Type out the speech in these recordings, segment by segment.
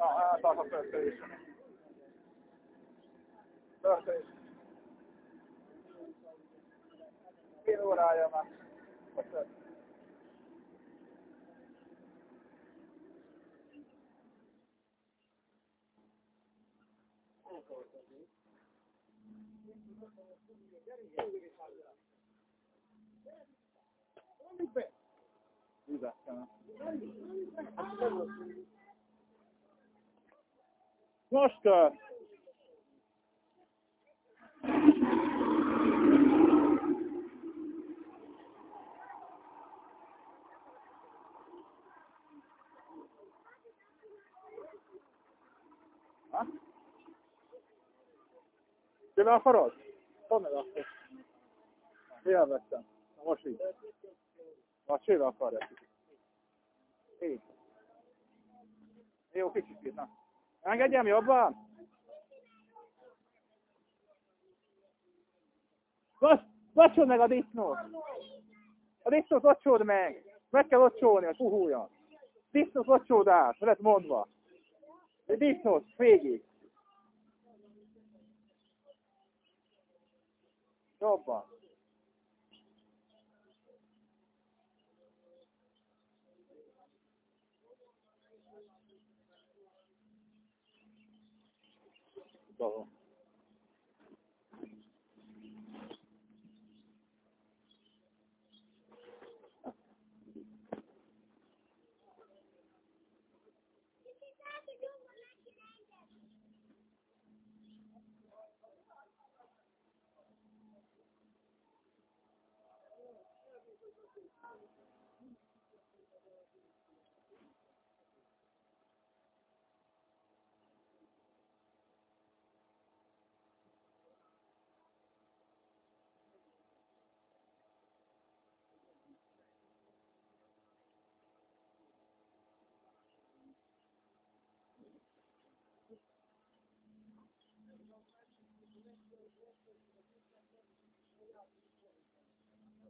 Na, hát az a történés. Történés. Fél órája már. Köszönöm. Most uh, Te akarod? Mondd meg akkor. Élveztem. Most így. Vagy csőve akarja. Így. Jó, kicsit, na. Engedjem jobban? Vacsod meg a disznót! A disznót vacsod meg! Meg kell vacsolni, hogy puhuljon. Disznót vacsod át, lett mondva. Disznót, végig. Jobban. Vâng.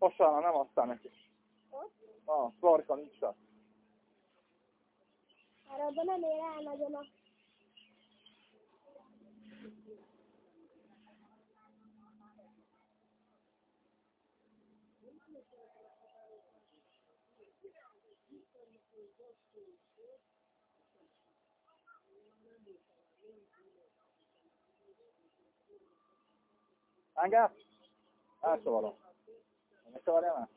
Vasárnap nem adtál neki. Ah, Klarka nincs rá. Arra nem ér el nagyon a Engem? Elszavarom. El?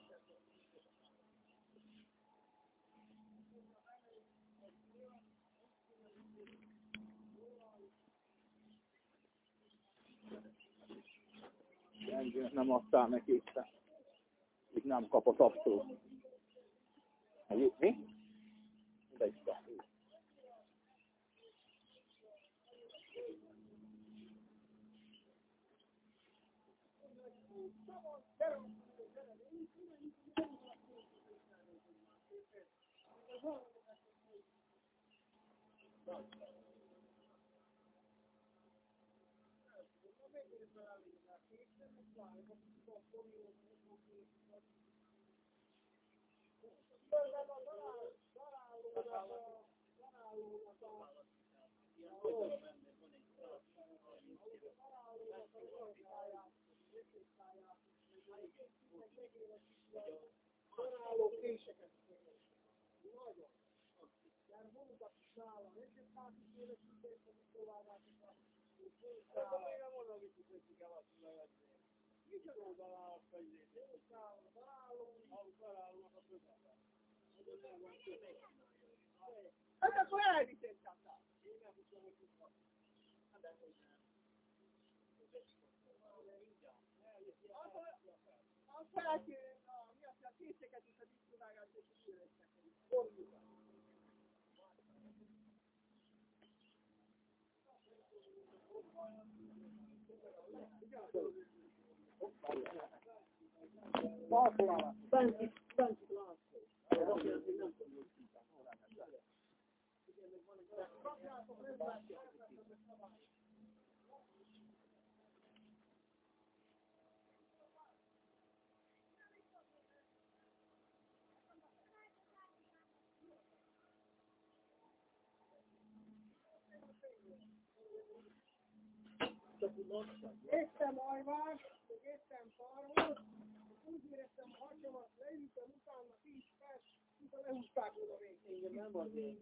nem adtál neki itt. Itt nem kapott abszolút. Mi? De itt Találó késeket. Nagyon. Mert mondtak is nálam, és egy másik éves ügyek, hogy továbbátok a Akkor még nem mondom, hogy kifejezik el azt, hogy Micsoda oldalál a fejlét? Én találom, találom, ahol találom a közepet. Hát akkor elvitték csatát. Én nem hiszem, hogy tudnak. Hát de hogy nem. A felkő, a, mi az, a készeket is a diszkovágás és a gyűlöttek. Borúzat. Benti, benti Éttem ajvás, éttem farmot, úgy éreztem a hasamat, leültem utána 10 perc, utána lehúzták oda végig. Nem azért.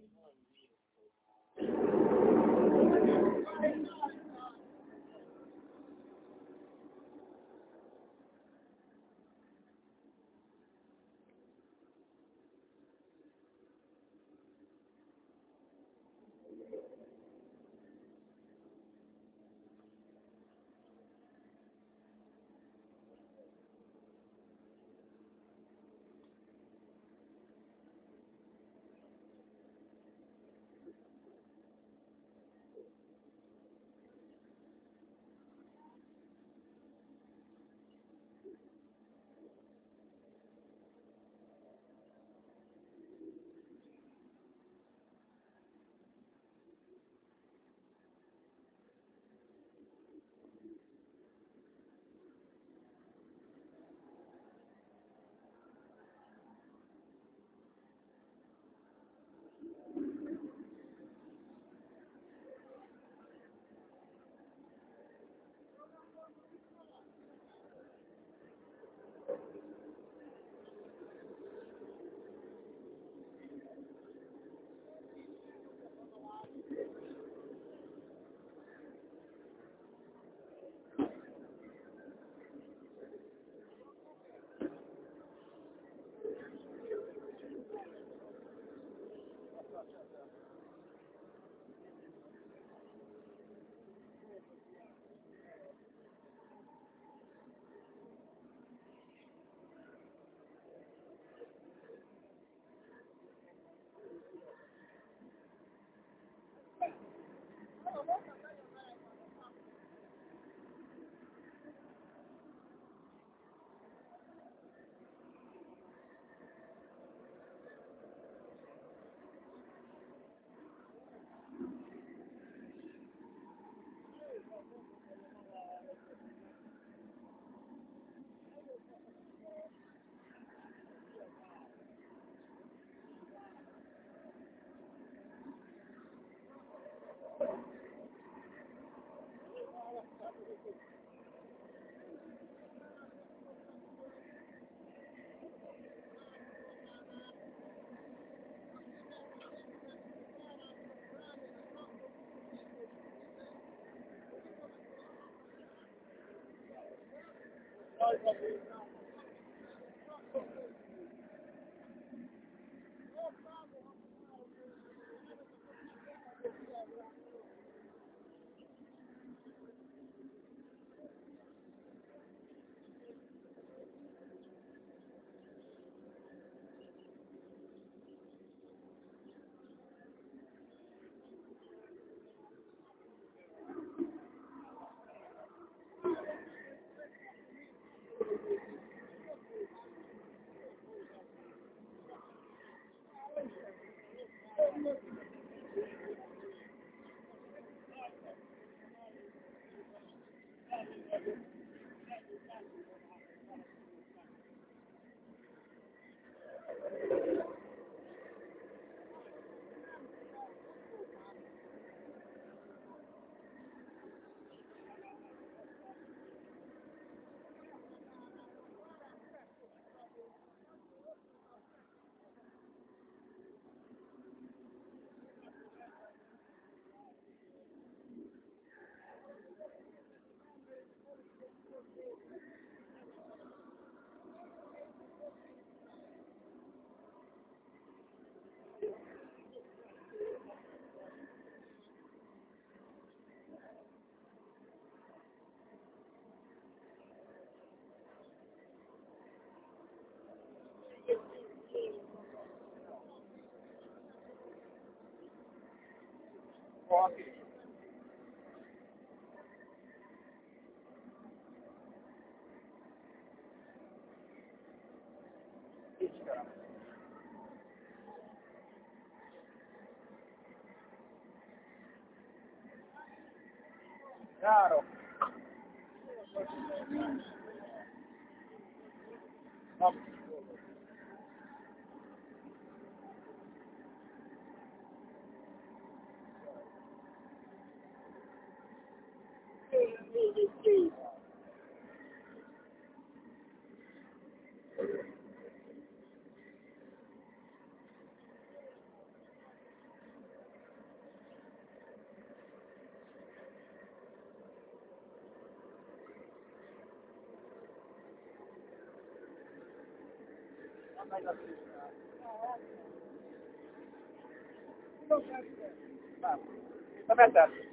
out and Járok. Na, nem. A betettük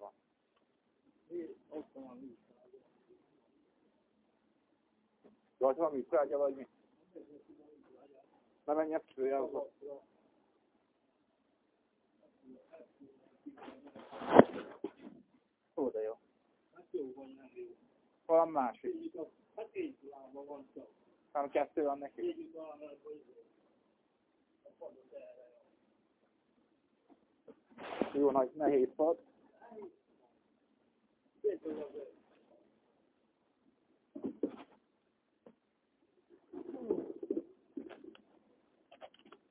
valahol. Hol van? Van műtrágya, vagy mi? Nem menj a főjelző. Ó, de jó. Valami másik. Nem kettő van neki. Jó nagy nehéz pad.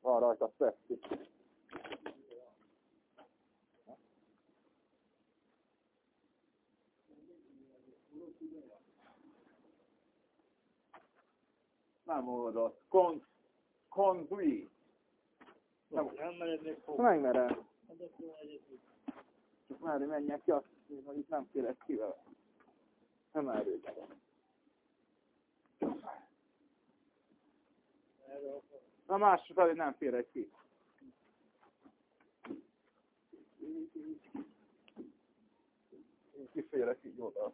Van rajta Pepsi. Nem oldott. Kon... Konzui. Nem, Nem merednék fog. megmerem. Csak már menjek ki, azt hogy itt nem kérek ki vele. Nem erőt. Na más felé nem férek ki. Én kiférek így oda.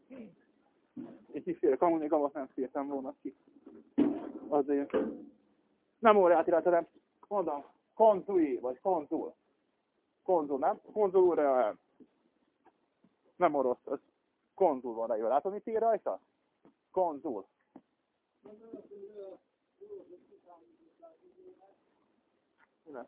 Én kiférek, amúgy még amat nem fértem volna ki. Azért. Nem órát iránt, hanem mondom, konzui, vagy konzul. Konzul, nem? Konzul eh, nem orosz, ez konzul van rajta. Látod, mit ír rajta? Konzul. Nem.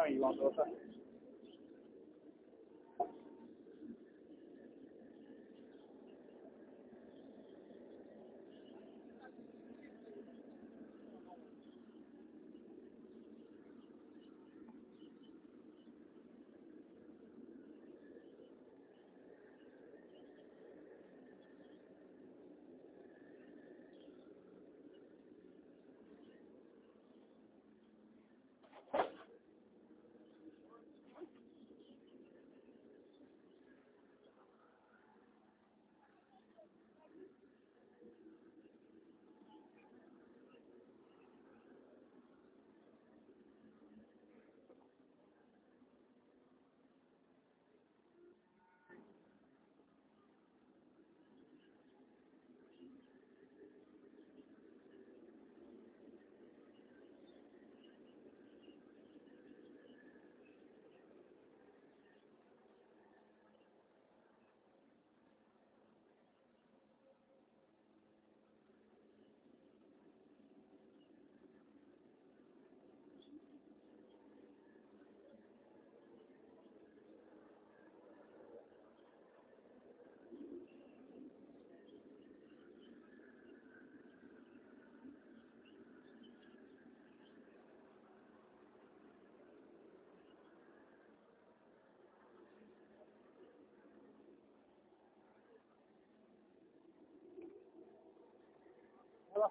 Nem így van dolga. Hol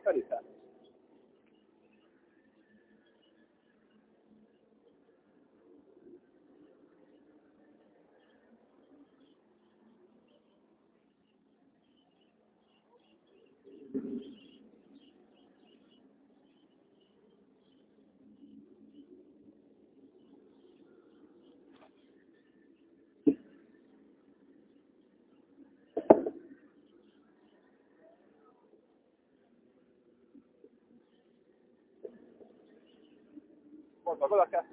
a Boldog oda kell.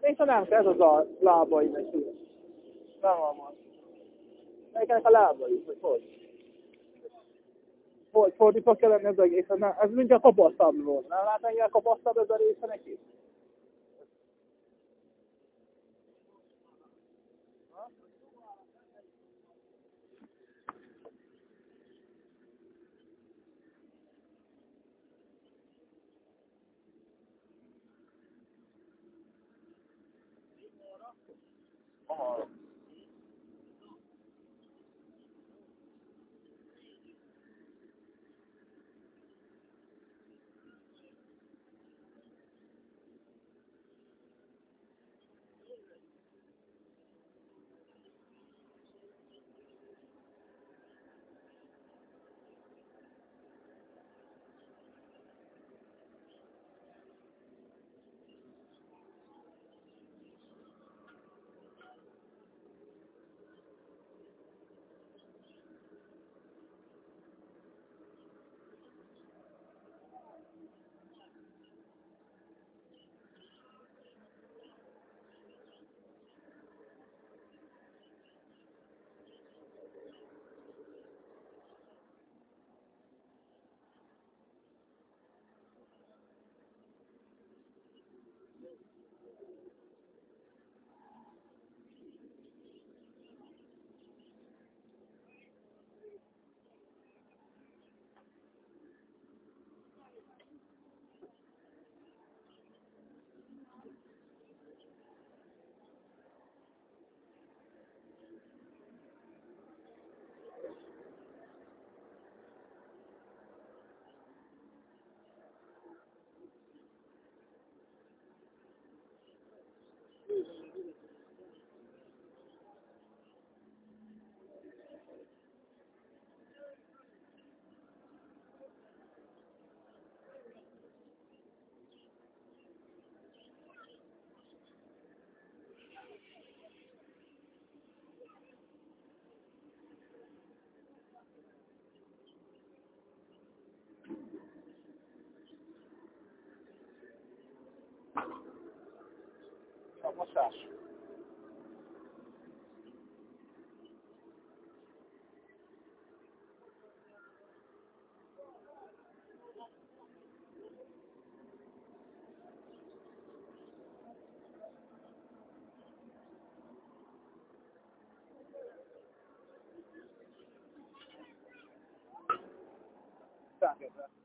Szerintem nem ez az a lábai neki. Nem van. Nekem a lábai, hogy hogy. Hogy fordítva kell lenni az egész, ez mint a kapasztabb volt. Nem lát ennyire kapasztabb ez a része neki? você acha? Tá, exato.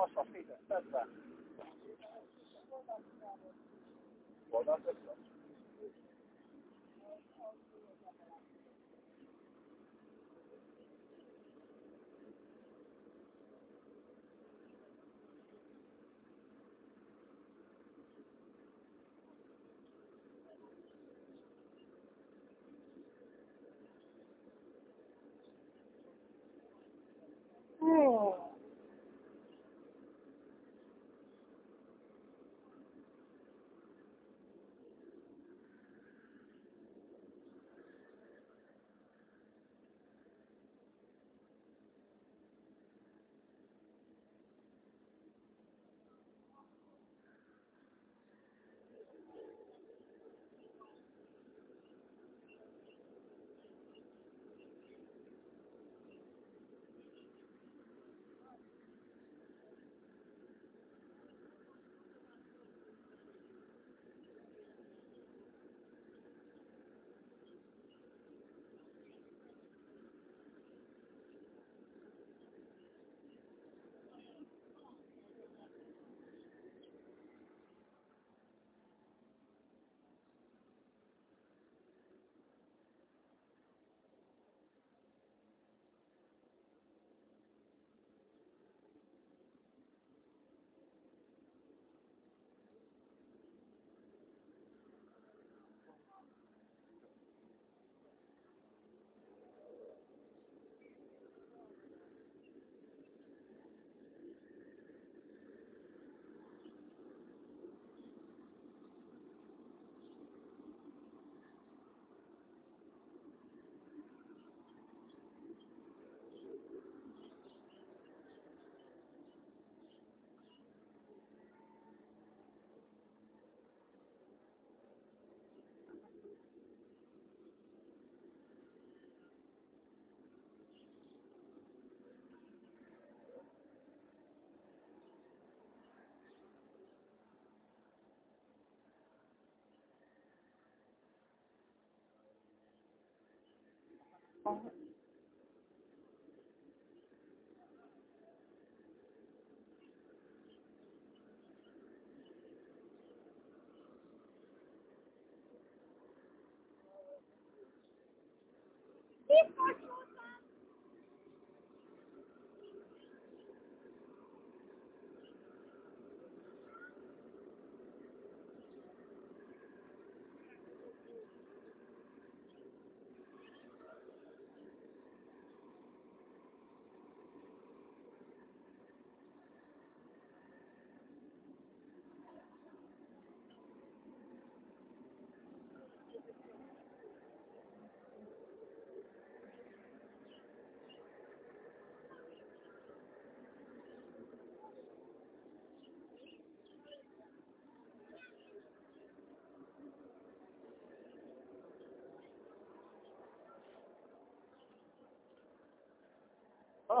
Ez massa fizet, tedd be. Oldalt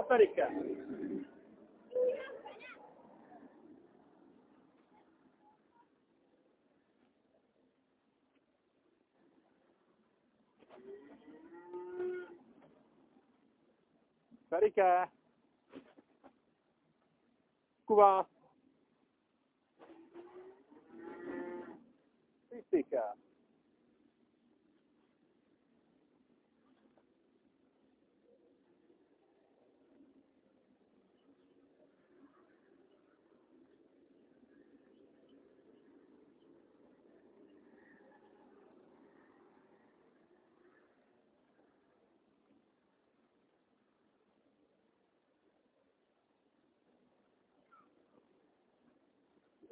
Össze? A Ferike. Ferike.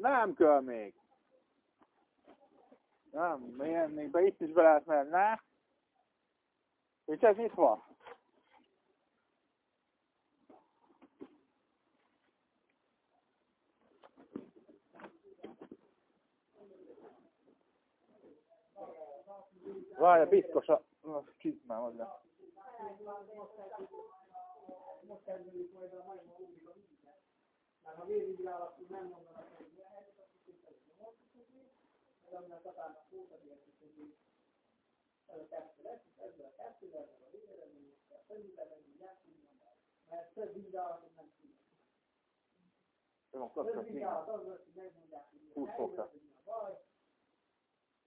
Nem kell még. Nem, milyen, még be itt is be lehet menni, ne? És ez mit van? Várj, piszkos a a csizmám, az le. Ha vérvizsgálatul nem mondanak, hogy milyen helyzet, akkor képzeljük a morfusokni, mert aminek határnak volt, az érkeződik. Ez a kettő lesz, és ezzel a kettővel, meg a végeredményekkel, felüleredmény, megtudnom el. Mert több vizsgálatot nem tudnak. Tudom, Több vizsgálat az lesz, hogy megmondják, hogy mi a helyzet, hogy mi a baj.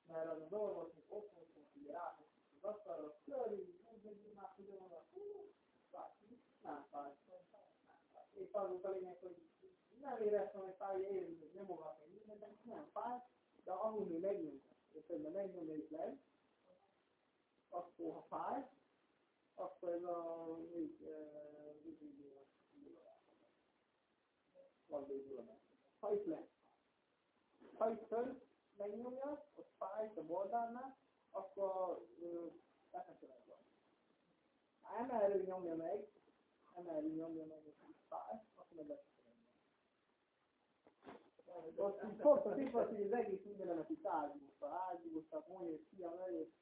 Mert az az orvosok otthon, hogy ráfogtuk az asztalra, törjünk, úgy megyünk már, hogy van a fáj, nem fáj. Épp az volt a lényeg, hogy nem éreztem, hogy fáj, érünk, hogy nyomogat, hogy minden, de nem fáj, de amúgy mi megnyomjuk. És hogy megnyomjuk meg, akkor ha fáj, akkor ez a mit, ha itt lesz. Ha itt föl megnyomja, ott fáj a boldárnál, akkor lefeseled van. Ha emelről nyomja meg, emelről nyomja meg, és itt fáj, akkor meg lefeseled Ott így fogta tippat, hogy az egész mindenemet itt ágyúzta, ágyúzta, mondja, hogy fiam, elég,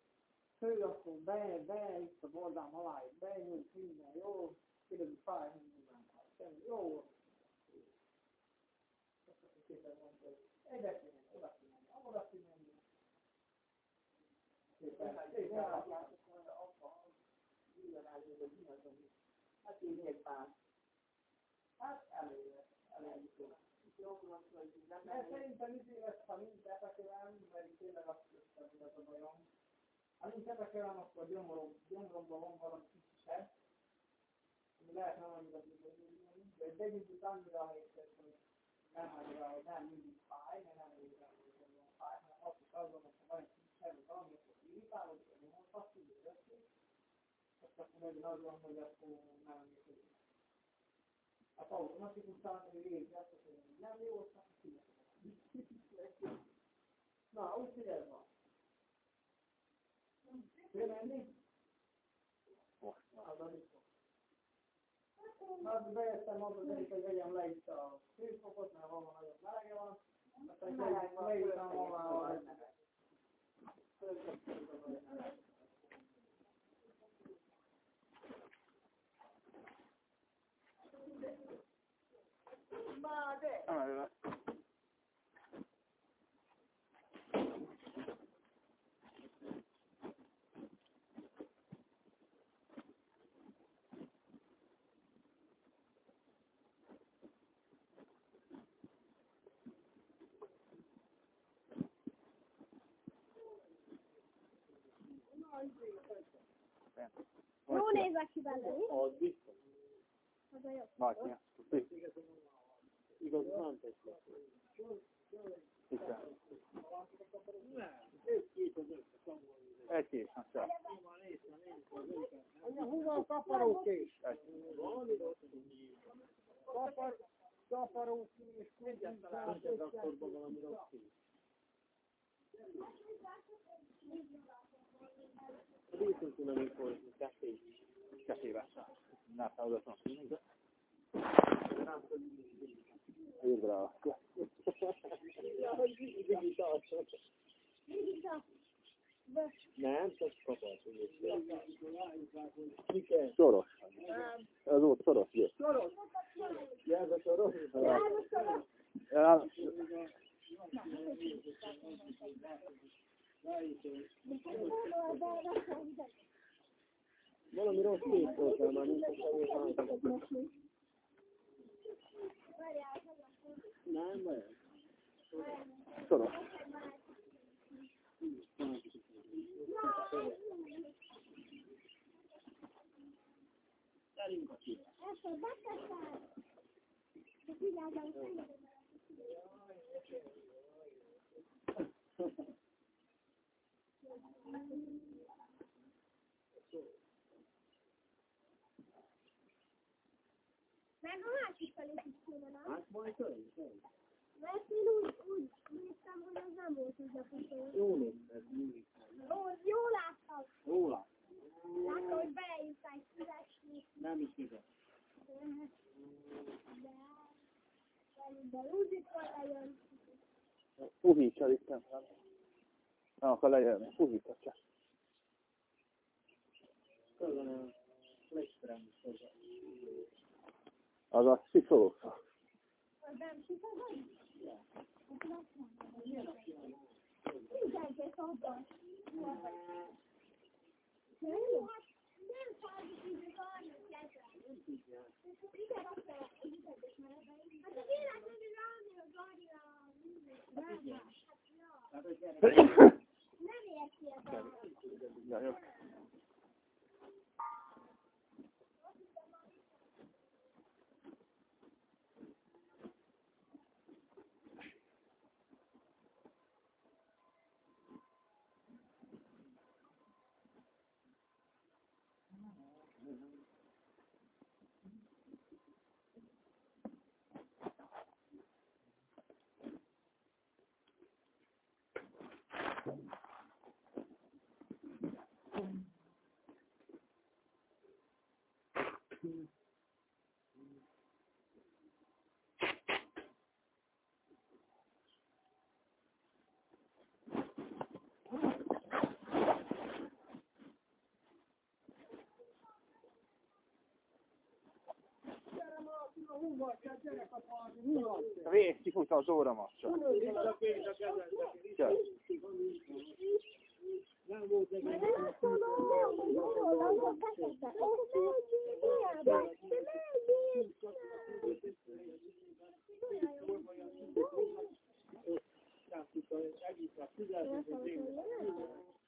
fő, akkor be, be, itt a bordám alá, be, nyújt minden, jó, kérdezi, fáj, hogy minden fáj, semmi, jó. Szépen mondta, hogy egyre kéne, oda kéne, oda kéne, szépen, szépen, Hát így egy pár. Hát elég lesz, elég lesz. Mert szerintem izé lesz, ha nincs epekelem, mert tényleg azt hiszem, hogy ez a bajom. Ha nincs epekelem, akkor gyomrom, gyomromban van valami kis seb, ami lehet nem annyira bizonyítani, de egy együtt ut annyira helyzet, hogy nem annyira, hogy nem mindig fáj, mert nem mindig nem fáj, hanem az is az van, hogy van egy kis seb, valami, akkor irritálod, hogy nyomolhatsz, így össze, azt akkor megint az van, hogy akkor nem működik. Hát automatikusan ő érzi azt, hogy nem jó, akkor figyelj. Na, úgyhogy ez van. Fölmenni? Na, az a mikor. Na, bejöttem abba, hogy hogy vegyem le itt a főfokot, mert valami nagyon melege van. Aztán leírtam a bẹ́ẹ̀. Ah, non, on est évacué là. Oh, oui. Bak ya. Jó. Látja. Igaz, nem tesz Igen. Egy-két az össze, szangolni. Egy kés, hát csak. Anya, hú van kaparókés? Kapar, kaparókés, rossz kés. Részünk tudom, hogy folyni, kettő. Kesével. Na, feladatom. Akkor. Nem, csak kell? Soros. Ez volt szoros, jó. Jelve soros? Ja, Valami rossz kép voltál már, nincs a semmi hátra. Nem, vagy? Soros. Ezt a bekaszál. Vigyázzam, Meg a másik felé is kéne, nem? Hát majd könyv, könyv. Mert én úgy, úgy néztem, hogy az nem volt úgy a pusztó. Jó nézted, mindig. Jó, jó láttam. Jó lát. Láttam, hogy beleírták fizesni. Nem is igaz. De... De úgy itt van lejön. Puhítsa itt nem. Nem akar lejönni, puhítsa csak. Köszönöm. Legstrem. Az az a Gari a ja. Nem érti a... Végig kifut az óramassa. Vissza kész a kezedbe. Csak. Nem volt egy Mert én azt mondom, nem, hogy hol az a fekete. Ó, menjél, de menjél.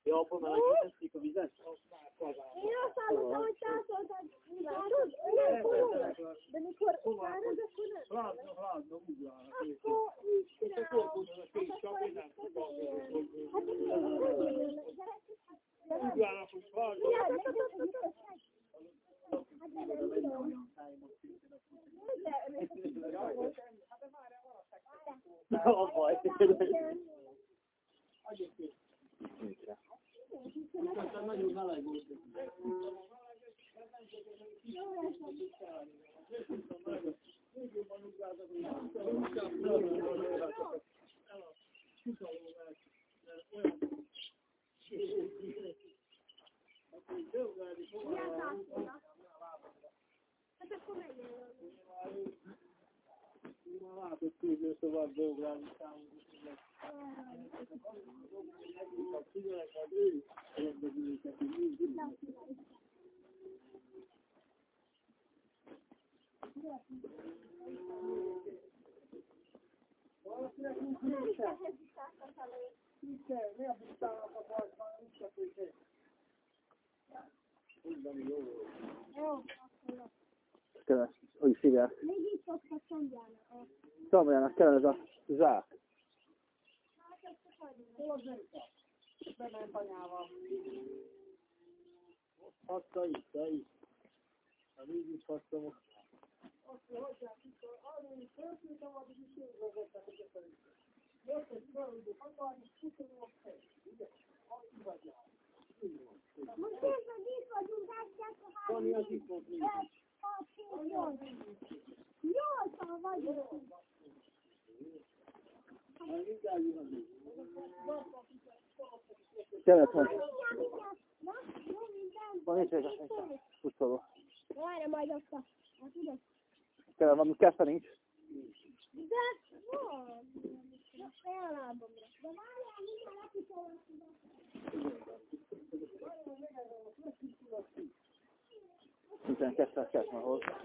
Ja, abban már kiteszik a vizet? Én azt hallottam, hogy szászoltad, várod? Nem fogod. De mikor várod, akkor nem. Hladno, hladno, ugrálnak. Akkor így csinálom. Hát akkor ez ilyen. Hát ez ilyen. De nem. Ugrálnak, hogy hladno. Ja, de nem tudod. Hát de nem tudom. A baj. Aztán nagyon meleg volt. Hát akkor menjél. Már látott kívül tovább beugrálni számomra. A figyeleket ő rendezi őket, hogy mi Valószínűleg nincs vissza. A a. Jó, akkor. Kellene, hogy is hívják? Még így Szomjának. Szomjának kellene ez a zsák. Hol az? Bement anyával. Hatta itt, itt. A víz is hatta most. Azt mondja, hagyják vissza, arról is történtem, addig is én vezettem a gyeperit. Most és kutató a. Most itt vagyunk, látják három. Nyolcan vagyunk. Hogy jó, minden. van itt egy a pucoló. Várj, majd azt a... Hát ugye? Kellene valami kefe nincs. De van. Olyan lábomra. De várjál, mindjárt lepucolom ide. Minden kefe kell már hozzá.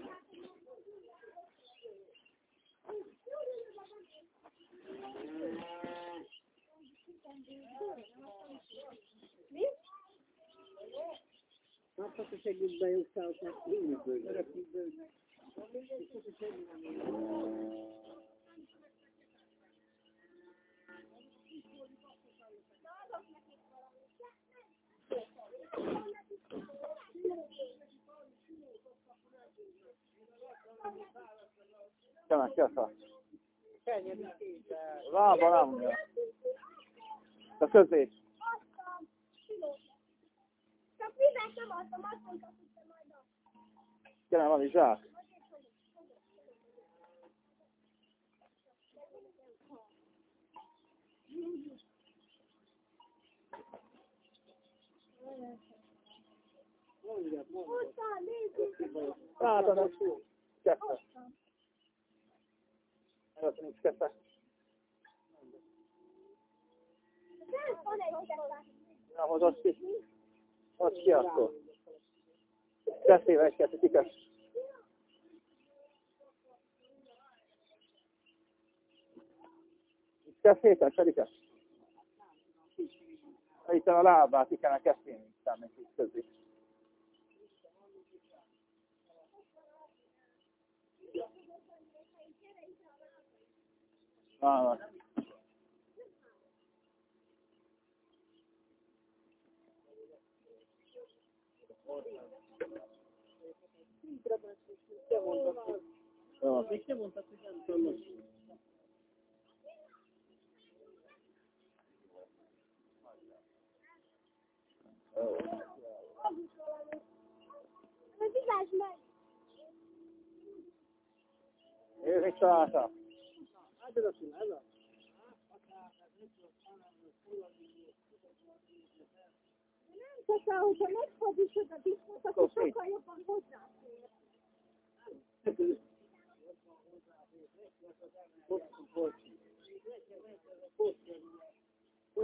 Mi? Napot a segítbe juttálták, mindig bőgök. Kellene kefe. Kenyeri kézzel. Lába nem jön. A közé. Aztán, kilógok. Csak vizet nem adtam, azt mondta, hogy te majd. Kérem, van is zsák. Mondjad, mondjad. Hozzá, nézzük. Hát, az kettő. Előtte nincs kettő. Nem, van egy kettő. Na, hozod ki. Hozd ki akkor. Kettő, egy, kettő, kikes. Kezd héten, Serikes? Itt a lábát ki aztán még itt közé. Jó. Még te mondtad, hogy nem tudom. Hogy vigyázz meg! Ő mit találta? Hát ez a szín, ez a... Nem csak, hogyha megfordítod a diszkot, akkor sokkal jobban hozzáfér.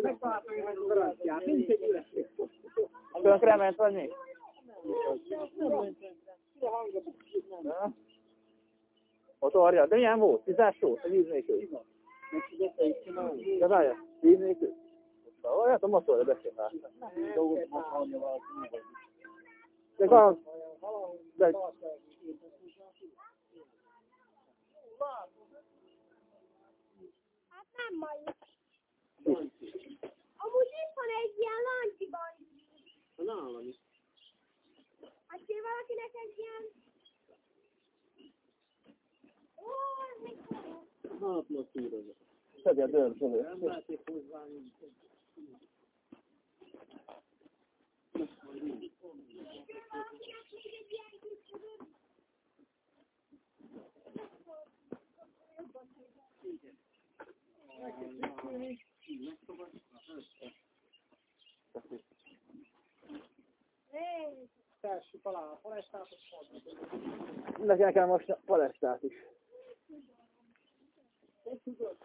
Megtaláltam meg a garanciát, nincs egy üres. Tönkre ment vagy mi? Mire hangot nem. Ja. Ott arja. De milyen volt? Tízás volt? Vagy víz nélkül? De várja, víz nélkül? Olyat a motorra beszél már. Dolgot használni valaki. De van, de Hát nem majd. Amúgy itt van egy ilyen lancsiban. nálam is. Hát kér valakinek egy ilyen... Ó, ez még szép. Hátnak túrozok. szedj a dörr Nem fölé. láték hozzá, mint Kér egy Felső talán a forestátot fordítom. Mindenki nekem most palestát is. Hogy tudod?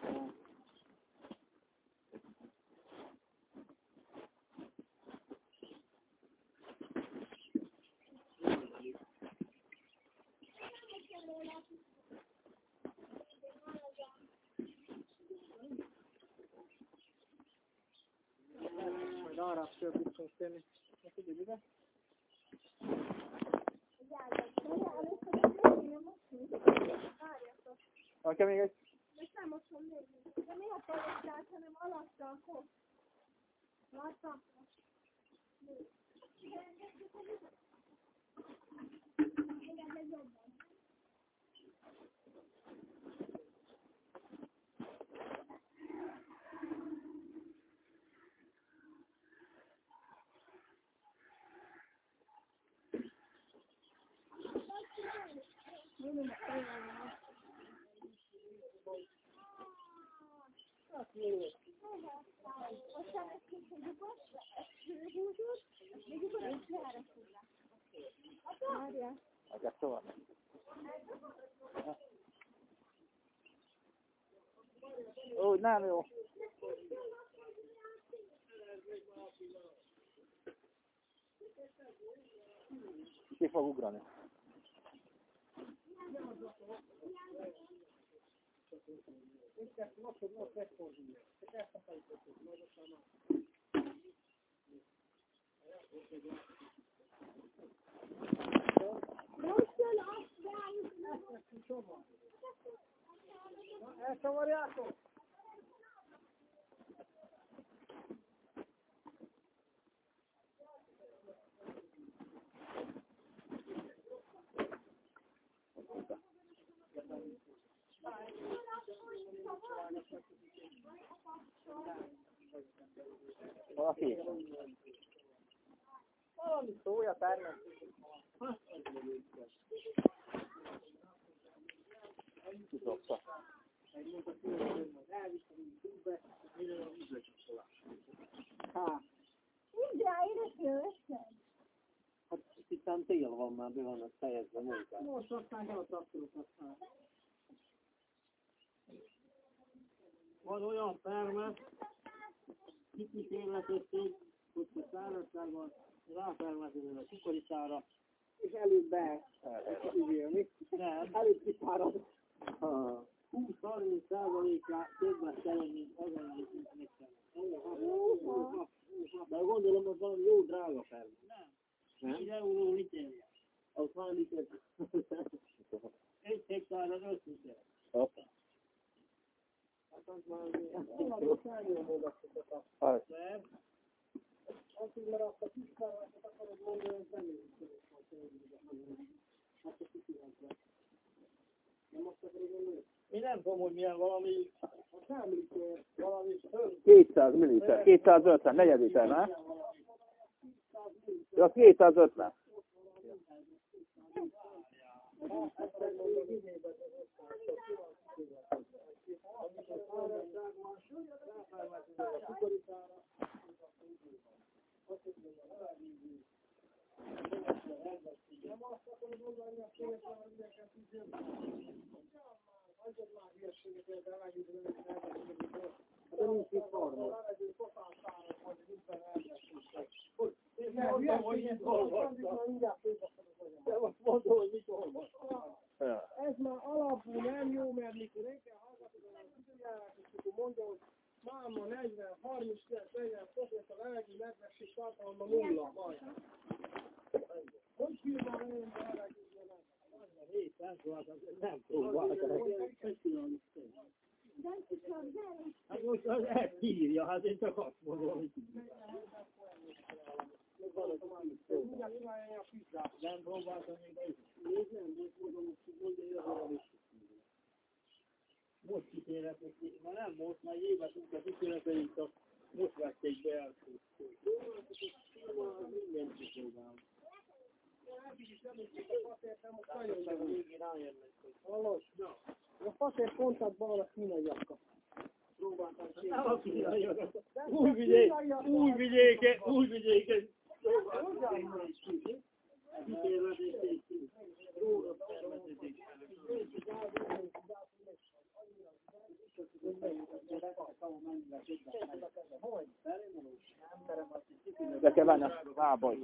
Arra föl tudunk tenni. Ne figyelj ide. Nekem még egy Most nem mosom nézni. Adják tovább. Ó, nem jó. Ki fog ugrani? Este nosso não é por dia. Você quer essa para isso? Nós já chamamos. Essa é o variação. Thank you. Kidobta. Hát, Mindre ide össze. Hát itt ám tél van már, be vannak fejezve munkák. most aztán kell a traktorokat hát. Van olyan perme, kicsit érletették, hogy a szárazságban rápermetően a kukorikára, És előbb be üvélni. nem, Előbb kipárad. 20-30 százalékra többet kell, mint azon, amit meg kell. De gondolom, hogy valami jó drága perme. Nem. Nem? 10 euró liter. Az hány liter? Egy hektár az 5 liter. Hát az már valami szárnyom odakozott a Az. Mert Azt, mert a párvákat akarod mondani, hogy nem is Hát kicsi van. Nem tudom, hogy milyen valami valami föl. 200 milliliter, 250, negyed liter, nem? Ja, 250. De nincs itt forma. De most mondom, hogy mit olvastam. Ez már alapul nem jó, mert mikor én kell hallgatni az időjárás, és akkor mondja, hogy máma 40, 30, 40 fok, és a levegő nedvesség tartalma nulla majd. Hogy hívnál én a levegőben? Nem próbáltam. De csak nem. Hát most az elbírja, hát én csak azt mondom, hogy Mindjárt csinálja a pizzát. nem próbáltam még be is. Még nem, most mondom, hogy mondja, hogy az arra is. Most kísérletek, ma nem most, már évet kísérleteik, csak most vették be első. Minden kipróbálom. Végén rájönnek, hogy Hallod? A facér pont abban van a kínaiakkal. Próbáltam nem a csinálni. kínaiak. Új vidék, új vidéke, új vidéke. Kísérletek, róla tervezeték. De kell venni a lába is.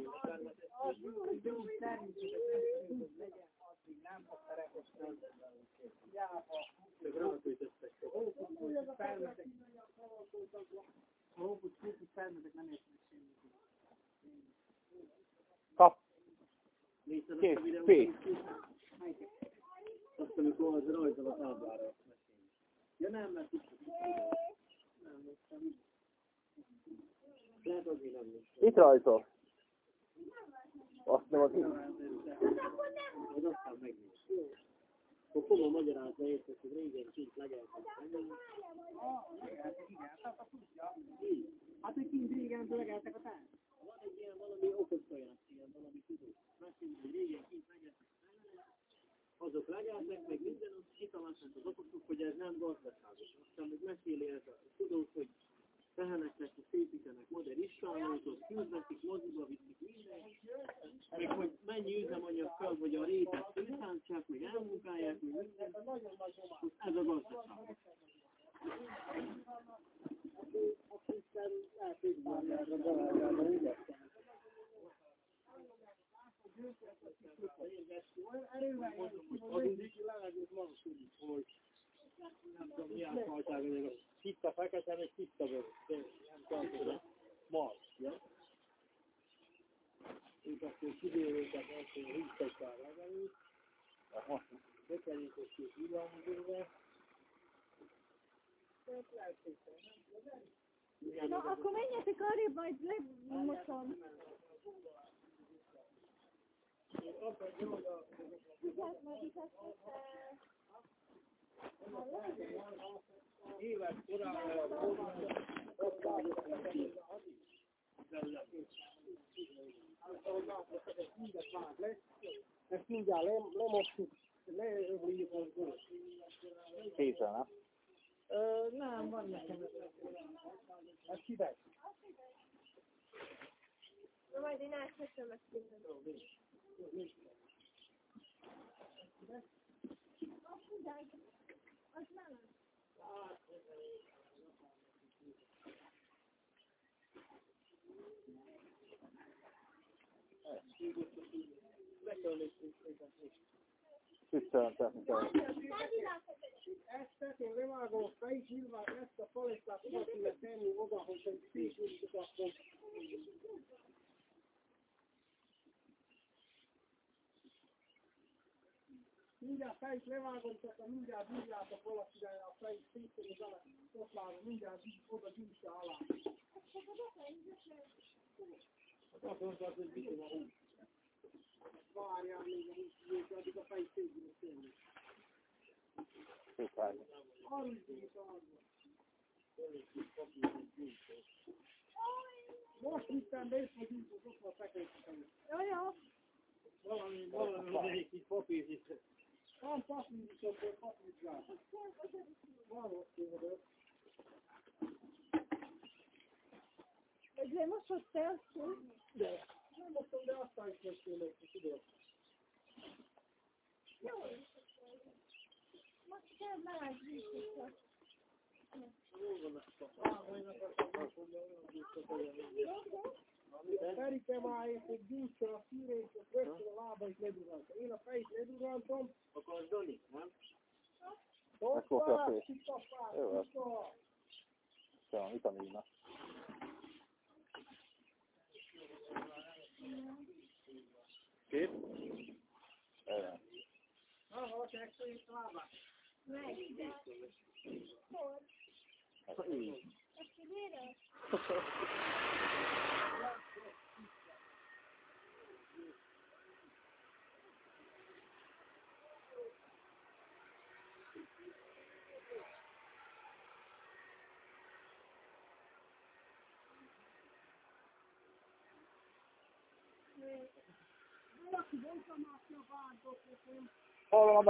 Kap. Kész, P. Azt, amikor az rajta a táblára. Ja nem, mert itt nem, nem. Lehet azért nem most. Itt rajzol. Azt nem az Az aztán megnéz. Akkor fogom magyarázni érted, hogy régen kint legeltem. Hát, hogy kint régen legeltek a tán. Van egy ilyen valami okos saját, ilyen valami tudó. Hogy régen kint legeltek. Azok legeltek, meg minden, az kitalálták az okosok, hogy ez nem gazdaságos. Aztán meg meséli ez a tudós, hogy teheneknek is építenek modern istálótot, küldvetik, moziba viszik minden, meg hogy mennyi üzemanyag kell, hogy a rétet kiszántsák, meg elmunkálják, meg minden. Ez a gazdaság. Nem tudom, milyen fajták ezek a tiszta fekete, meg tiszta vörös. Nem hogy a Mars, ja? Ők akkor kibérültek azt, hogy húztak rá legelőt, bekerítették villámozóra, Na, akkor menjetek arrébb, majd lemosom. Vigyázz, majd vigyázz, hogy, eh, hallod? Évek ott vágott ezt mindjárt lem- lemosszuk, leöblítjük az gólt. Kézzel, nem? Ö, nem, van nekem ez. Ez hideg. Na majd én átköszönöm ezt Tiszteletni kell. Ezt én levágom ezt a palettát kéne tenni oda, hogy egy. Mindjárt fejt levágom, tehát mindjárt bírjátok valakire a fejt szépen vele, ott vágom, mindjárt így oda gyűjtse alá. Azt mondtad, hogy mit tudom, hogy Várjál még a húsz addig a fejt szépen tenni. Szép vágni. Arra is így arra. Most hittem be, hogy így az ott van fekete. Jó, jó. valami, valami, hogy egy kis papír is. Van papírosom, hogy papírzsák. Van ott tudod. Ugye most ott elszól. De. Nem mondtam, de aztán is mesélek, tudod. Jó. Most kell melegíteni. Ferike már egy gyújtsa a szírét, és rögtön a lábait ledurranta. Én a fejét ledurrantom. Akarsz Dani, nem? Megfogta a Hoppá, fét. kikapás, Jó, hát. kikapás. Kell a vitamina. Két? Igen. Na, valaki megszólít a lábát. Meg. Hol? Hát így. Ezt idére? Valaki mondta már ki a bántot, hogy én Hol van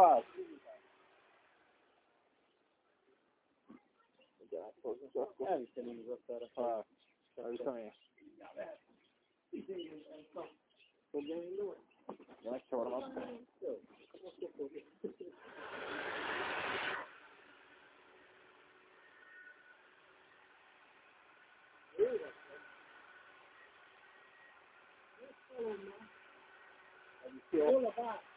a báz?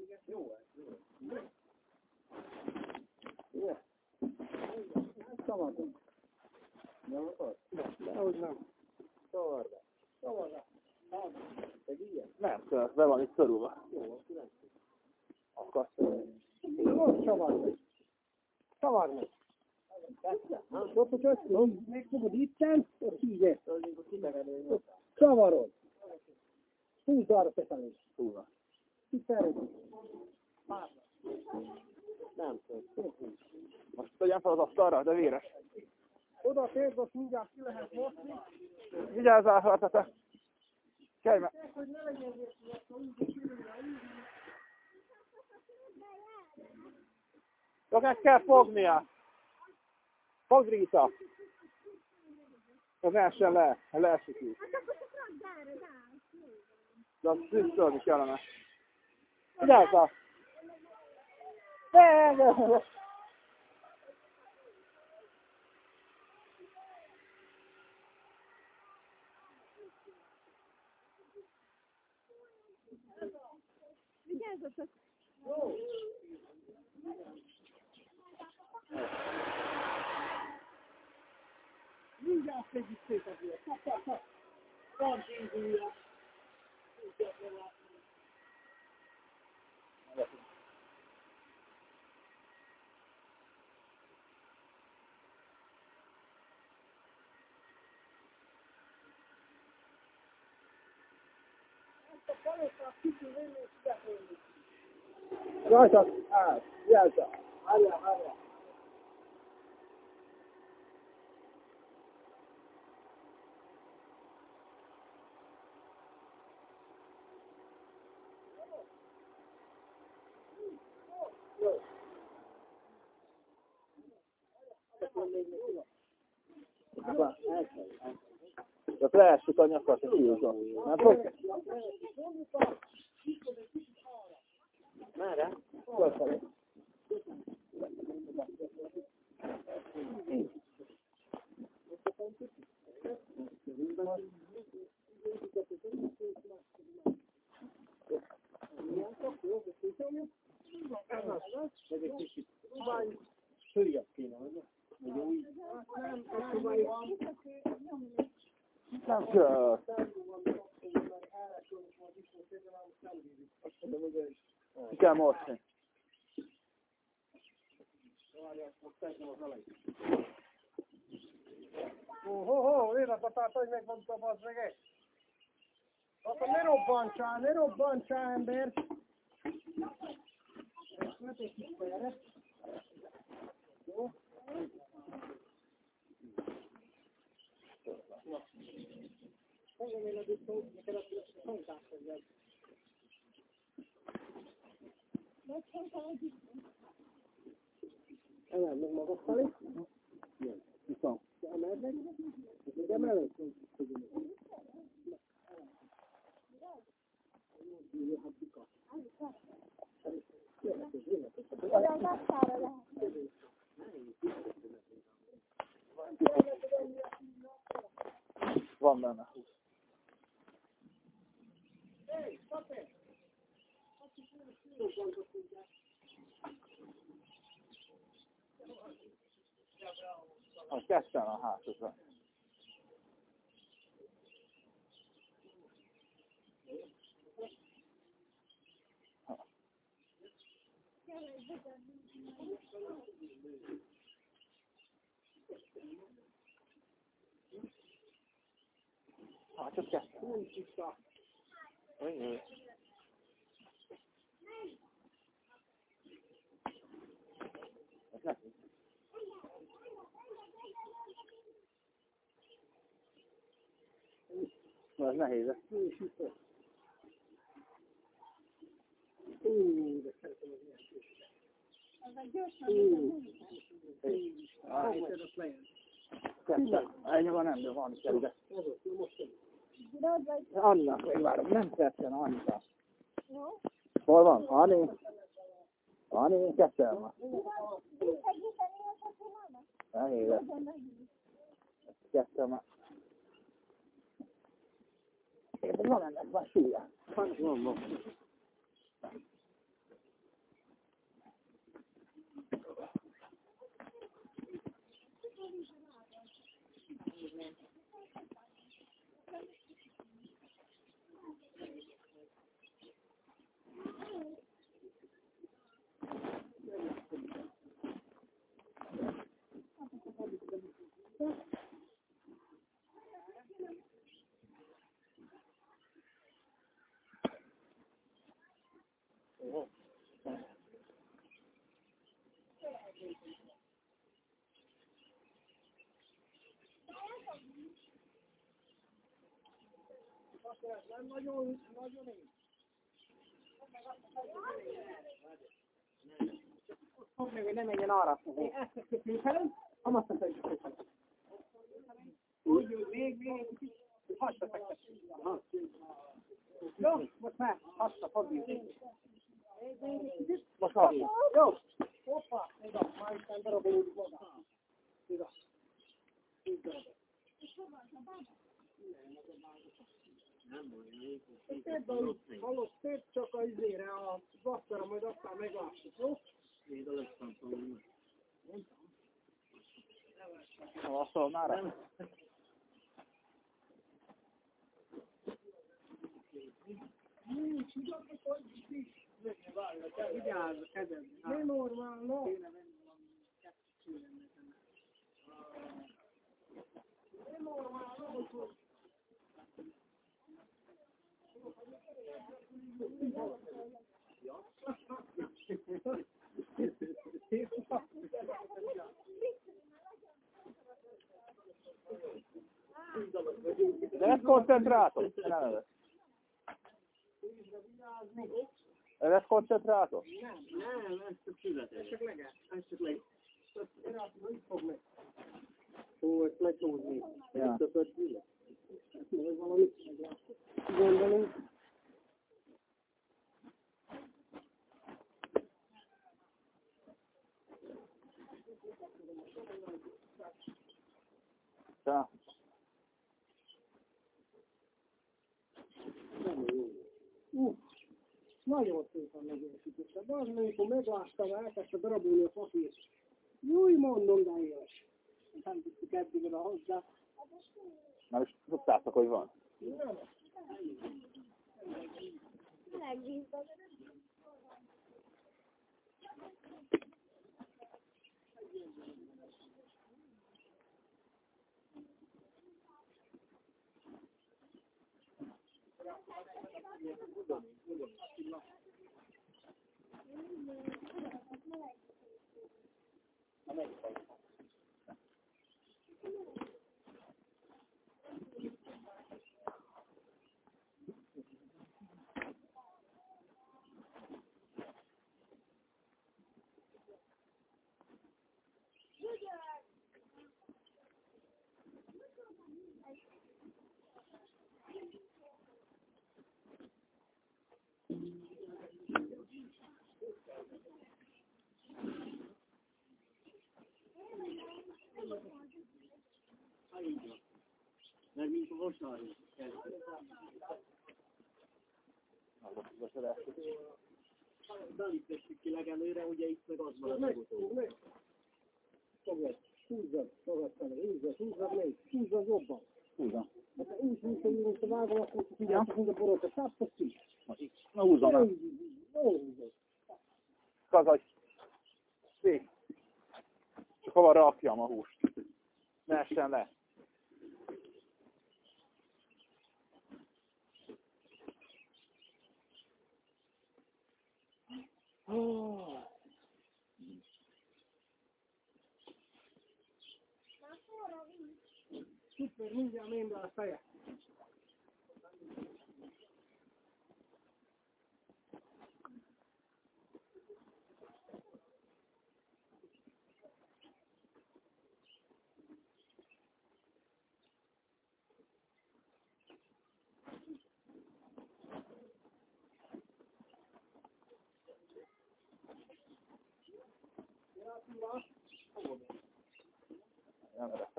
a masszatot. Szabadon. Nem akar? Dehogy nem. Szavarba. Szabadon. Egy ilyen? Nem, kell, be van itt szorulva. Jó, akkor nem. Akarsz? Most csavarni. Csavarni. Ott, hogy azt megfogod itten, ott így Akkor kimegadni, hogy Csavarod. Húzd arra Túl Kifelé. nem tudom. Most tegyen fel az asztalra, de véres. Oda térd, azt mindjárt ki lehet mosni. Vigyázzál, te. Kelj meg. Csak, hogy ne legyen. Csak ezt kell fognia. Fogd Rita. Az essen le, ha leesik így. Hát akkor csak rakd erre, rá. De azt szűztölni kellene. Vigyázzál. Ne, ne, ne. Vigyázzatok! Mindjárt. Kap, kap, kap. Van aa jelza. Várjál, várjál. Tehát leessük a nyakat, és húzom. Nem fog? Merre? Fölfelé. Meg egy kicsit följebb kéne, vagy? Vagy úgy. Nem kell. Ki kell mosni. Ho, ho, életatát, hogy megmondtam, az meg egy. Akkor ne robbantsál, ne robbantsál, ember! Ezt ne tegyük félre. Jó? A diszkót, neked a kontakt hozzá. Emeld meg. Még emeled? Olyan napszára lehet. Van benne. A ketten a hátadra. Hát csak ketten. Ennyi. Ez nehéz. Na, ez nehéz. Ú, de szeretem az ilyen. Ezek gyorsan. Ennyi van, nem, de van. Az jó, most jön. Tudod, vagy Annak, még várom, nem ketten, Annika. jó? Hol van? Ani? Ani, ketten van. Tudod, segíteni ezt a pillanat? Nehéz. ez. Nagyon nehéz. Ketten van. Én van ennek már súlya. Van, van, van. Nem nagyon, nagyon én. Fogd meg, hogy ne menjen arra. Én ezt a köpőfelem, amazt a köpőfelem. Úgy, úgy, még, még egy kicsit. Hasra fektetünk. Jó, most már hasra fogjuk. Még, még egy kicsit. Most van. Jó. Hoppa, oda, már is darabolódik oda. Oda. Így darabol. Nem baj, én Tedd a halott csak a izére a vasszara, majd aztán meglássuk, jó? Én a legszántom. Szavazol már? Nincs, tudod, hogy is. Vigyázz a kezedbe. Nem normál, no. Kéne venni valami nekem. Nem normál, no. De ez koncentrátor? Nem ez. Ez ez koncentrátor? Nem, ez csak született. Csak legel. Ez csak leg... Hogy fog meg? Ó, ezt lecsúzni. Ja. Többet ülök. Majd Ja. Uh, nagyon szépen megősítette. De az, amikor megláttam, elkezdte darabulni a papírt. Júj, mondom, de éles. Nem tudtuk eddig oda hozzá. Nem is tudtátok, hogy van. Nem, Megbízva. Ha így van. Mert mint a mosály. Nem tesszük ki legelőre, ugye itt meg az van a meg, legutó. meg. Fogad, húzzad, fogad fel, húzzad, húzzad még, húzzad jobban. Húzzam. Hát ha úgy húzzad, mint a vágom, akkor figyelj, mint a borot, a szápot ki. Na húzzam el. Jó húzzad. Kazaj. Szék. Csak hova rakjam a húst. Ne essen le. Oh. Szuper, mindjárt mémbe a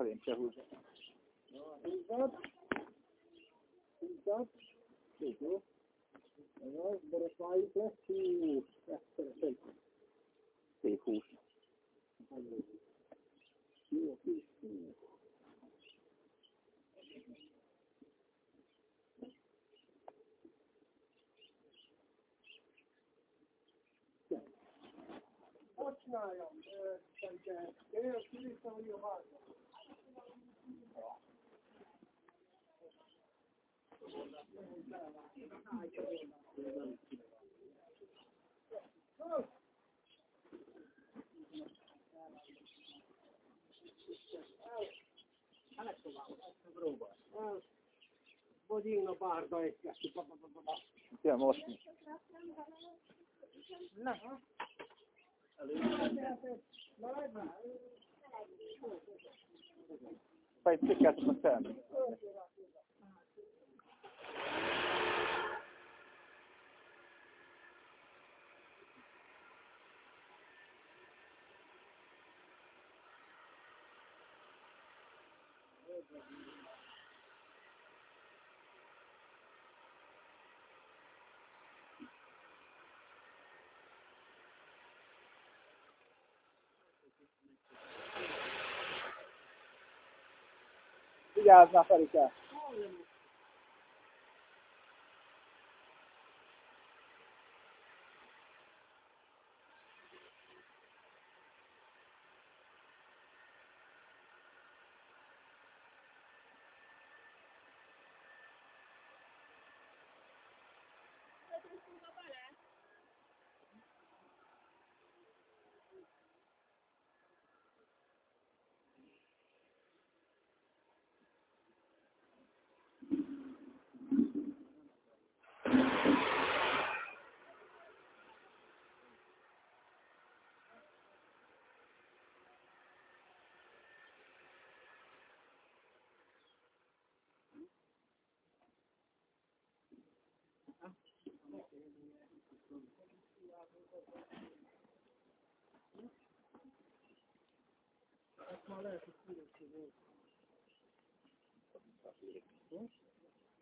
feje. Nem, erre felém kell húzni. Húzzad. Húzzad. Jó, jó. Ez az, borotváljuk lesz. Hú, ezt szeretem. Szép hús. Jó, kis, hú. Hogy csináljam? Ö, Szerintem, én kiviszem, hogy a a bárda egy kettő, pa, pa, pa, pa, pa. Kell Obrigado, Marcarica.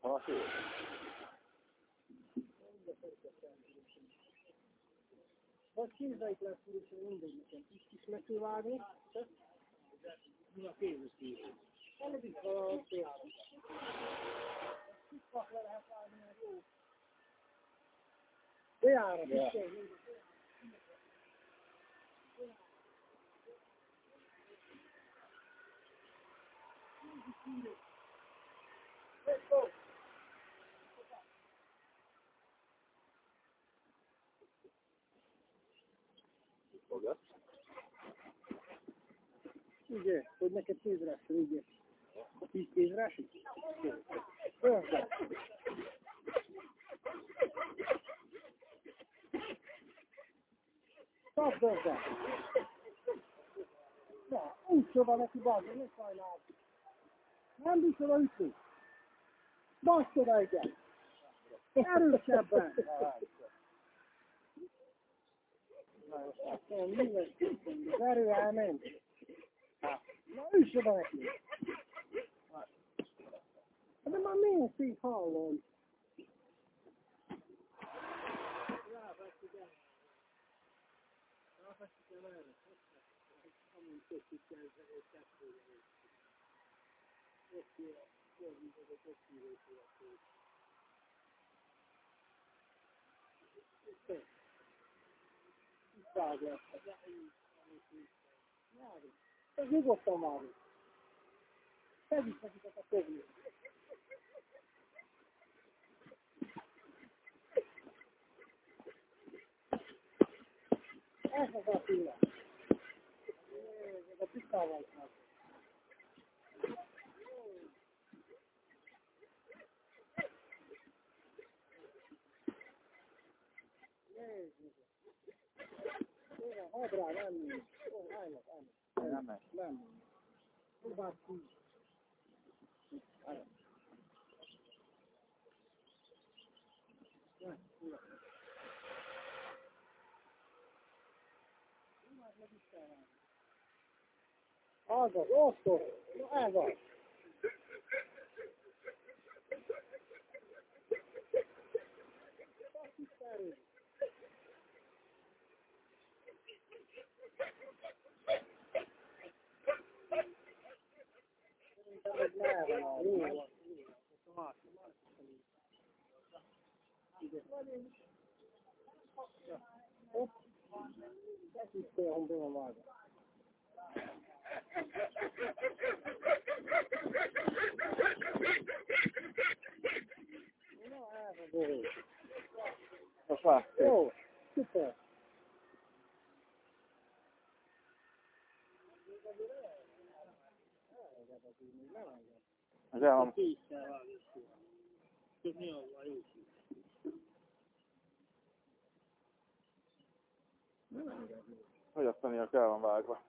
Ha? Maradj már. Ki kell tudni tenni. Vigyázzál, Ferike! Vagy képzeljük le, hogy mindegy nekem. Itt is meg kell vágni. Mi a kézes Elég itt van a télára. Itt le lehet vágni, mert jó. يا عربي Иди, хоть на коты здравствуй, иди. Письки израшить. Все. Ugye. Tíz tízre? Olyan. Kapd ezzel! Na, úgy van neki bazd, ne sajnáld. Nem bízol a ütni. Baszd oda egyet! Erősebben! Nem, mi lesz? Az erő elment. Na, üss oda neki! De már miért így hallom? Vág lesz. Vág. Ez nyugodtan vágj. Tegyük nekik a közül. Ez az a pillanat. Ez a tisztával van. Hadd rá, nem nincs. Ó, állnak, állnak. Nem megy. Nem. Próbáld ki. Állj. Nem, nem. Az az, ott. Na ez az. Szerintem ez is olyan, hogy van vágva. Na, ez a dolog. Most már. Jó, szuper. Ez el van. Késsel vágni. Ez mi az a jó kis? Hogy azt mondja, el van vágva.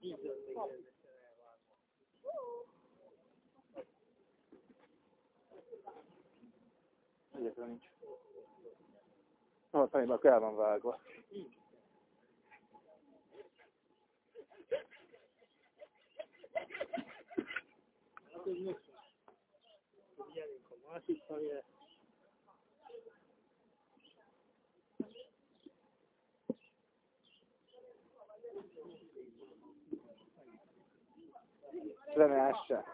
Még ezekkel elvágva. Egyetlen nincs. Azt mondja, el van vágva. Hát ez most. Gyerünk a másik. De ne esse.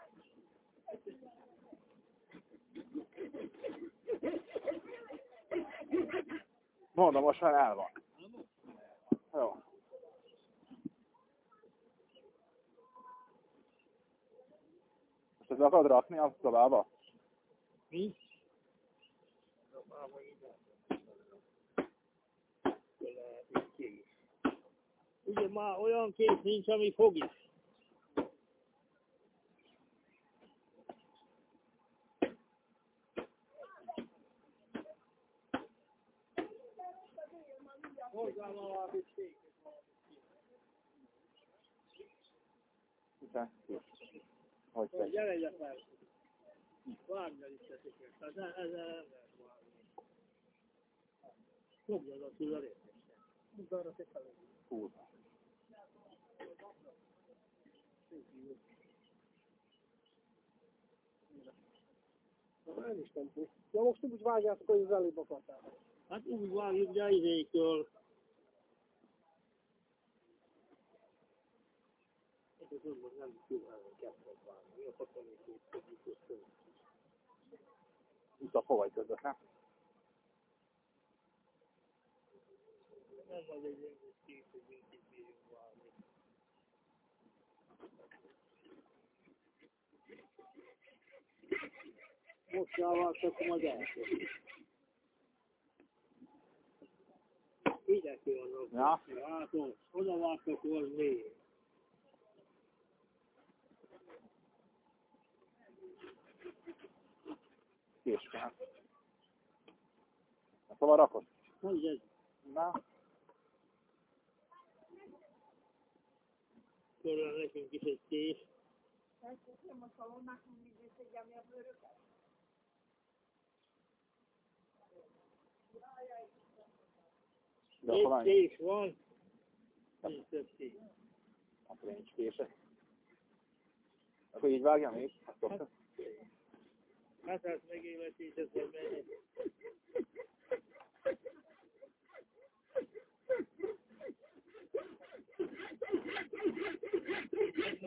Mondom, most már el van. Jó. Most ezt akarod rakni a szobába? Mi? Ugye már olyan kész nincs, ami fog is. Hozzá valami szék. Igen. Hogy Hogy te? gyere fel. Vágja is teszik ezt. Ez, ez, ez vágni. Fogja a tőle Utána te felé. Nem is tudsz. Ja, most úgy vágjátok, hogy az elébb akartál. Hát úgy vágjuk, de izéktől. Ez az önben nem kívánok kettőt vágni. Mi a fakanék, hogy tudjuk össze. Itt a fogai között, nem? Nem az egy ilyen kis hogy mindig bírjunk vágni. Most elvágtak majd első. Ide ki vannak. Ja. Látom, oda vágtak volna még. Késkán. Szóval rakod? Hogy ez? Na, Körül nekünk is egy kés. de Egy akkor kés van. Nincs több kés. akkor nincs kése. Akkor így vágjam még? Akkor Hát hát megéletített, hogy mennyi. Ez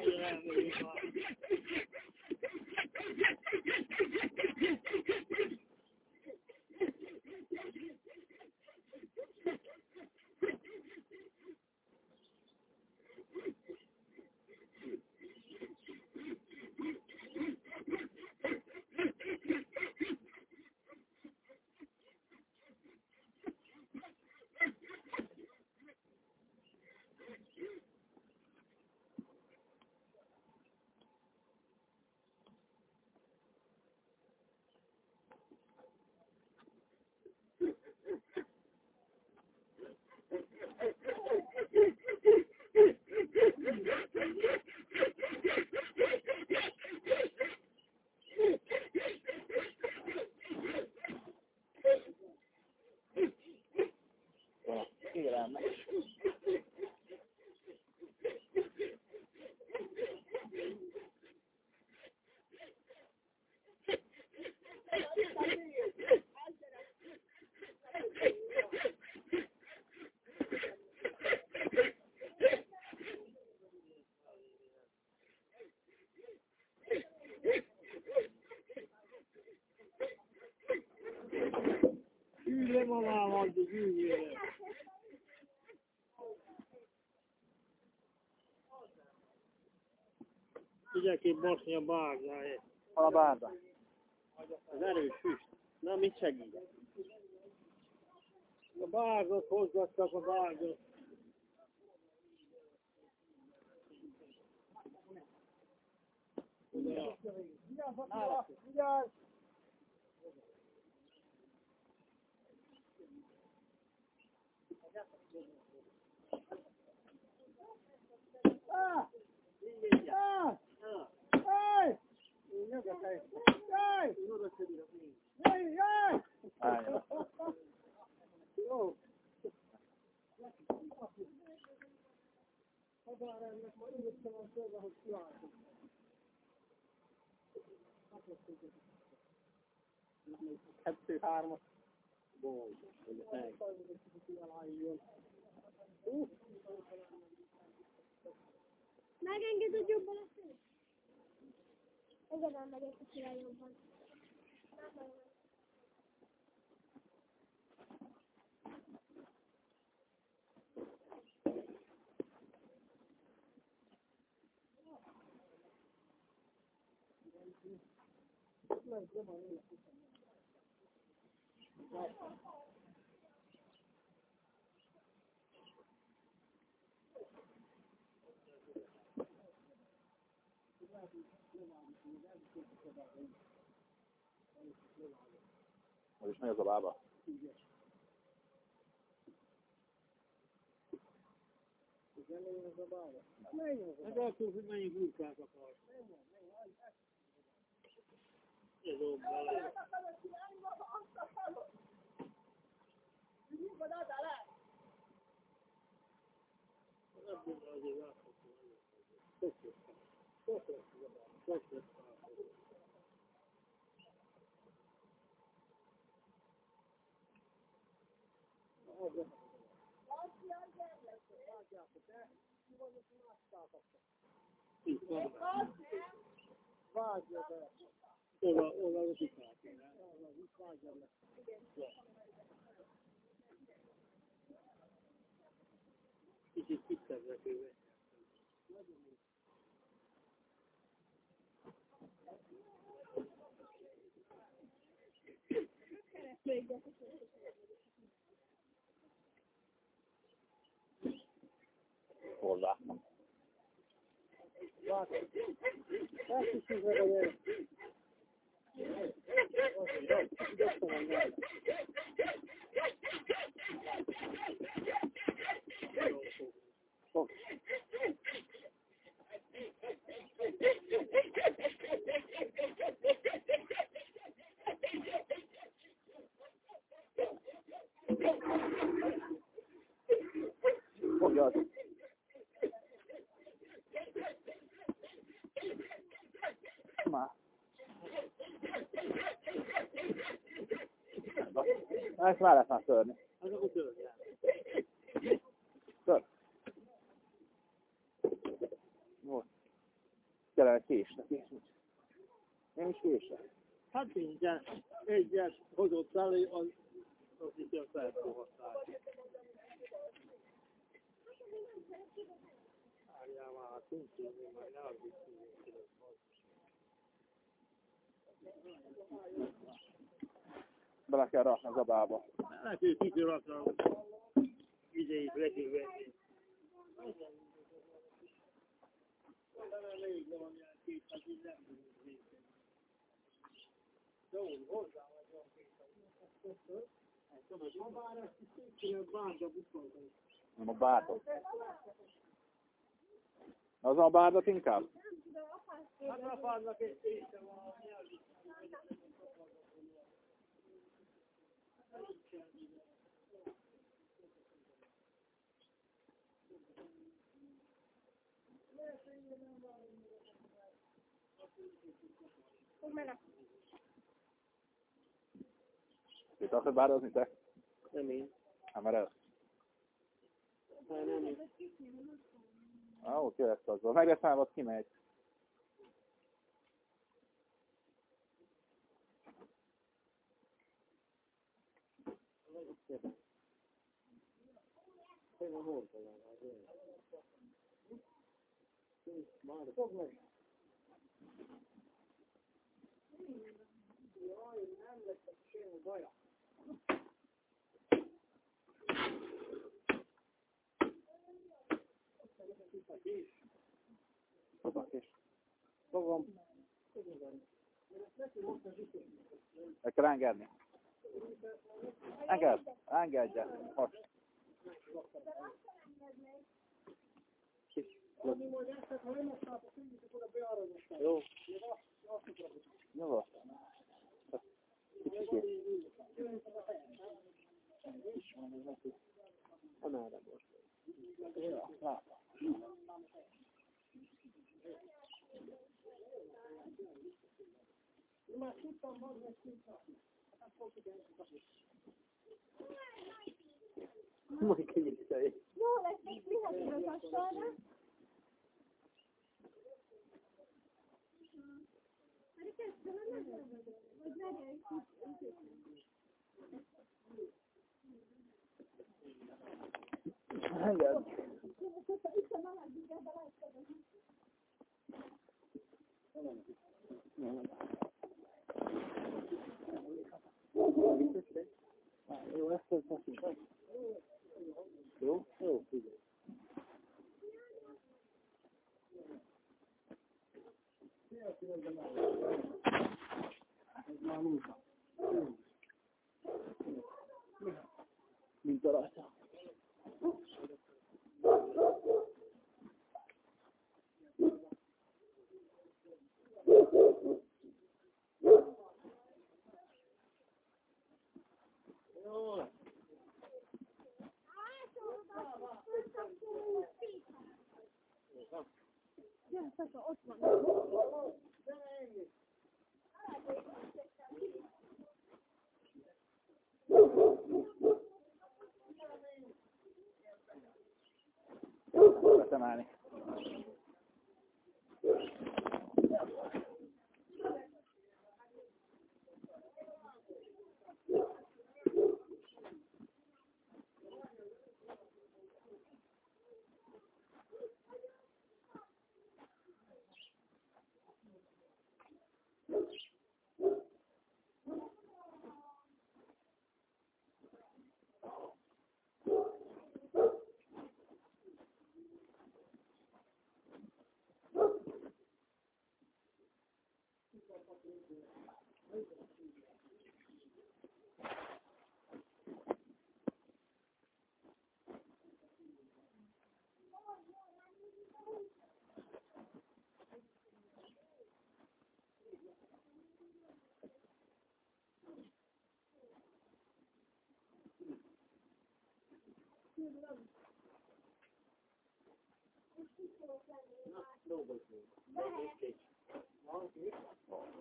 mamám, addig üljön. Igyekszem mosni a bárgáját. Hol a bárda? Az erős füst. Na, mit segít? A bárgot hozgattak a bárgot. Ja. Vigyázz, Attila! Vigyázz! Ah! Ah! Hey! Hey! Hey! Hey! Álljon. Jó. Hadárennek ma írtam a szöveg, hogy kiálltok. Kettő, hármas. Megengeded jobban a szőt? Ezen megyek a királyomban. Vagyis mi az a lába? Hát attól, hogy mennyi burkát akar. Ez a bele. Ebből azért látható. Sok lesz. Sok lesz. Sok lesz. Itt van. Vágja be. Oda, oda a pikát. Vágja le. Kicsit kisebbre kőve. Hozzá. Vágja. Ezt is így meg Fogja az. Már. Na, ezt már lehet már törni. Az akkor törjál. Tör. Jó. Kellene kés neki. Is késre. Hát minden egyet hozott elő, az, az is a felfoghatták. Várjál már, szintén, majd ne adjuk Bele kell rakni az abába. Hát ő kikirakna idejét lekülvenni. Elég van, ilyen két, hát így nem nézni. Jó, hozzá vagy van két. Hát, ma már ezt is Nem a bárdot. Az a bárdot inkább? Hát apádnak egy téte van a. Itt akarsz bárdozni te? Nem én. Hát már el. Hát nem én. Ah, oké, lesz az. Meg lesz kimegy. Fog meg. Jaj, nem lesz semmi baja. Hozok is. Fogom. Meg kell engedni. Engedd, engedje. Most. Ami majd ezt, ha nem azt tudjuk, oda beárazottam. Jó. Én azt, azt akarom. Jó. Kicsit. Amára most. Én már tudtam, hogy meg tudtam. Hát fogjuk el. Majd kinyitjai. Jó lesz, még vihető az asztalra. Engedd. Jó, ezt az azt Jó? Jó, figyelj. Mint a rajta. Ott van. Veszem állni.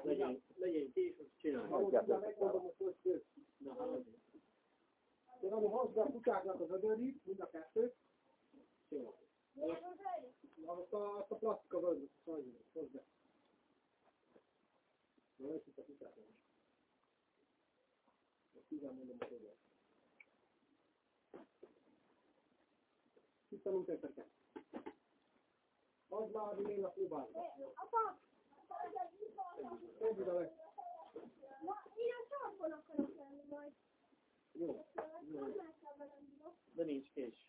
Legyen, legyen kés, azt csinálj. Ahogy megmondom, hogy hogy fő. Na, hát, Én ami hozzá a kutyáknak az ödörit, mind a kettőt, jó. azt a, azt a plastika vödröt, sajnálom, hozzá. Na, ezt itt a kutyáknak. Ezt így mondom, hogy hozzá. Itt a munkáseket. Az lábi én a próbálom. Apa! Tedd ide le. Ma, én a sarkon akarok lenni majd. Jó. Dino. De nincs kés.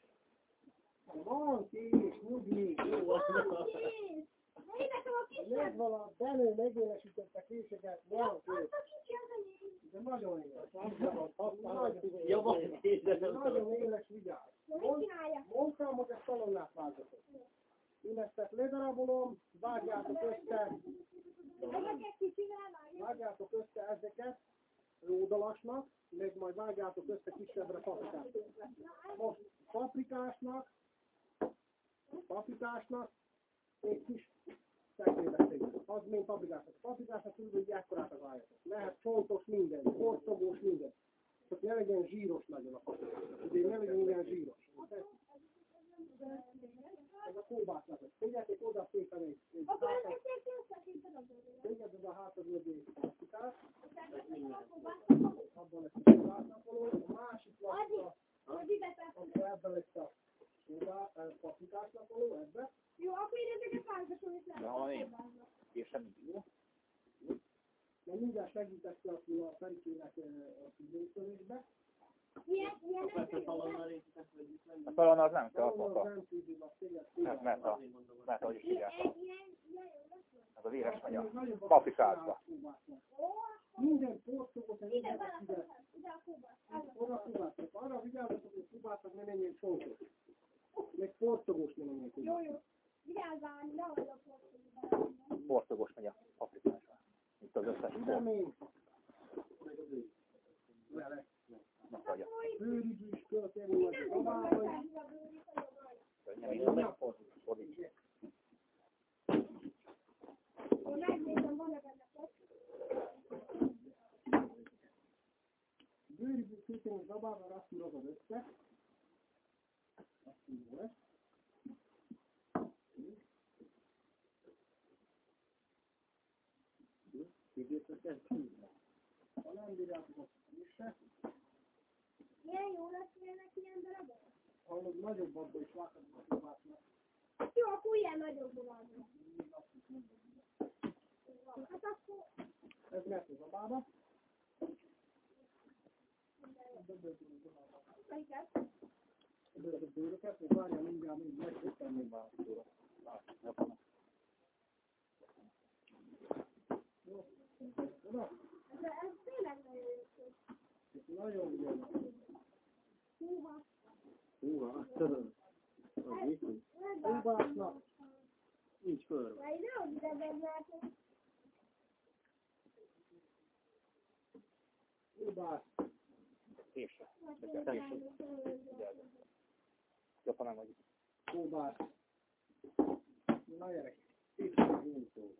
Van kés, nyugi. Jó, van. A! Megvan késeket, Azt kés. a kicsi az enyém. De nagyon éles. Nagyon Nagyon éles, vigyázz. Mondtam, hogy a szalonnát változott. Én ezt ledarabolom, vágjátok össze, vágjátok össze ezeket ródalasnak, meg majd vágjátok össze kisebbre paprikát. Most paprikásnak, paprikásnak egy kis szekrénybe tegyük. Az még paprikásnak. Paprikásnak úgy, hogy ekkorát váljatok. Lehet csontos minden, porszogós minden. Csak ne legyen zsíros nagyon a paprikás. Ugye ne legyen ilyen zsíros. Ez a kóbásznak. Figyeljetek oda szépen egy, egy Akkor hátat, ezeket összeszíted a bőrre. figyelj oda hátadőd egy paprikát, Adj, abban lesz a kóbásznapoló, a másik lapra, adj ide te. akkor ebben lesz a kóbá, eh, paprikásnapoló, ebbe. Jó, akkor én ezeket válogatom, és De ha én- És semmi. Jó? Mert mindjárt segítesz aki a Ferikének eh, a vagy mit nem. A talán az nem kell, a. Hát mert a, mert ahogy is jó lesz. Az a véres megy a a. Ó, Minden porszógot, ide minden ide. beletettem, ide a kubát. Oda kubásznak. Arra vigyázzatok, hogy kubásznak ne menjen csontos. Meg porszogós ne menjen Jó, jó. Vigyázzál, ne hagyd a portugálba. porszogos megy a paprikásba. Itt az összes Ide por. még. Vele. Na, hagyja. Bőrigű is költeni, vagy a babával is. Könnyen, így fordíts. Én megnézem, van-e benne portugál. Bőrigű költeni a babával, azt húzod össze. Nem bírjátok azt vissza, Milyen jó lesz ilyenek ilyen darabok? hallod, nagyobb abból is látod, hogy próbálnak. Jó, akkor ilyen nagyobb van. Hát akkor Ez lesz az a bába. Melyiket? Ez hogy tényleg nagyon jó. Nagyon jó. Húha. Húha, azt tudom. Az viszont Próbálnak. nincs fölve. Vagy nehogy ide vezet. Próbálsz. És. Jobban nem vagy. Próbálsz. Na gyerek. Itt van jó szó.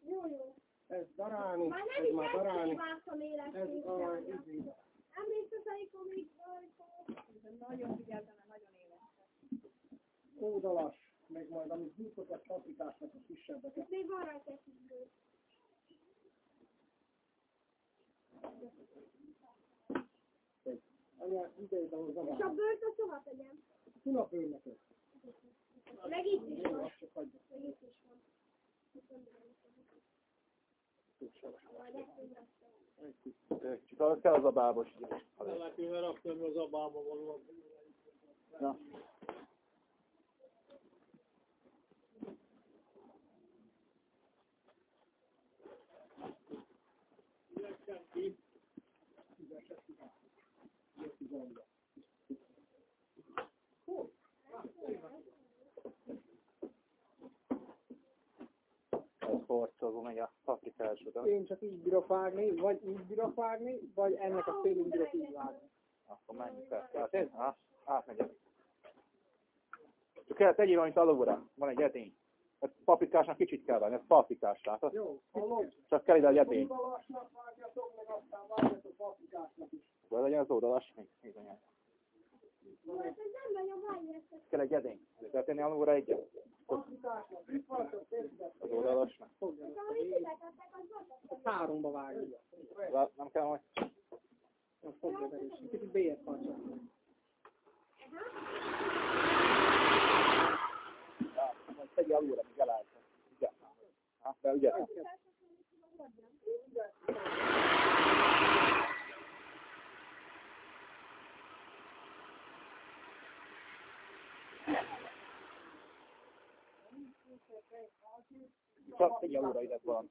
Jó, jó. Ez daráni, Már nem ez is már daráni. Ez a izébe. Emlékszel, amikor még. Nagyon vigyázzam, mert nagyon éles. Ódalas, meg majd amit gyújtokat paprikásnak a kisebbeket. Még van rajta egy idejét ahhoz És a bőrt azt hova tegyem? Tunapőrnek ez. Meg itt is van. csak. Meg itt is van. Az kell az a bábos. Valaki raktam az abába való. Ja. Ez horcolva megy a paprikás oda. Én csak így bírok vágni, vagy így bírok vágni, vagy ennek a félünk bírok így vágni. Akkor menjünk el. Át, át, átmegyek. Csak kell tegyél valamit alulra. Van egy edény. Ez paprikásnak kicsit kell venni, ez paprikás, látod? Jó, hallod? Csak kell ide egy edény. Ódalasnak vágjatok, meg aztán vágjatok paprikásnak is. Vagy legyen az oldalas, ezt. Kell egy edény. Tenni alulra egyet. Az oldalasnak. Háromba. Lá- Nem kell majd. Azt fogja is. Kicsit bélyet majd tegyél alulra, még elállítva. Ugye? Ha, de ugye? Csak tegyél alulra ide valami.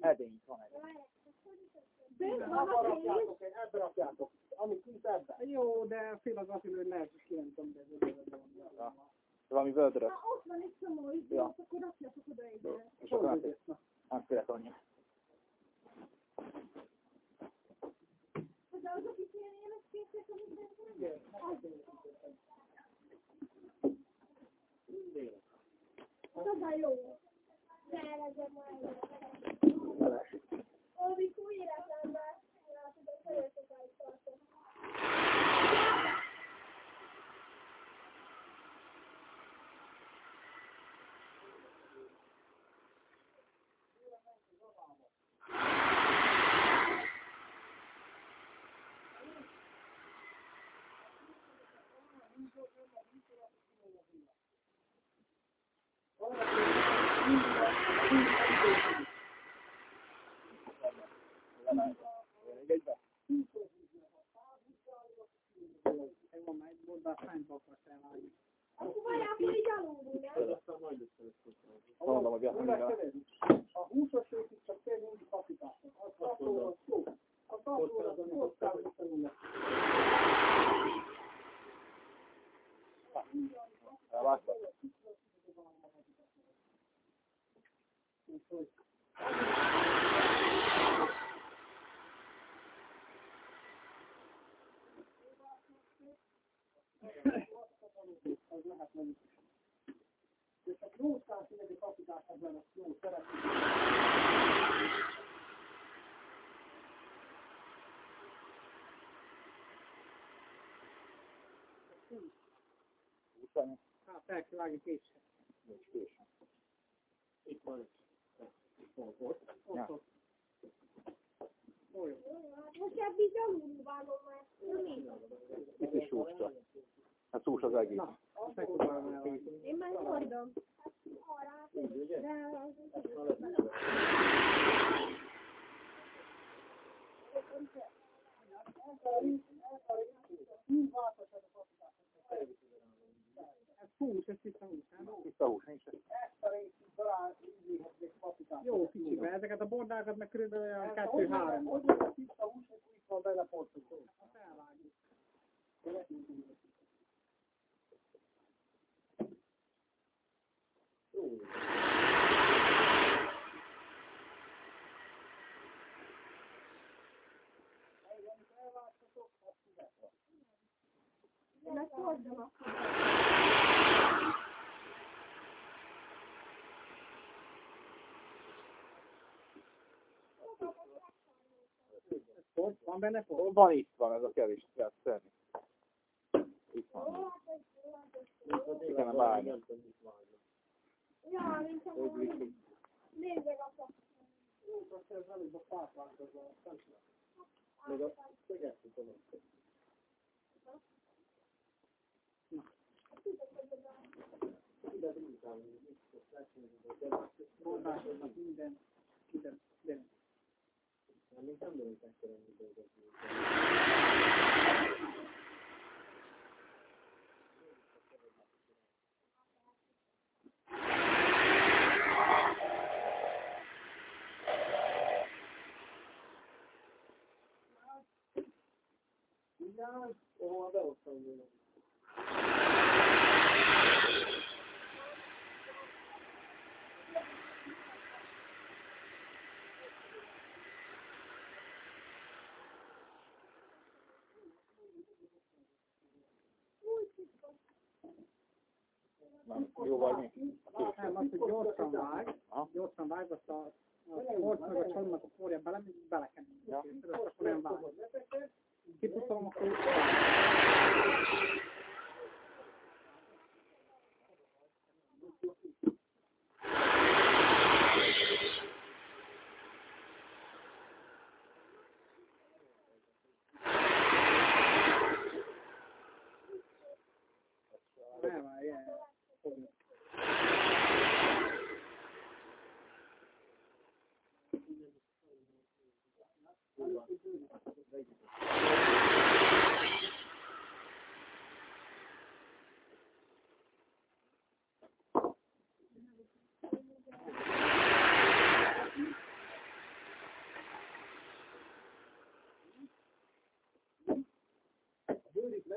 Edény van van rakjátok, ebbe rakjátok. Ami kint ebbe. Jó, de fél az azt, hogy lehet, hogy tudom, de. Valami vödröt. Ha ott van egy csomó idő, Ja. akkor rakjatok oda ide. És akkor át- átfélek annyi. De azok is ilyen éles képek, amit nem Az az a jó. Ne elegem majd. Amikor életemben hogy nagyon sokáig tartott. Még egybe? Én van már egy mondás, hány bakra kell vágni. Akkor majd akkor így aludunk, nem? Aztán majd összelesz. Mondom, hogy Úgy lesz szerint. A húsos részt csak fél mindig paprikásnak. Az tartó, az jó. A tartó, az a kockál visszanulnak. Elvágtad? Úgyhogy lehet mondjuk. És a jószkán színegi paprikásnak lenne jó, szeretném. Utána Hát el kell vágni kétszer. nincs késő. Itt van. Ott, ott. Ja. Most ebbi gyanúni vágom már. Itt is sústa. Hát szús az egész. El. Én már hordom. Ez hús, ez tiszta hús, nem? Itt a hús nincs. Jó, kicsibe. Ezeket a bordákat meg körülbelül olyan kettő-három. Hát, Hogy ez a tiszta hús, és úgy van bele portugó. Azt elvágjuk. Én ezt hordom akkor. Van benne pont? Van itt van, ez a kevés, kell tenni. Itt van. Ki kellene vágni. Ja, mint ha valami. Nézzek akkor. Azt ez előbb a pápánkozó. Meg a szöget tudom. Bordásoknak minden. Minden. Minden. Még nem döntek kellene dolgozni. Ja, ó, beosztom volna. Na, jó vagy mi? Nem, azt, hogy gyorsan vág, Aha. gyorsan vág, azt a, a port meg a csomnak a porja bele, még belekenni. Ja. És akkor nem vág. Kipuszolom, akkor úgy nem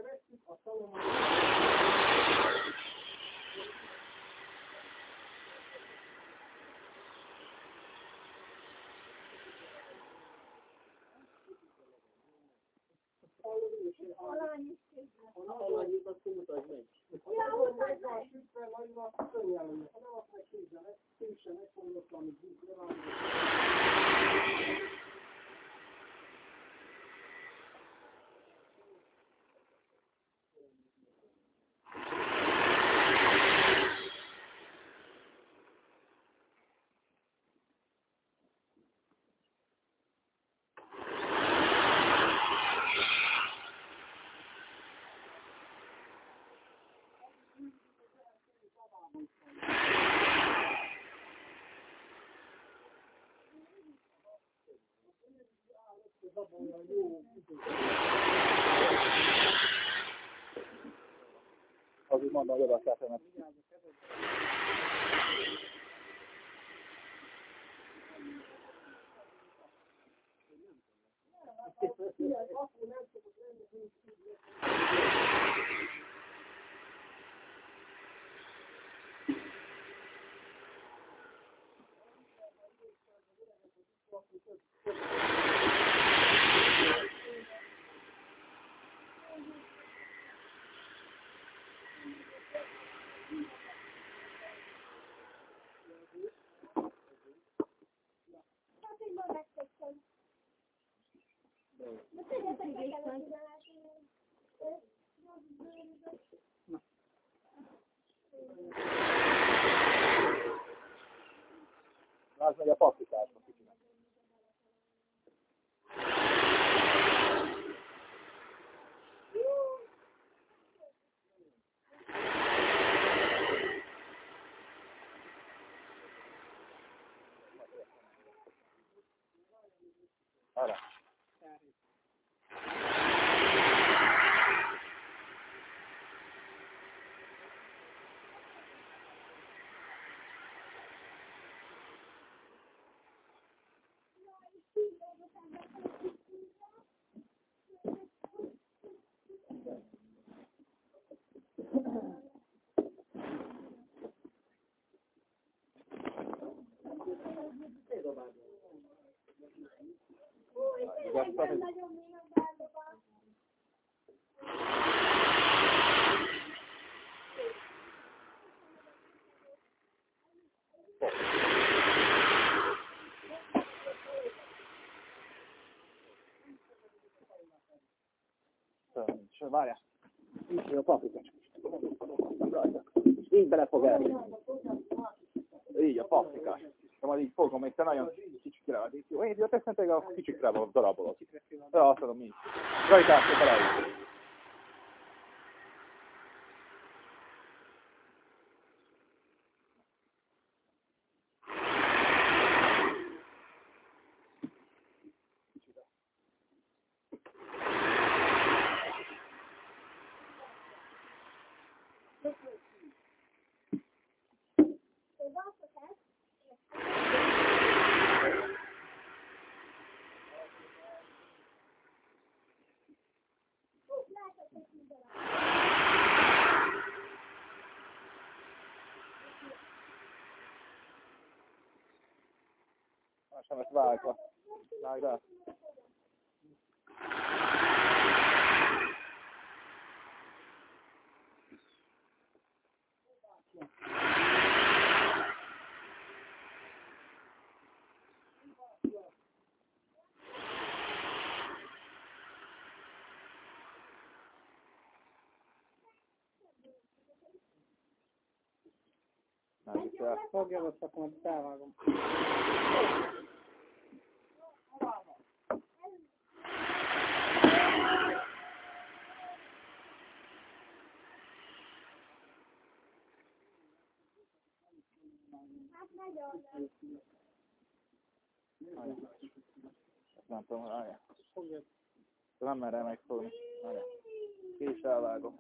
veremezsin. Asal olmalı. Bújt, levágni. Az úgy mondom, hogy oda kell tenni. Hát, De tegyetek meg És várjál. Így a paprika. És így bele fog elni. Így a paprikás. De majd így fogom, még te nagyon kicsikre vagy. Jó, én teszem tényleg a kicsikre van darabolod. Ja, azt adom így. Rajtásra bele így. Most nem ezt vágva. Vágd el. Nem hiszel. Fogja azt, akkor majd felvágom. Hát nagyon. Nem tudom, várjál. Fogja. De nem merem megfogni. Elvágom.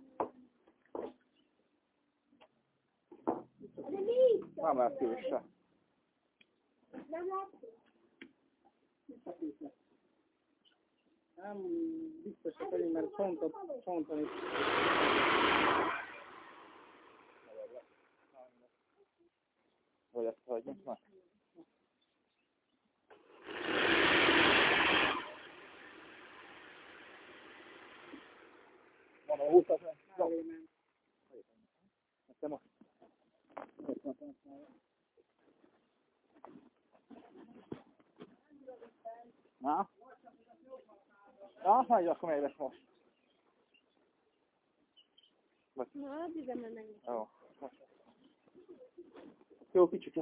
De mi? Nem lehet se. Nem látszik? Nem biztosak vagyunk, mert csontot, csonton is. Vagy ezt hagyjuk meg? Te most. Na? Ja, majd akkor lesz most. Vagy, Na, üzemen meg. jó. Most. Jó, kicsit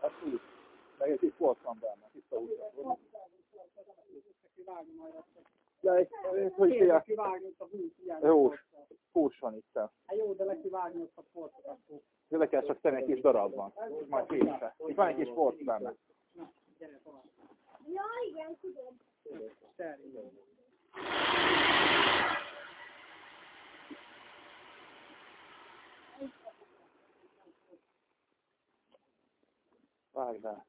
Ez úgy. Meg egy kis volt van benne. Kivágom majd azt. Ja, egy, hogy a ilyen. Jó. hús van itt. Hát jó, de lekivágni ott a portot, akkor. Tőle kell csak tenni egy kis darabban. Majd késve. Itt van egy kis porc benne. Na, gyere tovább. Ja, igen, tudom. Terjünk. Vágd be.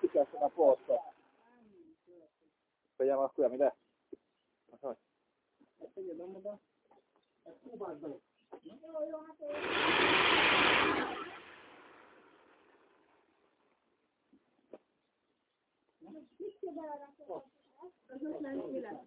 Kikezdtem a portot. Vegyem akkor ide? Hogy? Tegyedem oda. Ezt próbáld bele. Jó, jó, hát Az 59.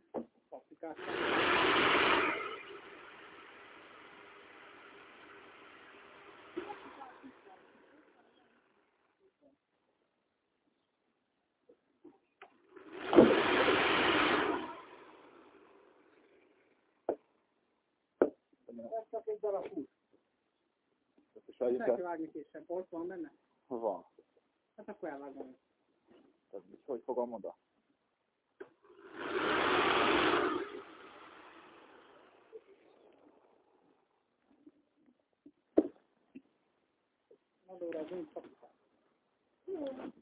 darab hús. Is vegyük el. vágni később. Ott van benne? Van. Hát akkor elvágom. Tehát, Hogy fogom oda? Adóra az én paprikát. Majd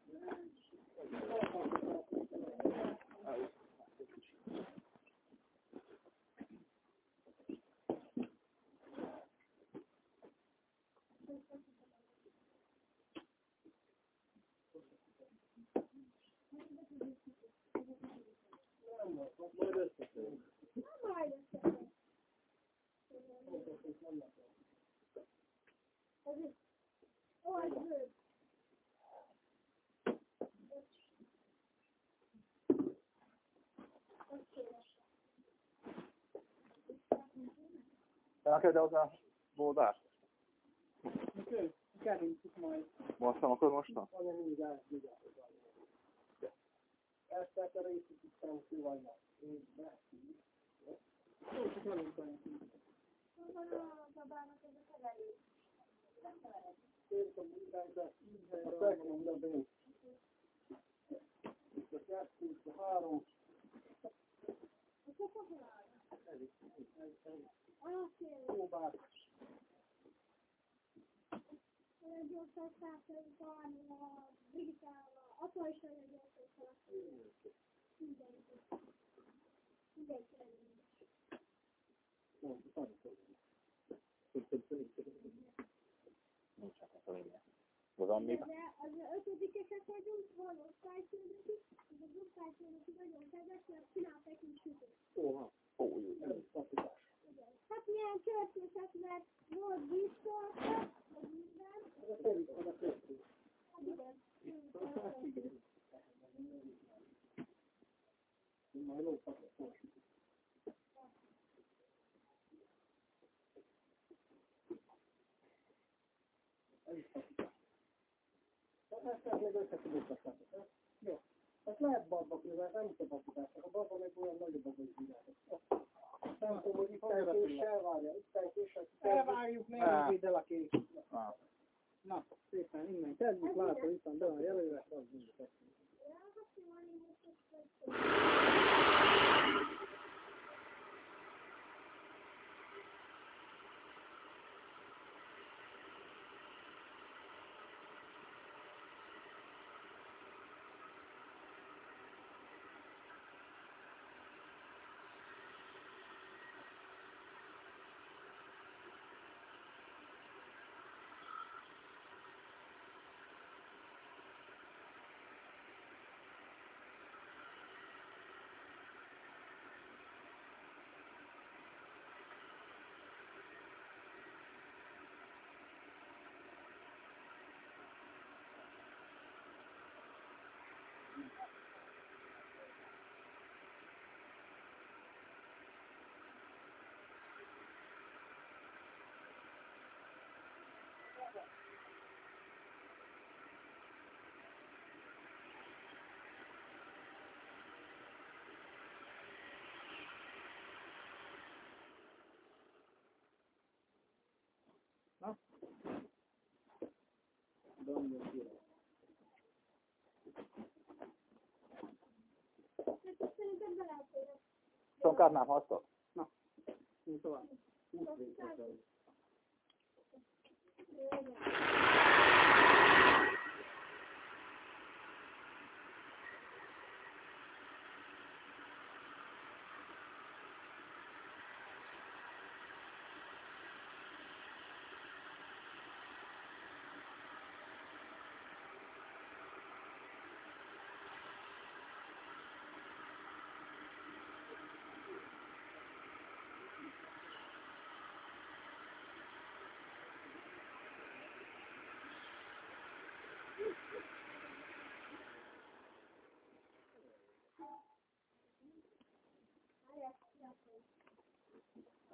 Te neked hozzá Kerincsük majd. Mostam, akkor elvigyázz. Ezt a részét is vannak. Én be. Jó, csak nem tudom. Van a babának ez a lényeg. De van még? Az ötödikesek vagyunk, van osztályfőnök is, és az osztályfőnök is nagyon kedves, mert csinál nekünk sütőt. Ó, van. Ó, jó. Ez paprikás. Hát milyen körtősek, mert volt víztorta, meg minden. Ez a terik, az a terik. Hát igen. Majd lófatot most. Ez is paprikás. Hát ezt még össze tudod beszélni. Ezt lehet babba különben, nem kell paprikásnak. A babba meg olyan nagyobb az virágok. Nem tudom, hogy itt késsel várja. Itt. Elvárjuk hogy vidd el a. Ah. Na, szépen innen kezdjük, látom, itt van be a jelölve, az mindig Domnul Kira. Szerintem be lehet férni. Tonkárnál hasztok? Mint tovább.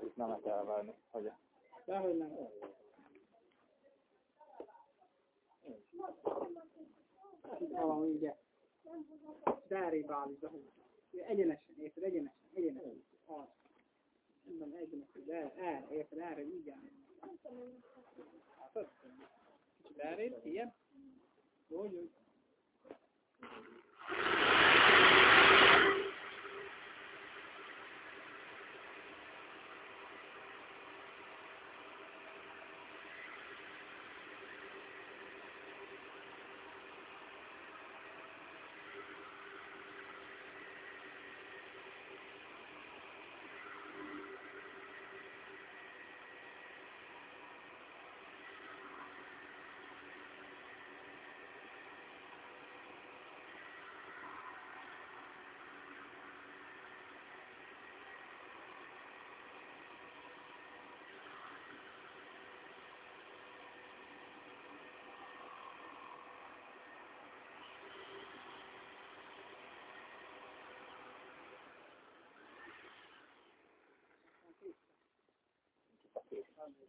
Itt nem lehet elvárni, hogy Dehogy nem. Valami ugye. Dárébb állít, egyenesen, érted, egyenesen, egyenesen. Az. Nem, egyenesen, de el, érted, erre így áll. Látod? Kicsit errébb, ilyen. Jó, jó.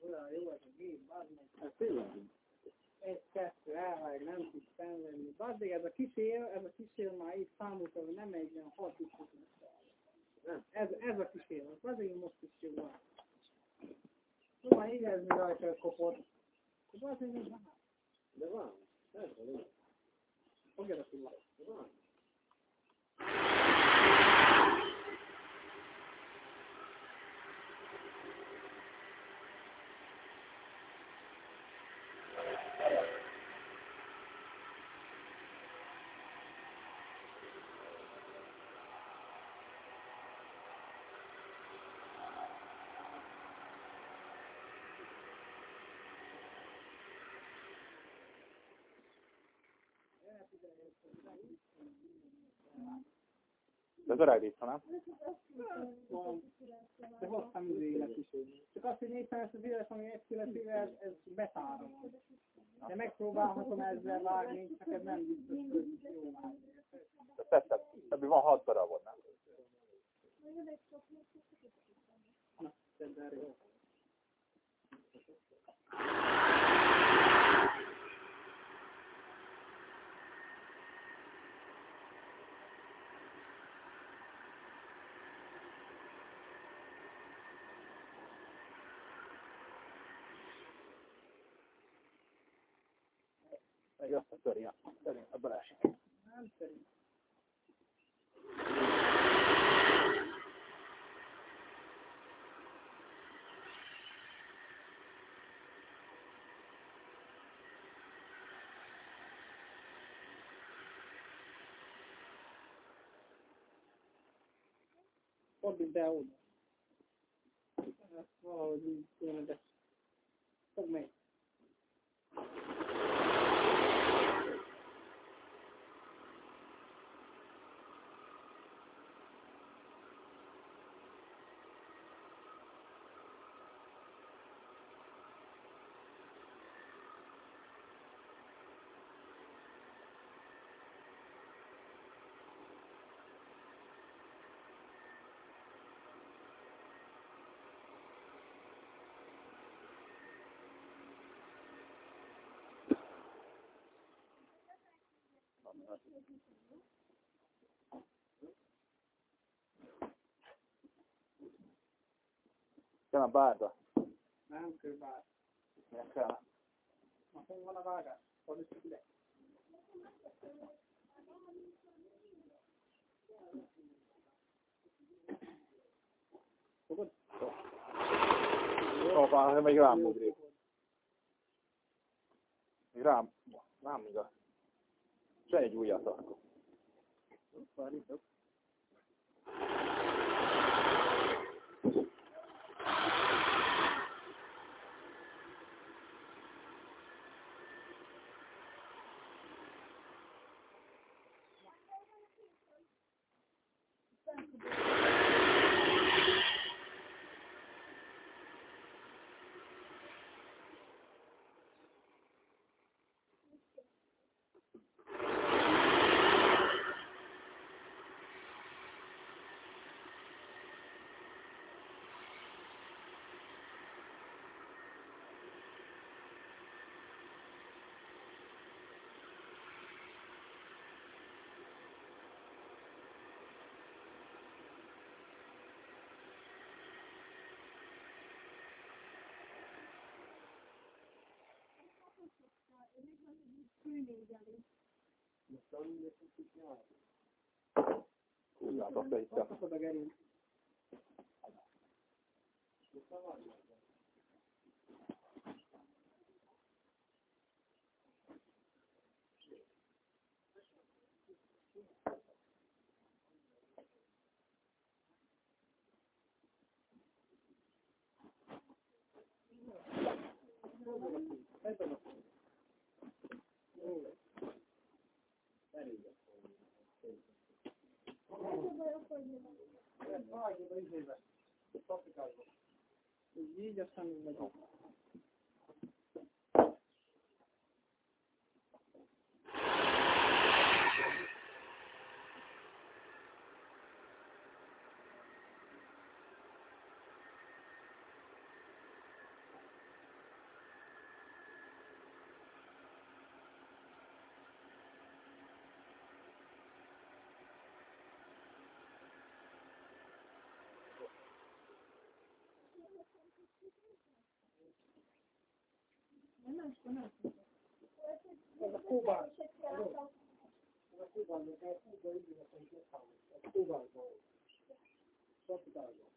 Olyan jó ez a gép, bazd meg. Ez tényleg. egy, kettő, elvág, nem tud szenvedni. Bazdig, ez a kísér, ez a kísér már itt számolta, hogy nem egy olyan hat Ez, ez a kísér, bazdig most is jó van. Szóval érezni rajta a kopot. Bazdig van. De van. Persze, van. Fogjad a pillanat. Van. De az vissza, nem? De hoztam az élet is. Csak azt, hogy éppen ezt az élet, ami egy születével, ez betárol. De megpróbálhatom ezzel vágni, ez nem biztos, hogy jó vágni. De tetted, ebből van hat darabod, nem? Na, tedd erre jó. Meg azt a töri, töri, a belesik. Nem szerint. Fordítsd el oda. Ezt valahogy így kéne, de... Fogd meg. Kell a bárda. Nem kell bár. Miért kell? Na, hol van a vágás? Fordítsd ide. Fogod? Hoppá, még rám. Még rám, rám igaz. Se egy újat akkor. Fordítok. Főnézelő. Tudjátok, te itt a... Kapod a gerinc. Vágod a izébe. Paprikázba. Így, így, aztán úgy megyünk. Ez a kóbán. Ez a kóbán, de a kóbán izébe sem megszámolni. Ez kóbánban. Paprikázba.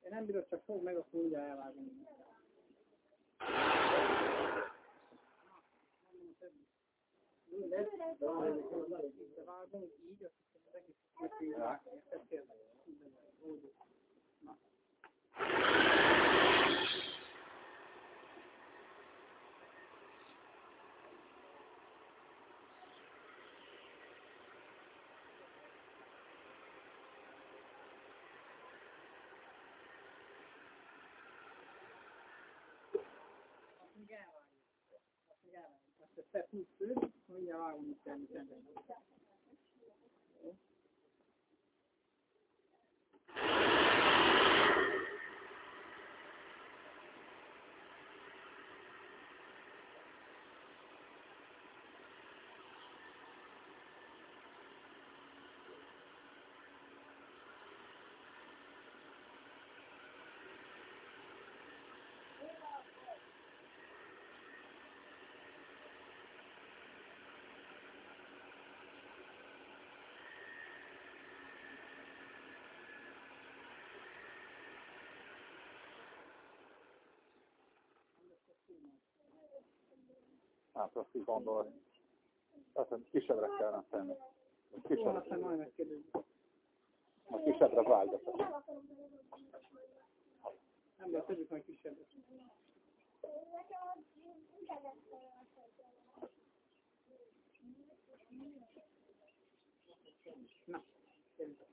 Én nem bírod, csak fog meg, akkor ugye de vágom így, azt hiszem, az egész megpillanatok. Érted? Tényleg. Minden van. Azt még elvágjuk. Azt még elvágjuk. Azt ezt te tudsz fő, mindjárt vágom itt el, Hát azt így gondolod. Tehát, kisebbre kellene tenni. Kisebbre, megkérdezzük. a kisebbre vágjatok. Nem, de tegyük majd kisebbre. Na, kérjük.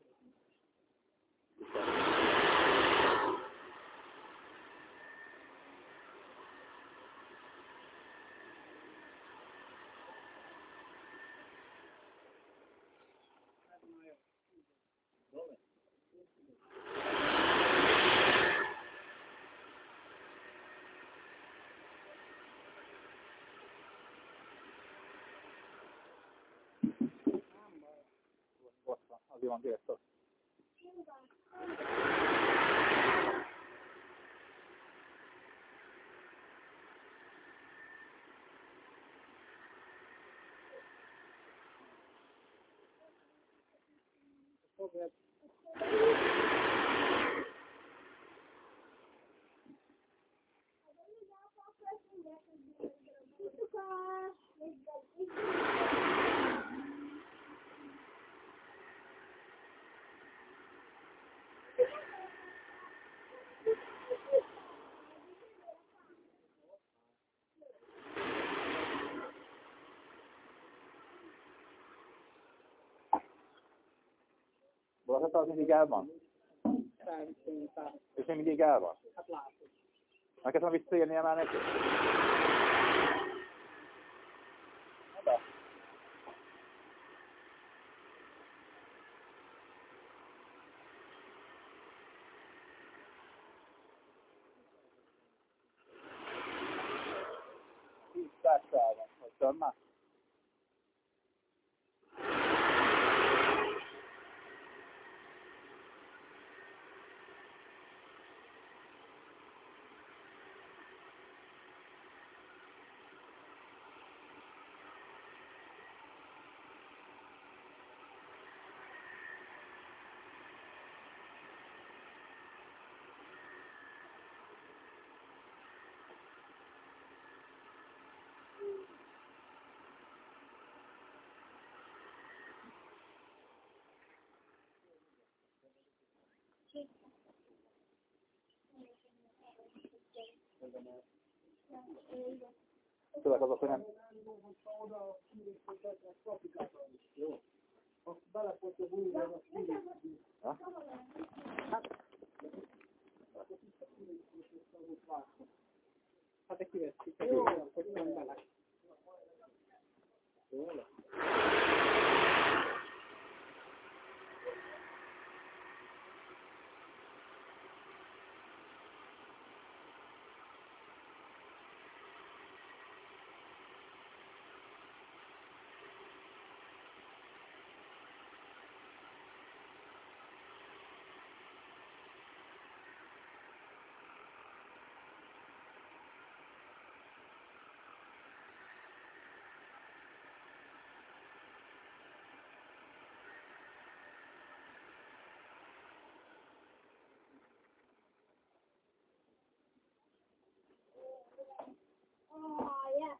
Ott van, azért van gérszak. Fogd Valaki szavazata az mindig el van? És mindig el van? Hát látod. Neked van visszaérnie már neki? Azt belefogyja bújra, azt kivételtek. Ha? Hát de kivesszük, jó, hogy nem bele. Oh, yes,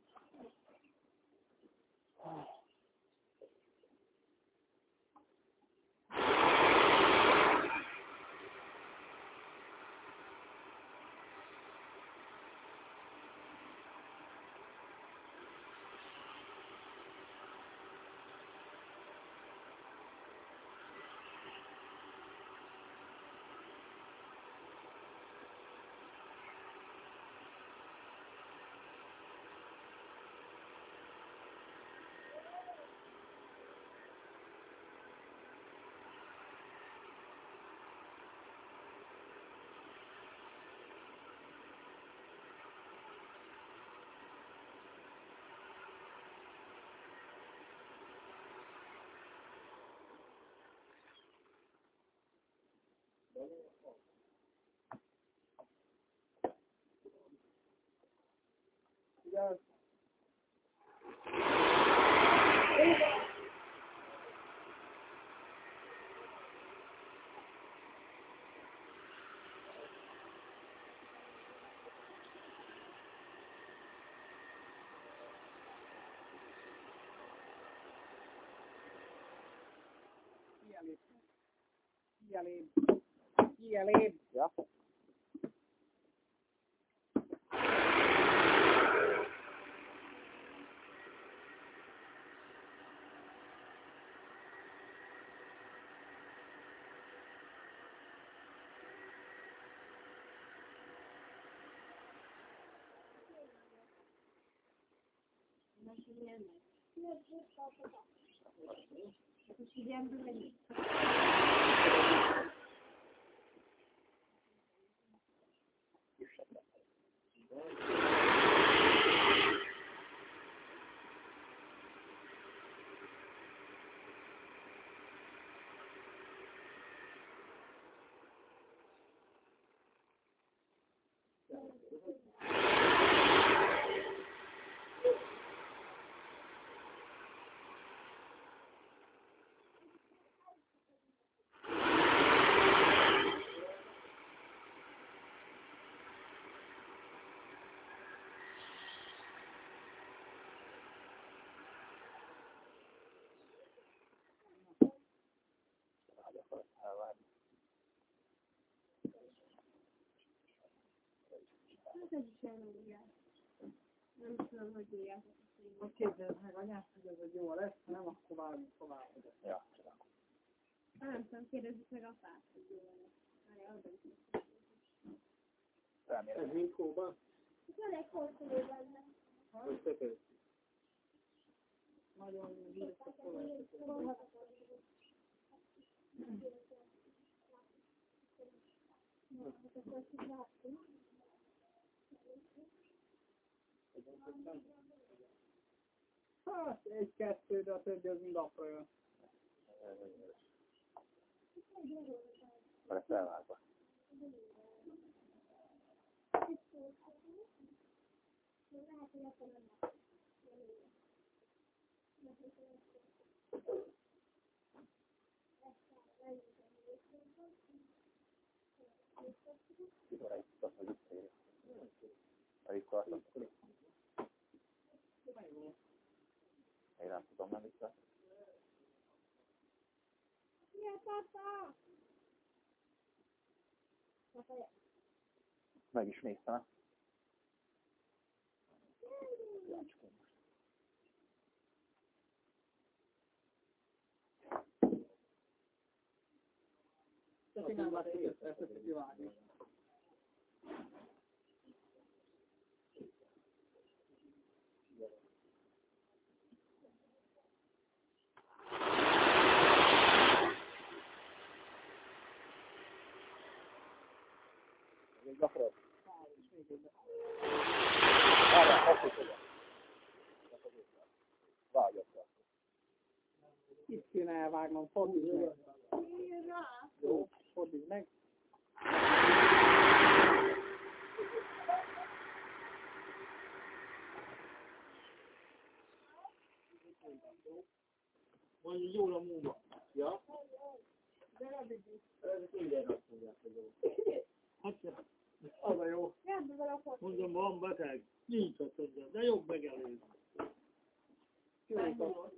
Yes. Yale. Yale. Ki elébb. Ki elébb. Ja. Hát ez is elmondják. Nem tudom, hogy írják. Most képzeld meg anyát, hogy egy jó lesz, nem, akkor vágjunk tovább. Ja. Hát nem tudom, kérdezzük meg apát, hogy jó lesz. Remélem. Ez mind kóban? Van egy korszoló benne. Szöveg. Hát, egy-kettő, de a többi az mind apra jön. Felvágva. Mikor eljutott, hogy itt? Amikor azt mondta, én nem tudom, nem vissza. Ja, papa! Meg is néztem. Látom, hogy ezt ezt kivágni. Még akarod? És még egy. Várjál, kapjuk oda. Vágyok rá. Kéne elvágnom, fordítsd meg. Jó, fordítsd meg. Mondjuk jól a múlva. Ja? Ez ingyen azt mondják, hogy jó. Hát, Az a jó. mondom, van beteg. Nincs mondja, de jobb megelőzni. Kiújtott.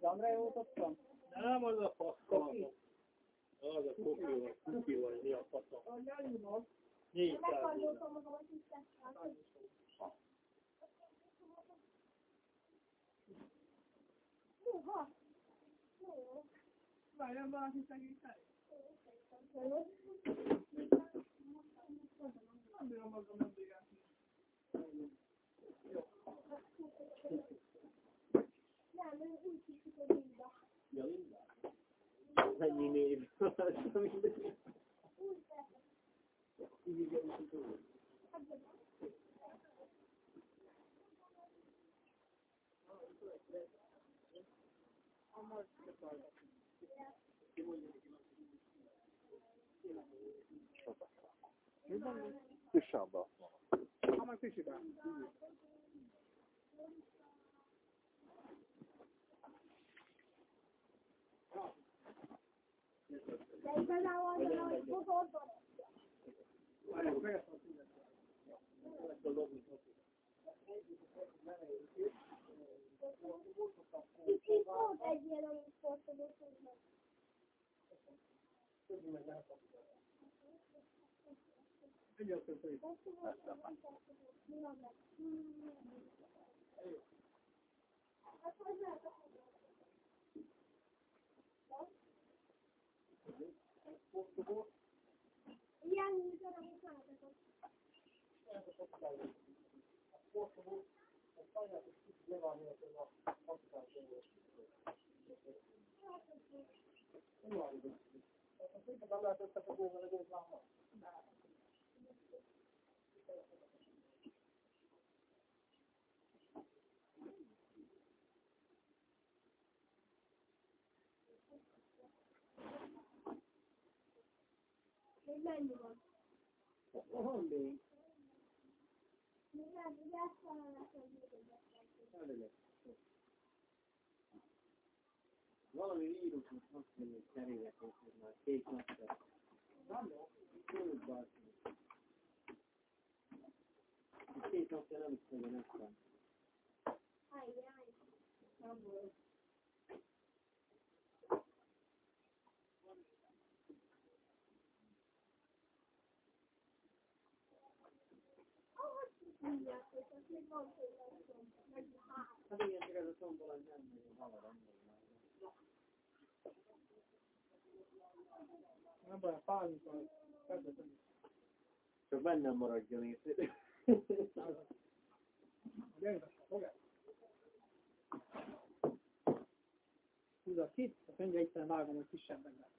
Damra jutottam? Nem az a faszom. Az a kofi vagy, kuki vagy, mi a faszom. Négy. Várjál, valaki segítség. Nem bírom magam eddig át. Ja, minden. Mennyi név? Kisebb azt mondom. Ha meg kicsiben. De igazából az, hogy Annenin evi. Inshallah. How much is it? Itt volt egy ilyen, amit fotózod. Többi meg lehet kapni. Egyáltalán pedig. Ilyen, mint a munkáltatok. Ez a szociális. A sportoló, a saját és kicsit leválni ez a kapitás Nem várjuk. Tehát a szépen nem lehet összefogni vele egy lámmal. Még mennyi van? Van még. Még nem, ugye ezt valamit, Előleg. Valami vírusot használni cserélek, hogy már két napja. Nem jó. Tudod, bárki. Két napja nem is nagyon ettem. Ajjaj. Nem volt. Mindjárt, hogy az még van tőle, meg hát. Hát igen, csak ez a tombol, az nem nagyon hamar Nem baj, a pálinka, kedvezem. Csak bennem maradjon és Gyere, fogad. Húzza ki, a könyve egyszerűen vágom, hogy kisebbek lesz.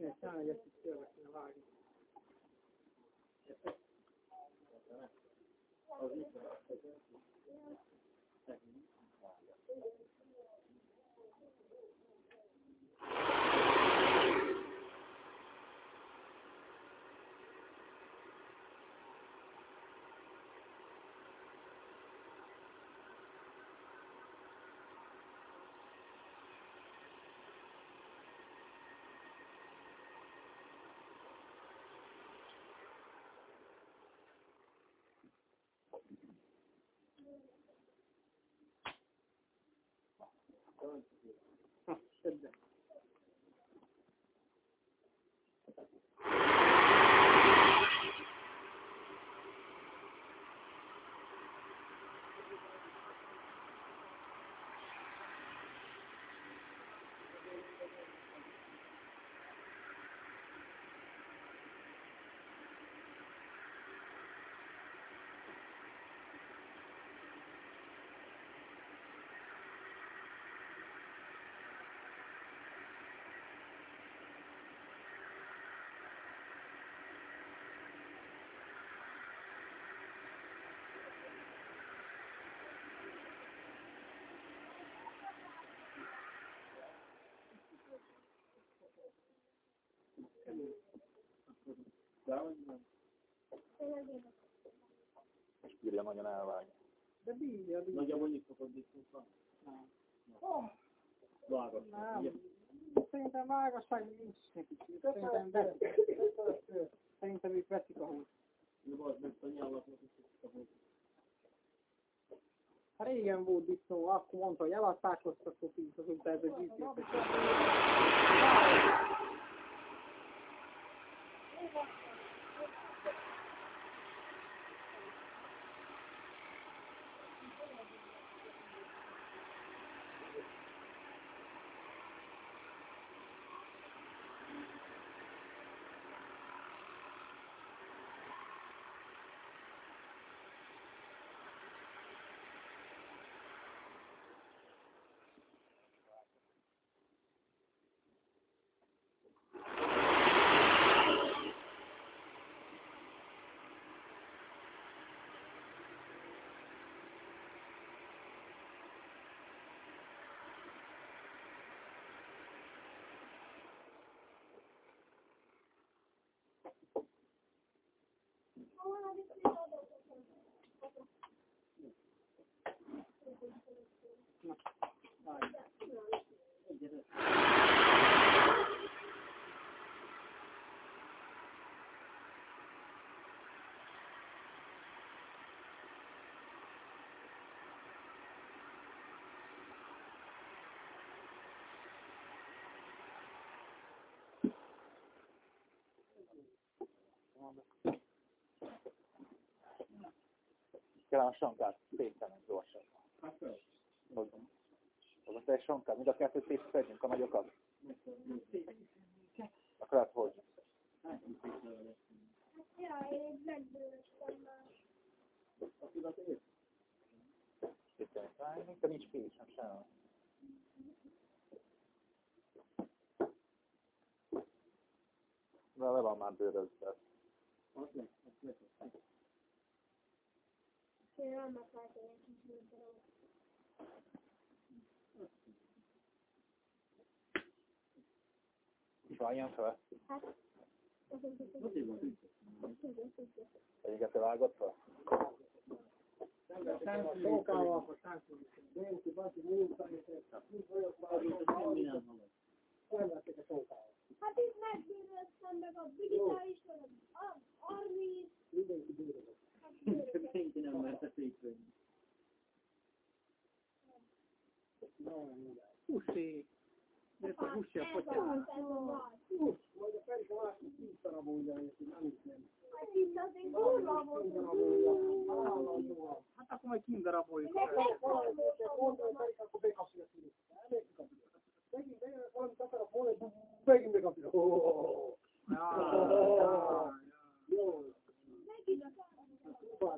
kéne csinálni, hogy ezt is félbe kéne vágni. Az itt van. Ha, És bírja nagyon elvágni. De bírja, bírja. Nagyjából annyit szokott biztos van. Nem. Oh, Vágos. nem. Szerintem vágasság nincs neki. Szerintem veszik. Szerintem ők veszik a húst. Jó, az meg a nyálatnak is kapott. Hát régen volt disznó, akkor mondta, hogy eladták azt a kopit, azóta ez A GT-t. Kell a sankát szépen gyorsan. Hozom. Hozom te sankát, mind a kettőt szétszedjünk a nagyokat. Akkor hát hogy? Ja, én megbőröstem már. Inkább nincs késem sem. De le van már bőrözve. Én nem akartam egy kis bőröstem. Vajjan fel. Hát, Egyiket te vágod fel? Sókával, Bénti, Bati, Múlta, és nincs olyan szállítani, nem lettek a sókával. Hát itt megbőröztem meg a digitális, a Arvis, Mindenki bőrözött. Depende na mata frequente. Não, puxei. Puxa, puxa. Olha, peraí, eu acho que isso era bom ideia. Hát akkor majd kindaraboljuk. Megint megkapja. Megint megkapja. Ó, Jó,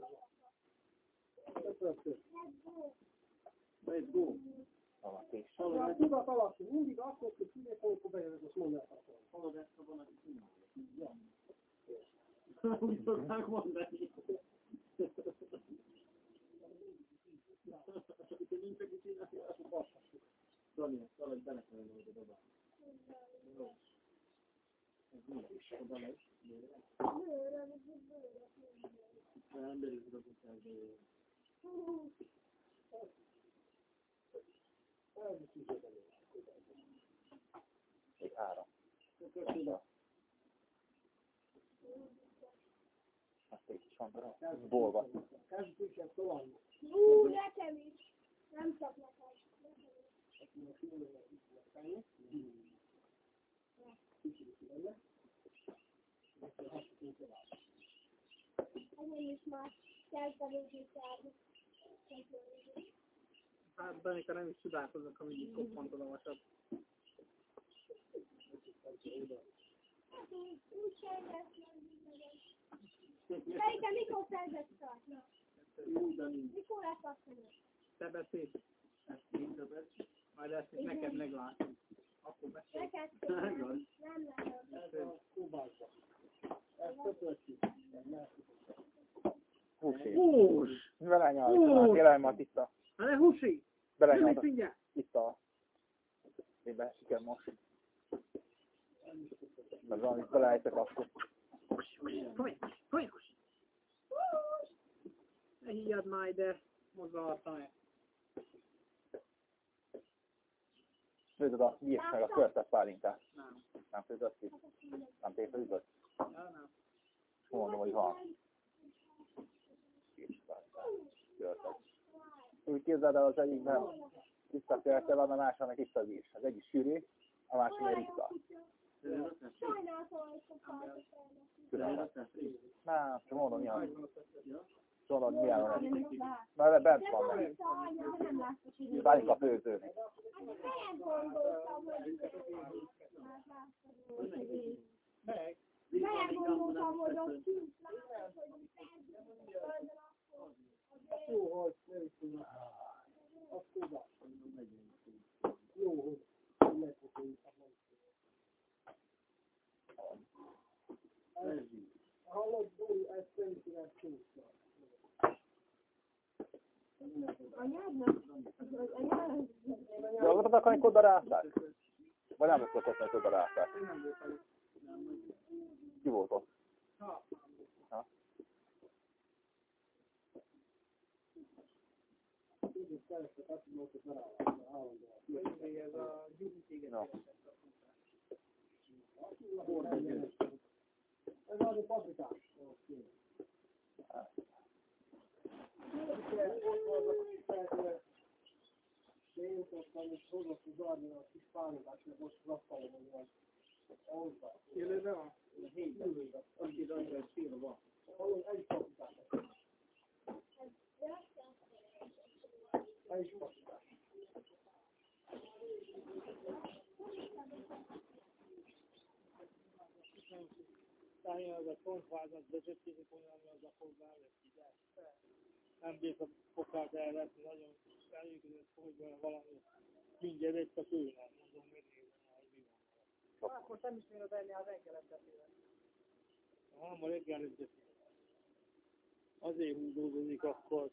Megint a várja. Köszönöm. Let's go. Van a tudat mindig akkor, hogy kinek, amikor bejön, azt. Hallod a vonat is Ja. Úgy mondani. Hogyha nincs, aki csinálja, akkor bassassuk. Dani, ezt valahogy bele kell venni oda dobálni. Jó. Ez mi is? Oda megy. Nem, belül tudok utáni. Még három. Azt így is van. Bolva. Ú, nekem is. Nem csak nekem. Ezen is már járni. Hát Danika nem is csodálkoznak, ha mindig koppantod a. Hát úgy, nem Szerintem mikor? Jó, Dani. Mikor lesz azt? Te beszélsz, Ezt én többet. majd ezt is neked meglátom. Akkor beszélsz. Neked Igaz. nem lehet. Ez a kubákba. Húsi. Hús! Belenyalt. Hús! Élelmet itt a... Hát húsi! Belenyalt. Itt a... Én beesik el most. Mert valamit beleejtek akkor. Folyj! Folyj! Ne higgyad már ide! Mozgaltam -e. Főzöd a nyírt meg a körtett pálinkát. Nem. Nem főzöd ki? Nem téfőzöd? Nem. Mondom, hogy van. Úgy képzeld el, az egyikben tiszta kelte van, a másiknak itt az is. Az egyik sűrű, a másik meg ritka. Na, csak mondom, mi van. Tudod, Nem, nem lát. Na, de bent van meg. Nem Válik a főzőnek. Hogy Meg. Fejen gondoltam, hogy ott kint látod, hogy fejen Jó, hogy nem Azt tudom. Jó, hogy lehetőség. Hallod, Dori, ezt szerintem tudsz. anyádnak, Dolgokat akarni kodarálták? Vagy nem hogy kodarálták? Ki volt ott? Ha? No. Ez az a paprikás. Én hozott az arni a kis pálmikás, mert most raktam, hogy Egy paprikás. Táján az a konfázat vezetőzik olyan, az a hozzá lesz ide. Nem bírt a kokát elvetni, nagyon elégedett, hogy valami mindjárt egy a tőle. Mondom, megnézem, hogy. Akkor nem is kéne venni a reggelet beszélet. Ha ma reggel egyet. Azért húzódik akkor.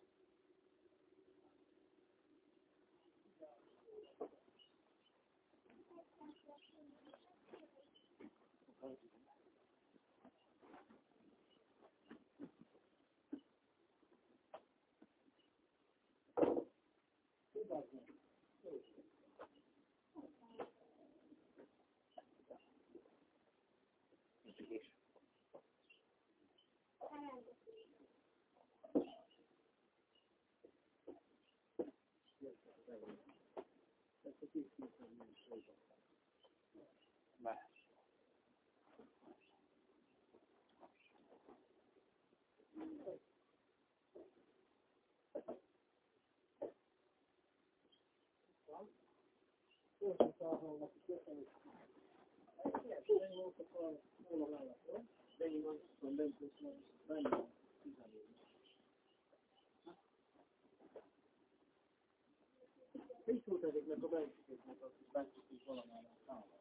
Ne. Így volt ezeknek a belsőknek, akik belsőknek valamelyik számol.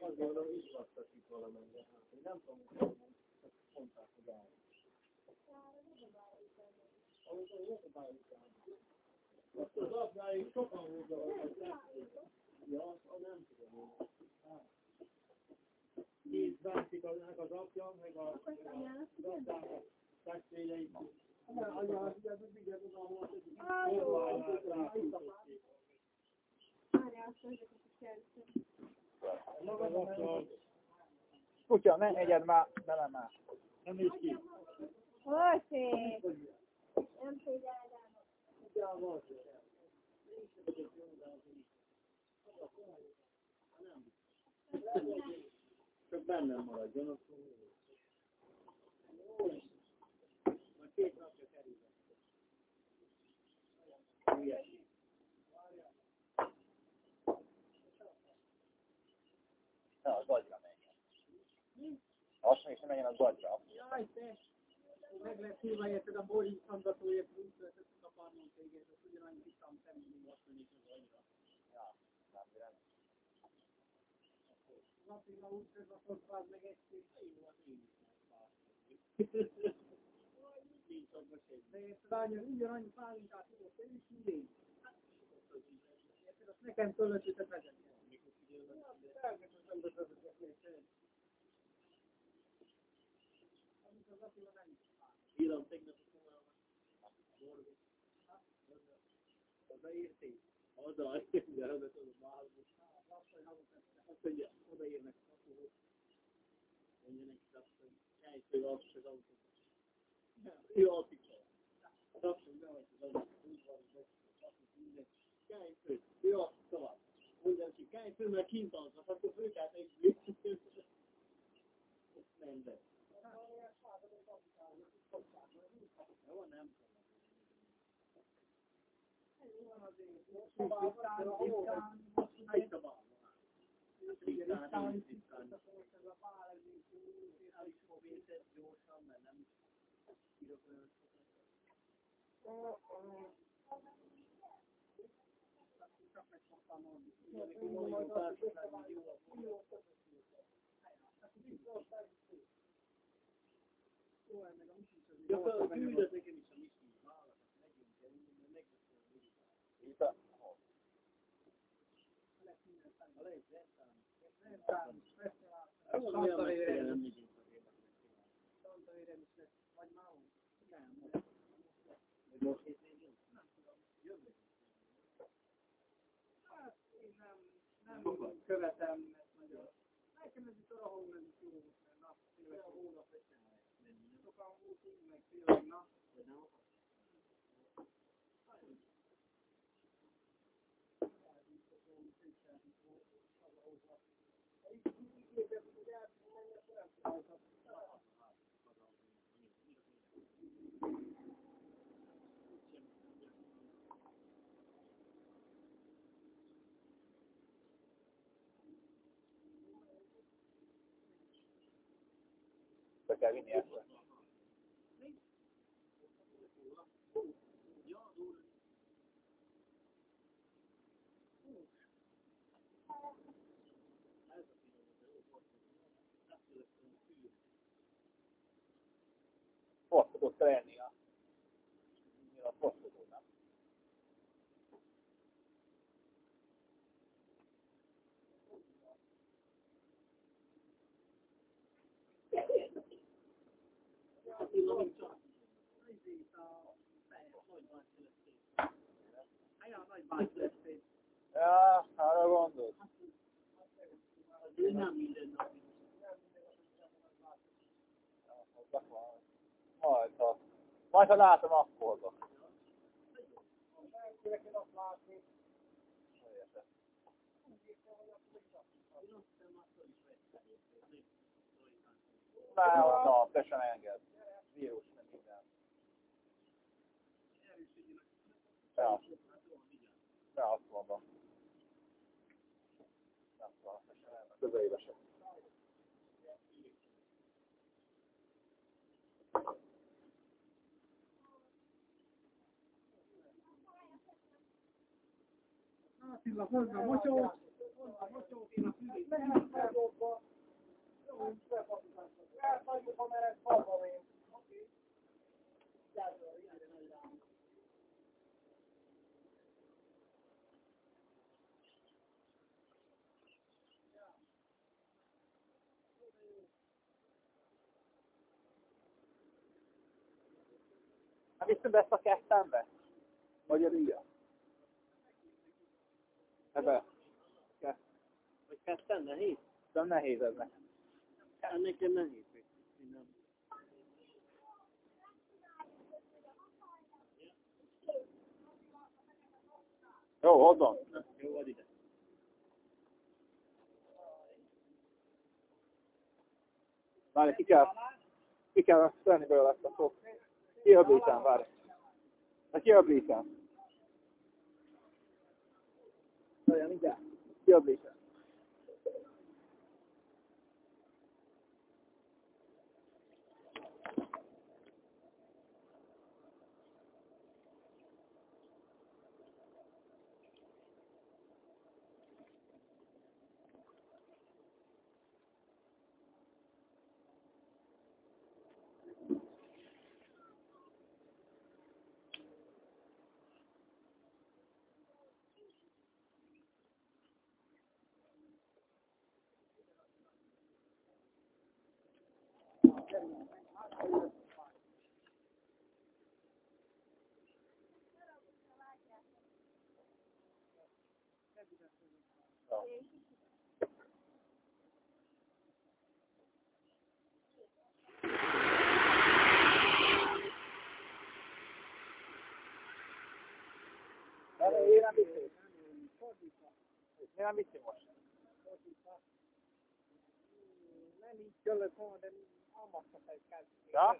Azt gondolom, izgattasik valamennyire. Hát, én nem tudom, hogy mondták, hogy áll. Ahogy a jogabályok áll. Azt az apjáig sokan húzzanak. Ja, azt nem tudom. Bánszik az az apja, meg a gazdának a testvérei. Anya, az ugye, ez ugye, ez a volt, ez Kormánynál ráfűtötték. várjál, azt ezeket is elviszem. Maga az apja Kutya, ne egyed már, bele már. nem is ki. Hogy! Nem figyelem. Csak bennem maradjon, akkor Majd két napja kerül. Hülyeség. Ne, az gagyra menjen. Azt még nem menjen, az gagyra. Jaj, te! Meg lehet hívva érted a boring hangatóért, úgy lehetett kaparnom téged, hogy ugyanannyi tisztán szemlélni azt mondjuk az agyra. Ja, nem, nem. Napira úgy tesz a fotvád meg egy szép jó, az én is Nincs abban semmi. De érted, anya, ugyanannyi pálinkát tudott, én is úgy én. Érted, azt nekem tölötőtet vezetni. Természetesen vezetni. Amit az Attila nem is Írom tegnap a komolyan. Borbé. Odaírték? Oda, de oda tudom, bálba. Azt mondja, odaírnak a kapuhoz. Mondja neki azt, hogy eljöttél azt az autót. Ő alszik el. Tapsunk be, hogy az az Kájfő, ő alszik tovább. Mondja, hogy kájfő, mert kint alszik, akkor főkát egy Nem, de. Jó, nem. Ja, fel küldött nekem is a Miki választ, megyünk el, innen megbeszélni. Itt a... A Santavéren nem megyünk a Santavéren is lesz. Vagy Máó? Nem, most. Most hét még jön? Jövő. Hát, én nem, nem követem, mert nagyon. Nekem ez itt a hónap is jó, mert nap, tényleg a hónap sokan útunk, meg tényleg nap. Be kell vinni ezt. Fosztozott lenni a... A fosztozó, nem? Attila, mint csak. Ezért a Hát a nagy bájtletét. Ja, arra gondolsz. Azért nem minden nap. Majd ha, majd ha látom, akkor van. Már a nap, te sem enged. Vírus, meg minden. Ja. Ja, azt mondom. Nem tudom, te sem enged. Közelébe sem. Attila, hozd a. Elhagyjuk, ha mered falba én. Oké. Viszünk be ezt a kettembe? Vagy a ríja? Ebbe? Ke- Vagy ketten nehéz? De nehéz ez nekem. Hát nekem nehéz. Nem. Jó, hozom. Jó, add ide. Várj, ki kell, ki kell venni belőle ezt a szót. Kiöblítem, várj. Na kiöblítem. Olyan, mindjárt. Kiöblítem. Én nem viszi. Mi nem vitti most? Nem így kellett volna, de nem akartam egy kezdeni. Ja?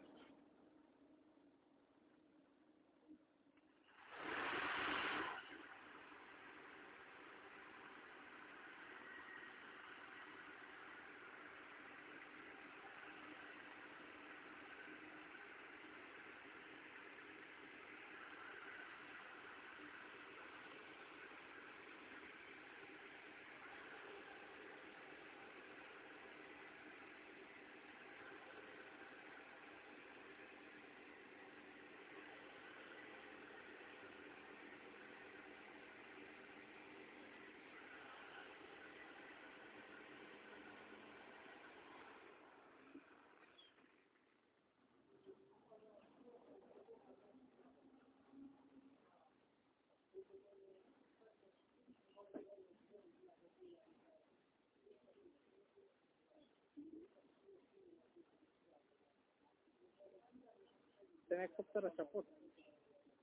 Te megkaptad a csapot?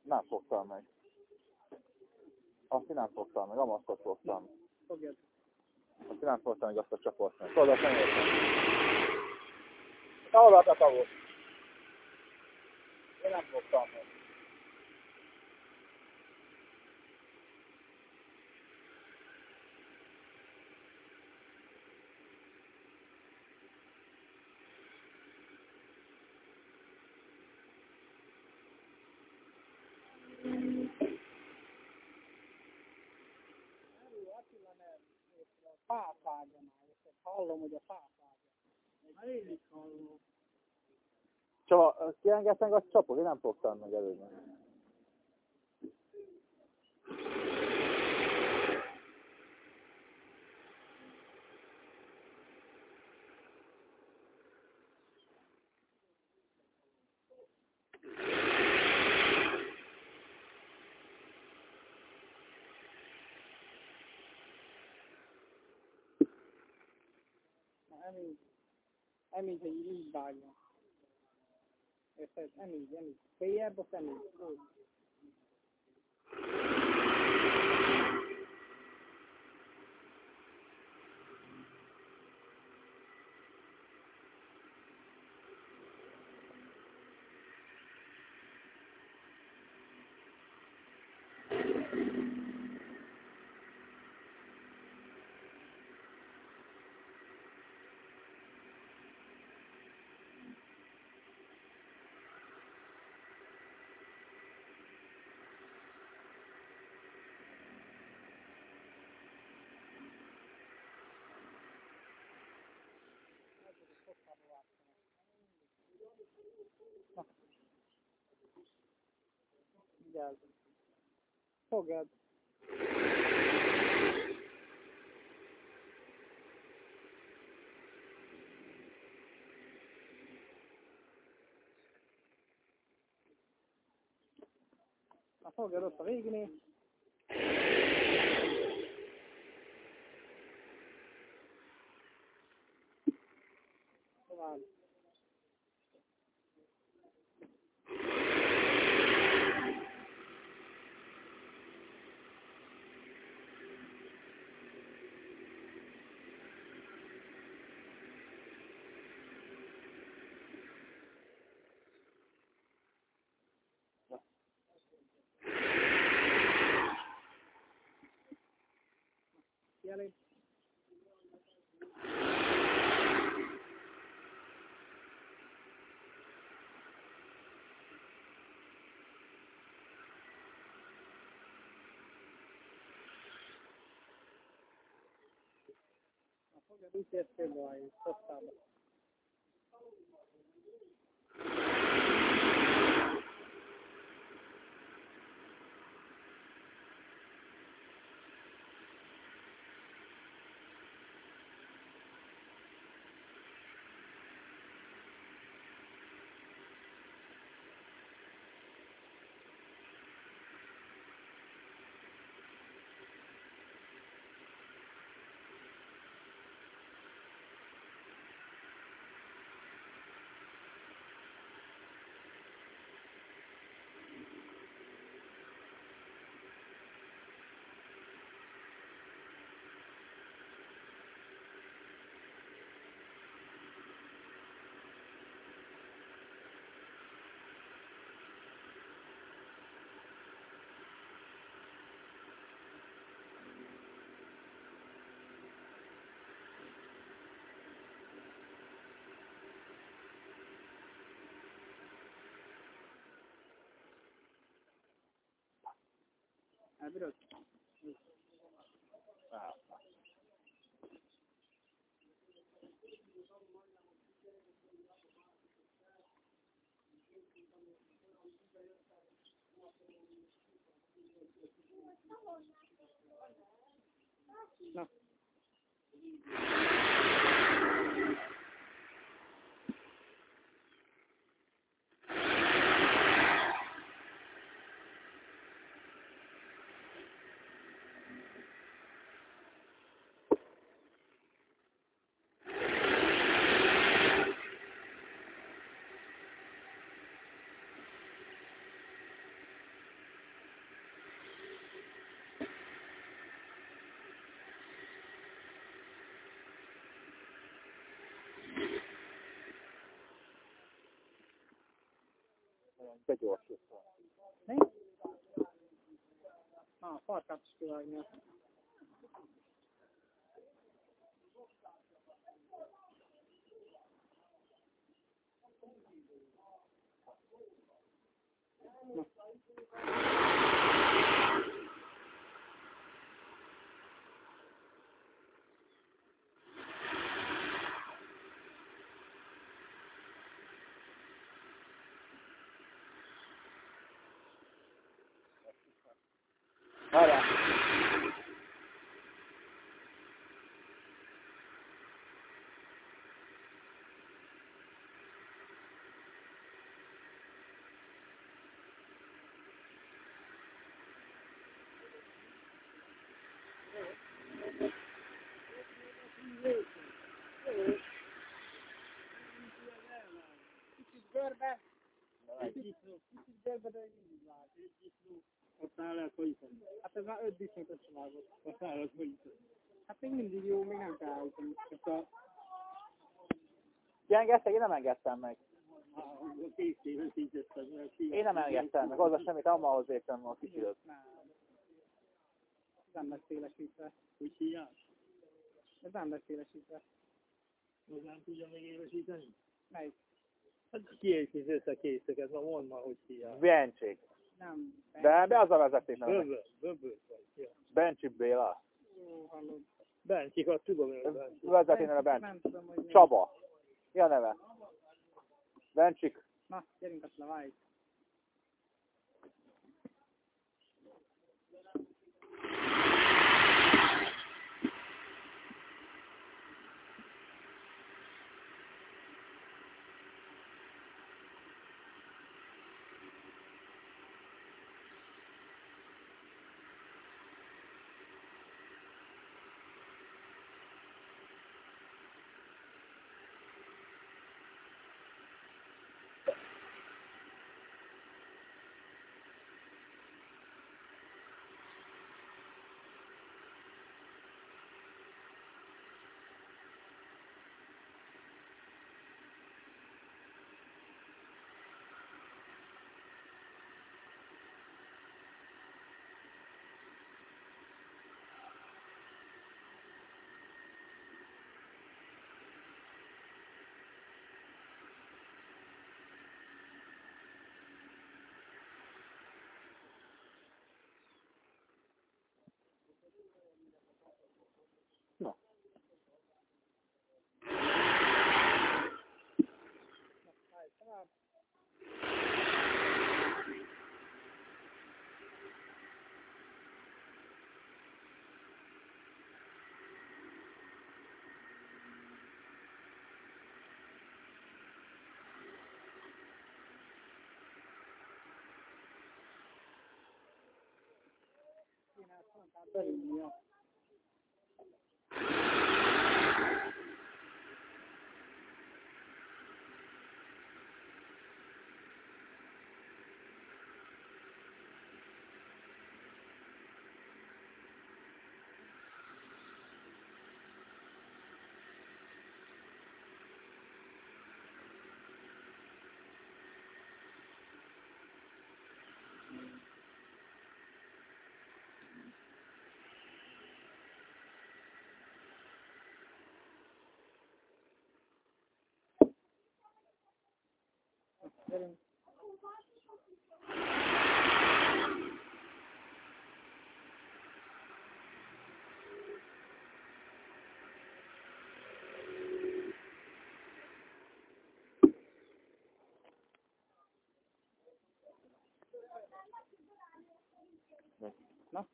Nem fogtam meg. Azt én nem fogtam meg, amasztot fogtam. Fogjad. Azt én nem fogtam meg azt a csapot meg. Tudod, azt nem értem. Te hol a tavot? Én nem fogtam meg. És ezt hallom, hogy a fáfágya. Hát én is hallom. Csaba, kiengedsz meg azt a csapot? Én nem fogtam meg előzni. Na, nem így. Nem így, hogy így vágja. Érted? Nem így, nem így. Féljebb, azt nem így. Úgy. Vigyázz. Fogad. Na fogad ott a végignél. Tovább. Jelé. Na fogad, úgy értél baj, hoztába. Elbírod? Na. Begyorsítva. Mi? Ah, farkat is kivágni. Várjál. Kicsit görbe. Ott. Hát ez már öt. Hát még mindig jó, még nem kell állítani. Csak a Gyengeztek, én nem engedtem meg. Én nem engedtem meg, hozzá semmit, ammahoz értem a kicsit. nem. Nem lesz szélesítve. Hogy hívják? Ez nem lesz szélesítve. Hozzám tudja még évesíteni? Melyik? Hát kiejtés összekészeket, ma mondd már, hogy hívják. Bencsik. Nem. De be az a vezeték nem. Böböl, böböl vagy. Ja. Bencsik Béla. Jó, hallod. Bencsikat tudom, hogy Bencsik. Vezetén a Bencsik. Nem tudom, hogy. Csaba. Mi a neve? Bencsik. Na, gyerünk azt leváljuk. Várj, ezt mondtál belülni, ja. Verin. No,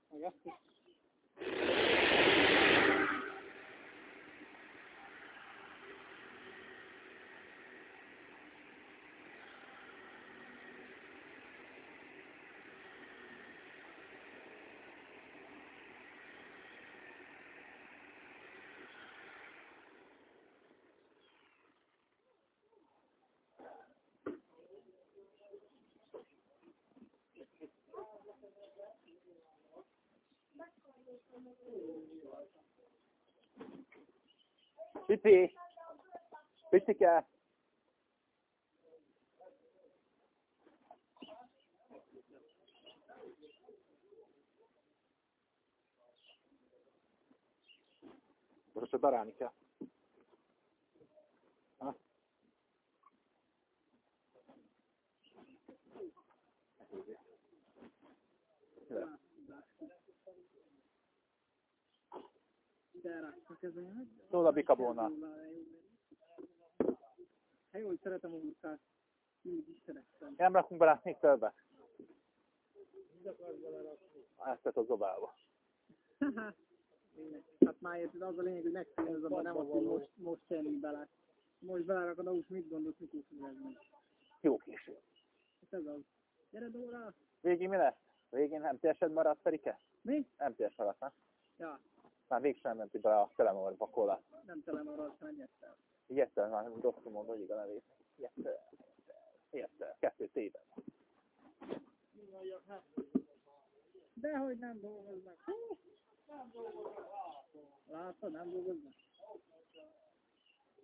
is. Pipi! Picike! Most csak darálni kell. Ha? De raktak ezen. Szóla bikabóna. Hát jó, hogy szeretem a munkát. Mindig is szerettem. Nem rakunk bele még többet. Ezt tett a zobába. hát már érted, az a lényeg, hogy megszűnöz abban, nem az, hogy most, most tenni bele. Most belerakod, ahhoz mit gondolsz, mikor fog ez meg. Jó késő. Hát ez az. Gyere Dóra! Végén mi lesz? Végén nem térset maradt Ferike? Mi? Nem térs maradt, nem? Ja, Már végsem menti bele a telemorba kola. nem tele marad, hanem nyertem. Ilyettel már rosszul mondom, hogy a nevét. Ilyettel. Ilyettel. Kettő téven. Dehogy nem dolgoznak. Hú! Látod, nem dolgoznak.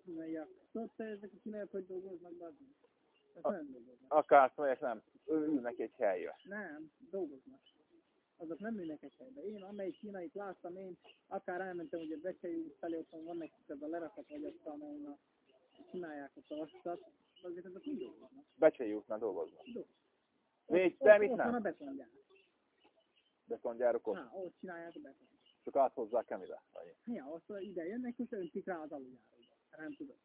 Mondják, tudod te ezek a csinálják, hogy dolgoznak, Ez A- nem dolgoznak. Akár mondják, nem. Ő ülnek egy helyre. Nem, dolgoznak. Azok nem ülnek egy helybe. Én amelyik kínait láttam, én akár elmentem, hogy a Becsei út felé ott van nekik ez a lerakat, vagy azt, ahonnan csinálják a tavasztat, azért ezek úgy dolgoznak. Becsei útnál dolgoznak. Dolgoznak. Négy, Ott- de ott- mit ott van a nem? betongyár. Betongyárok ott. Na, ott csinálják a beton. Csak áthozzák emire. Ja, azt ide jönnek, és öntik rá az aluljáróba. Nem tudod.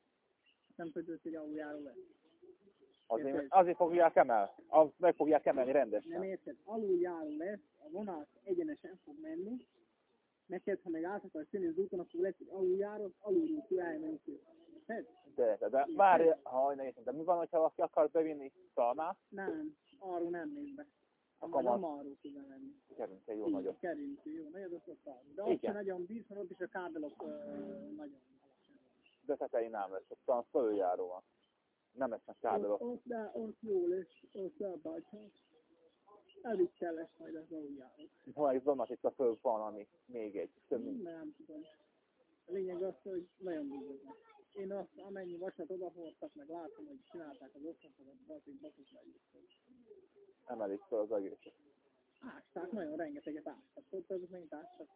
Nem tudod, hogy aluljáró lesz. Azért, azért fogják emel. Az meg fogják emelni Nem rendesen. érted? Aluljáró lesz, a vonat egyenesen fog menni, neked, ha meg át akarsz jönni az úton, akkor lesz egy aluljáró, az alulról elmenni ki. Érted? De, de, de várj, ha ne értem, de mi van, hogyha valaki akar bevinni szalmát, Nem, arról nem mész be. Akkor nem arról tud menni. kerünk egy jó nagyot. Kerintő, jó, nagyon az ott arról. De ott sem nagyon bíz, mert ott is a kábelok nagyon alacsony. De tetején nem lesz, ott a följáró van. Nem lesznek Ott, kábelok. ott, de ott jó lesz, ott lebácsol. Elég kell lesz majd az aluljáró. Ha vannak itt a föl valami, még egy, több Nem tudom. A lényeg az, hogy nagyon bízoznak. Én azt, amennyi vasat odahordtak, meg látom, hogy csinálták az osztopokat, baszik, baszik leírtak. emelik fel az egészet. Ásták, nagyon rengeteget ástak. Tudod, azok megint ástak.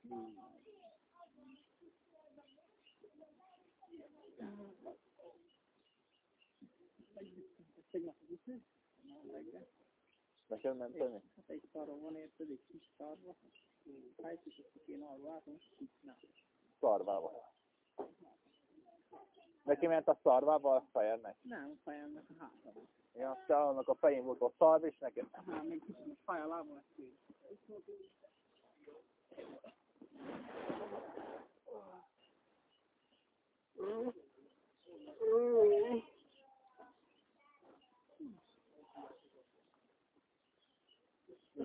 Tegnap az ütő? Reggel. Neked nem tenni? Hát egy szarva van, érted, egy kis szarva. Hájt is azt kéne arról látom. Szarvával. Neki ment a szarvával a fejednek. Nem, a fejemnek a hátam. Ja, aztán annak a fején volt a szarv, és neked nem. Hát még kicsit a fáj a lábam, ezt kéne.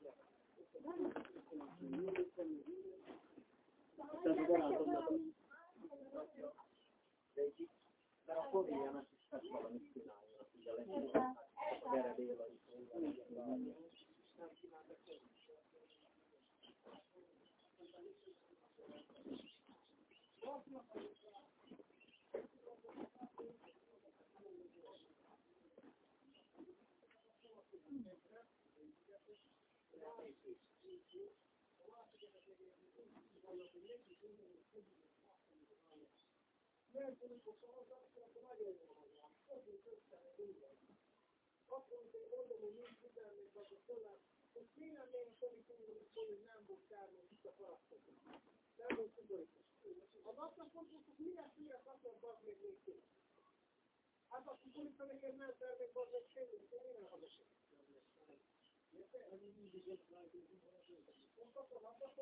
késő. Nem Tehát a barátomnak de akkor ilyen, ezt is tesz valamit csinálni, azt ugye legyen. Gyere Béla is. Mert amikor szavaznak, akkor nagyon jó van. Fogjuk össze minden. Akkor, amikor mondom, hogy nincs figyelmünk, akkor tőlem, hogy mi lennénk, amikor hogy nem volt kármony, itt a parasztok. Nem volt szigorítás. Ha azt mondjuk, hogy mire szület, akkor az még még két. Hát azt mondjuk, hogy neked nem termék, az meg semmi, én nem hallgatok. Most akkor azt mondjuk,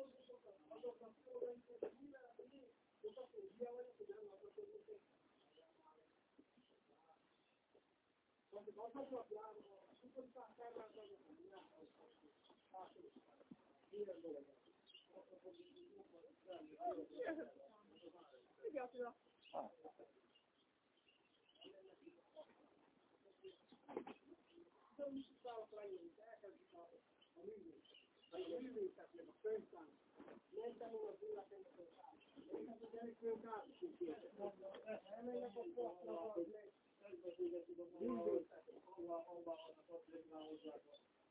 azt.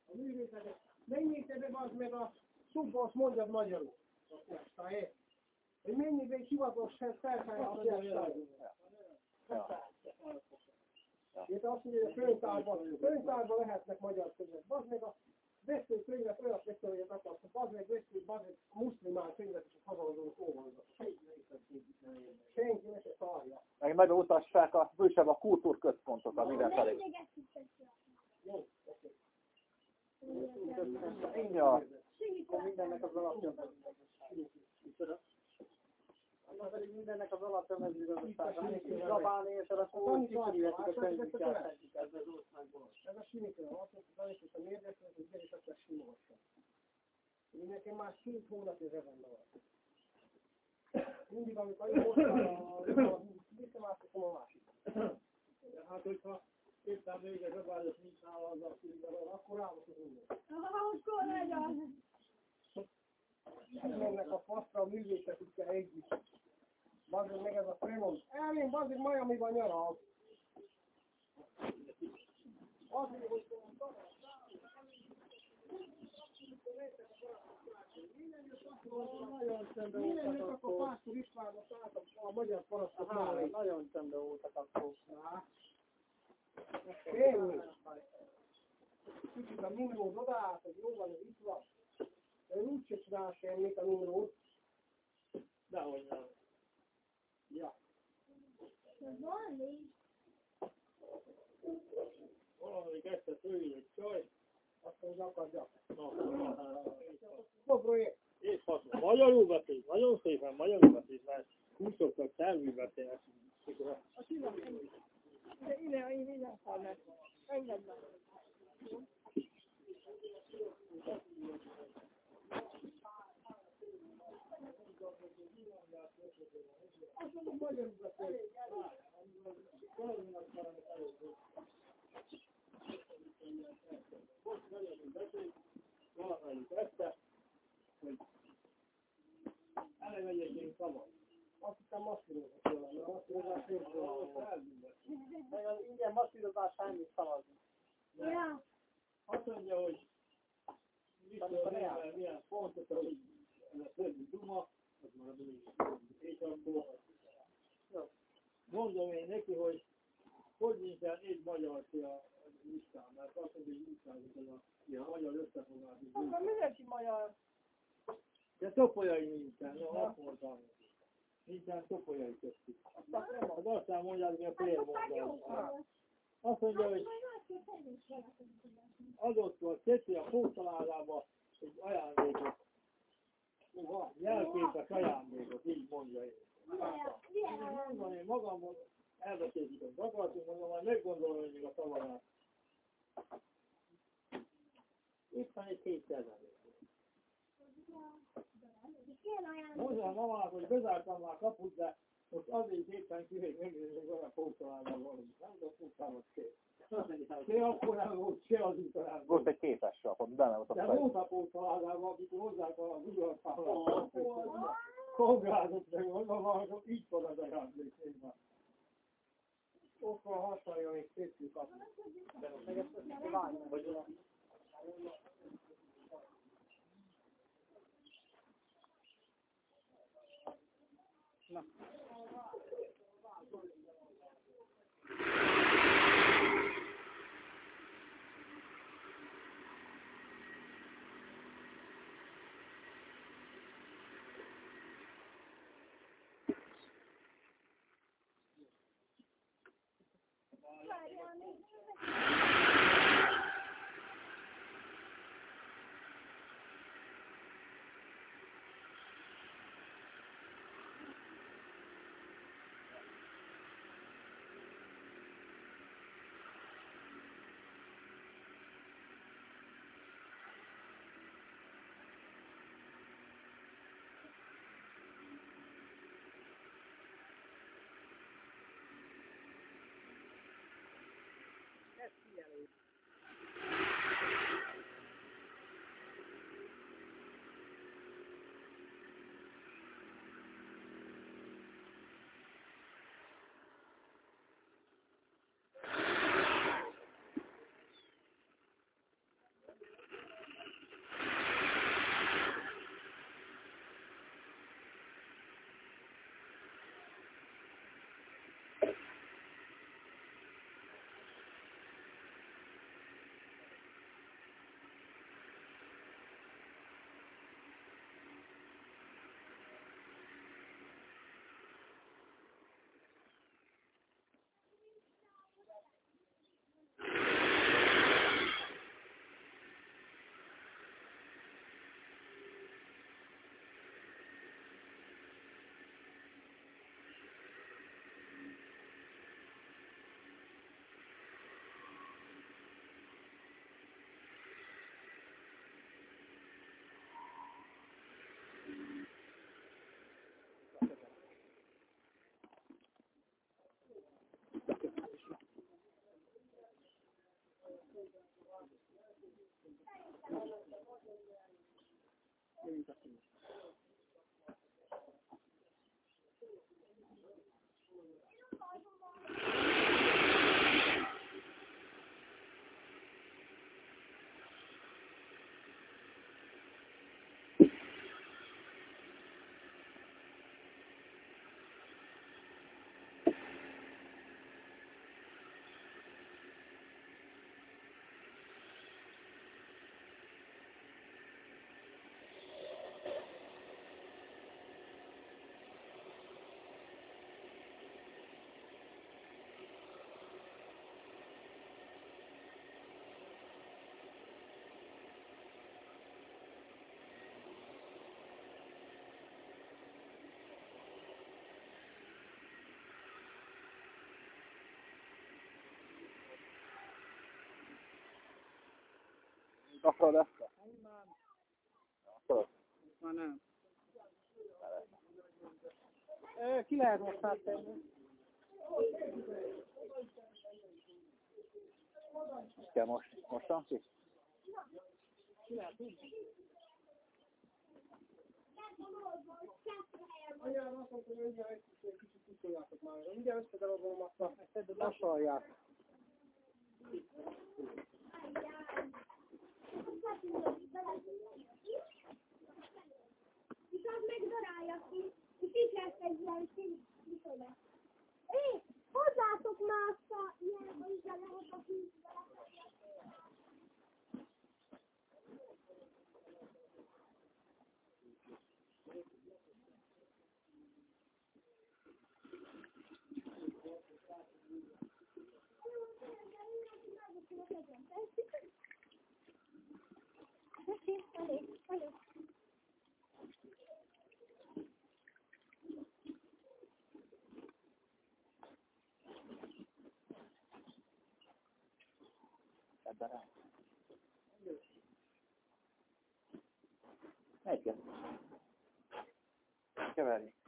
A be az meg a szubbosz mondjad magyarul. Azt? Hogy be egy hivatalos felszállásra. Itt azt mondja, hogy a könyvtárban, könyvtárban lehetnek magyar könyvek. Az meg a vesző könyvet olyat vesző, hogy akarsz, az meg vesző, az meg muszlimán könyvet, és a hazalazók olvasnak. Senki ne se szarja. Meg megmutassák a bősebb a kultúrközpontot a. Jó, oké. Ja. Mindennek az alapja. Mindennek az alapja mezőgazdaság. Zabálni, és arra szó, kifigyeltek a könyvükkel, ez az a simikő, azt mondta, hogy itt a mérgesnek, hogy gyere, csak ezt simogassam. Nekem már két hónapja zsebembe van. Mindig, amikor én hoztam, visszamásítom a másik. Hát, hogyha éppen vége zsebállás nincs nála az a szívvel, akkor állok az minden. Akkor legyen. Mennek a faszra a művészetikkel együtt. Bazd meg ez a Fremont. Elmén, bazd meg Miami-ban nyaral. Azért, hogy voltak akkor. Pásztor Istvánba szálltam a magyar parasztok mellé. Nagyon csendben voltak akkor. Semmi. Kicsit a Nimród odaállt, hogy jó van, hogy itt van. Ő úgy se csinál semmit a Nimród. Dehogy nem. Ja. Valami. Valami kezdte főjön egy csaj, azt mondja, akadja. Jó projekt. És faszom, magyarul beszél, nagyon szépen magyarul beszél, mert úgy szoktak szervű Tila. De ide, én ide hallnak. Engedd meg. Beszél. Valamelyik este, hogy elmegyek szabad. Azt hiszem masszírozás jól. Masszírozás Meg az ingyen masszírozás semmit szavazni. Ja. Azt mondja, hogy milyen, fontos, hogy ez a többi duma, az már és akkor mondom én neki, hogy hogy nincsen egy magyar ki a listán, mert azt mondja, hogy ez a magyar összefogás. Akkor mindenki magyar. De topolyai nincsen, no, azt mondtam. Nincsen topolyai köztük. Az aztán mondják, hogy a fél mondom. Azt mondja, hogy adott volt Ceci a pótaládába egy ajándékot. Jelképes ajándékot, így mondja én. Mondom, én elbeszéljük, hogy akartunk, mondom, majd meggondolom, hogy még a szavarát. Itt van egy két kezelő. Mondja a mamának, hogy bezártam már kaput, de most azért éppen kihelyt megnézzük olyan pótalában valami. Nem tudom, pótalmat kér. Se akkor nem volt, se az utalában. Volt egy képes sap, ami benne volt a De volt a pótalában, amikor hozzák a ugyanfára. Kongázott meg, mondom, akkor így van az ajándékében. Ott van hasonló, még szétjük kapni. Meg ezt ezt No. Gracias. Akarod ezt? Akarod? Már nem. Ö, Ki lehet most áttenni? Kell most, mostan ki? Ki lehet úgy? Anyám azt mondta, hogy mindjárt egy kicsit kuszoljátok már. Mindjárt összedarabolom azt a vasalják. Viszont megdarálja ki, és így lesz egy ilyen szín, micsoda. Hé, hozzátok már azt a ilyen, hogy ide lehet a vízbe. Tessék, elég, elég. Ebben rá. Egyet. Keverjük. Hát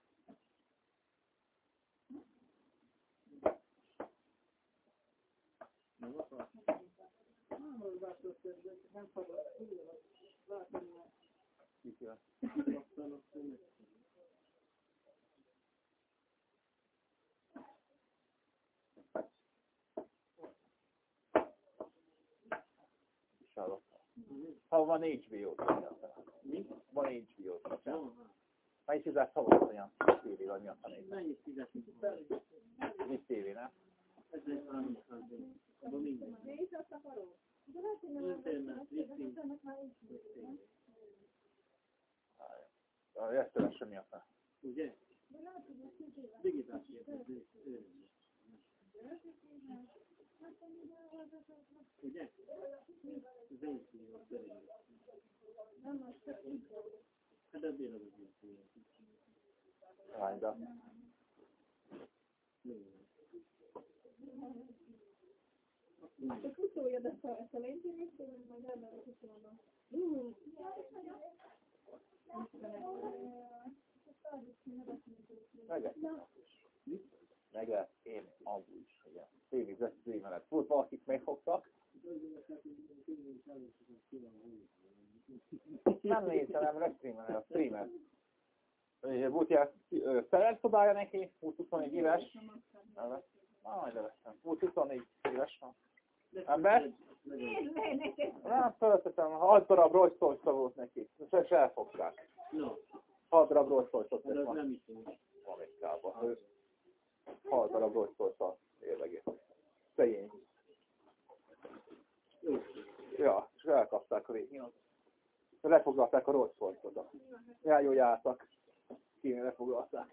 azt lesz ki, nem tudom lenni. Nem megy a száfoltó. nem szabad, látom, Kicsit. aztán azt nem is hallottam. Ha van HBO-t, Mi? van HBO-t. Jó, Melyik fizet szavazott olyan tévé, vagy mi a tanít? mennyit fizetünk? Mit tévé, nem? 1300 Abban minden. Nézd azt akarom. De A resztelen semmi aztán. Ugye? Érték. Ugye? Hát ebből az egy millió. Hányda? Csak utóljad ezt a, ezt a lényegét, majd elmennek utána. Hú. Meg én amúgy is, ugye. Tévézett streamelet. Volt valakik megfogtak. Nem néztem, nem restreamelem, a streamet. Volt ilyen ö, szerelszobája neki, 20-24 éves. Nem majd leveszem. 20-24 éves van. Ember? Le neked! Nem, fölöttetem, 6 darab Rolls Royce volt neki. És ezt elfogták. No, 6 darab mert az van. nem. Amerikában. Ő 6 darab Royce-ot érlegét. Szegény. Ja, és elkapták a végén. Lefoglalták a Rolls Royce-ot. Eljójáltak. Kéne lefoglalták.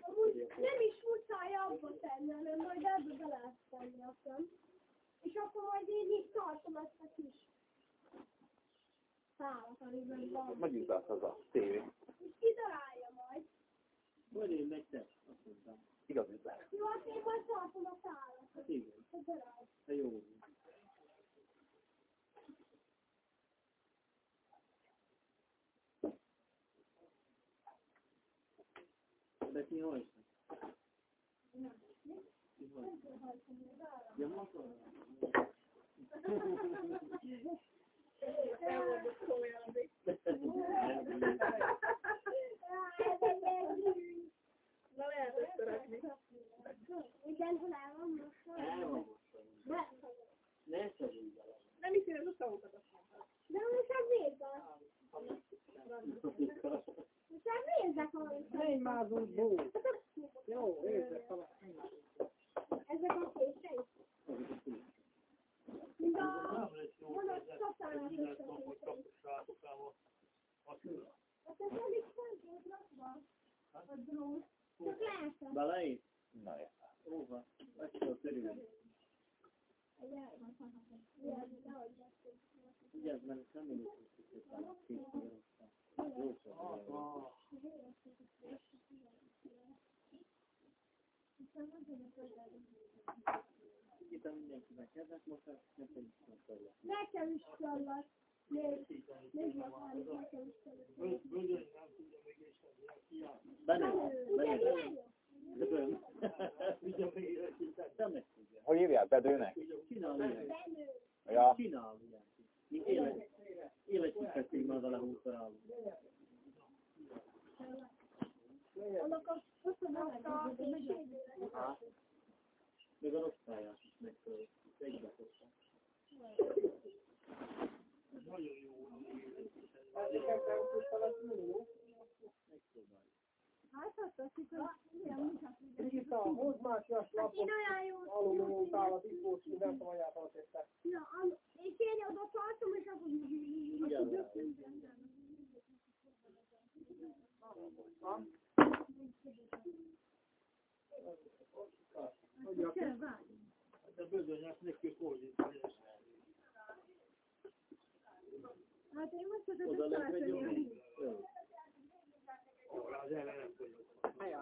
Amúgy nem is muszáj abba tenni, hanem majd ebbe be lehet tenni aztán. És akkor majd én így tartom ezt a kis szálat, amiben van. Megint az a tévé. És kidarálja majd. Vagy én meg te, azt mondtam. Igaz. Jó, hát én majd tartom a szálat. Hát igen, darálj. te jó. De ki hajtja? Ki hajtja? Ja, motor. Na lehet összerakni. Mindenhol el van most. Elmondom. De, Ne szorulj bele. Nem is én a szavukat azt mondtam. de most a vége. Most a vége van. Ne imádunk bó. Jó, érzek talán. Ezek a kései. Mint a vonat csatárnak összekései. Hát ez elég szentén rakva. A drón. Csak látom. Beleér? Na, ja. Óva. Meg kell törülni. Ugye, mert nem mindig szépen a két érosztán. Jó szó. Itt mindenkinek ezek most, nekem is mondta. Nekem is kellett. Jó? Élet. Életkifették már vele húszorálni. Annak a köszönöm a a osztályát is megtölt. Egybe hoztam. Hát azt teszik, hogy ki a Hát olyan jó Alumínium tálat, itt volt, tudom, anyától tettek. Ja, és én oda tartom, és akkor Igen. De bizonyos neki fordít. Hát én most ezt lehet tartani. Jó. Az ellen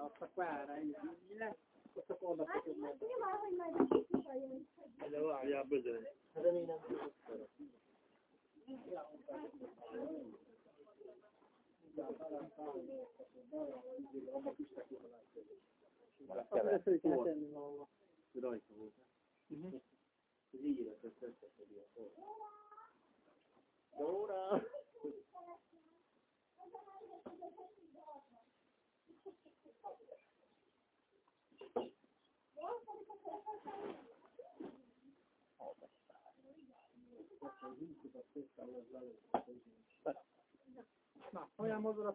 nem vagyok. Ajánlottak vára, így le. Ott akkor Na, olyan mozog a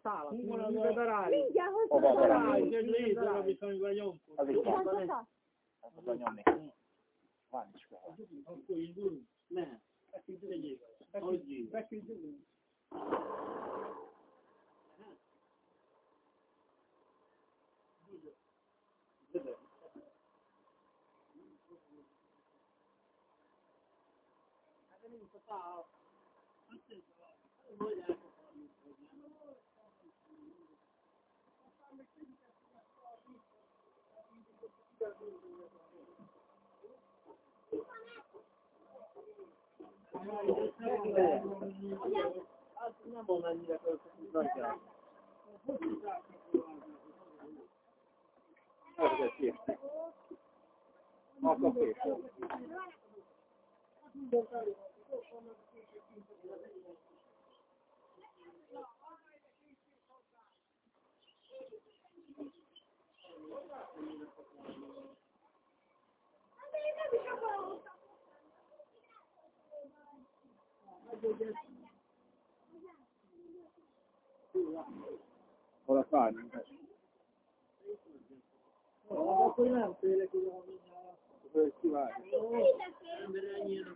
az Mibe a- berállj. Mindjárt hozzá. Ráj, egy lézer, amit amivel nyomkod. Az így van. Mindjárt hozzá. Azt oda nyomni. Van is kell. Akkor indulunk? Nem. Hagyjék. Beküldjünk. Az nem amennyire költözik nagyjából. Ezzel késni. Akkor késni. Nem is akarom. Hol a szárnyunk? Akkor nem félek, hogy van mindjárt. Hogy kiválni. Ember ennyien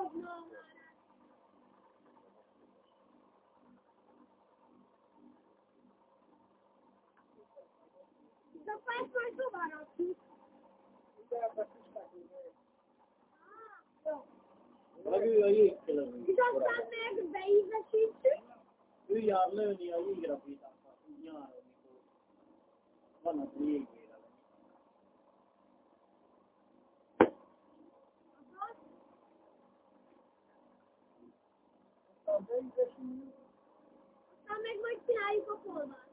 a fáma vagy. A fára, így. Majd oda elkezdeni rá. Ne dobnom már. De akkor ezt majd tovább rakjuk. Megülj a jégkelem. És aztán meg beízesítjük. Ő jár lőni a jégrapítákat nyáron, mikor van az jégére. Aztán meg majd csináljuk a polvát.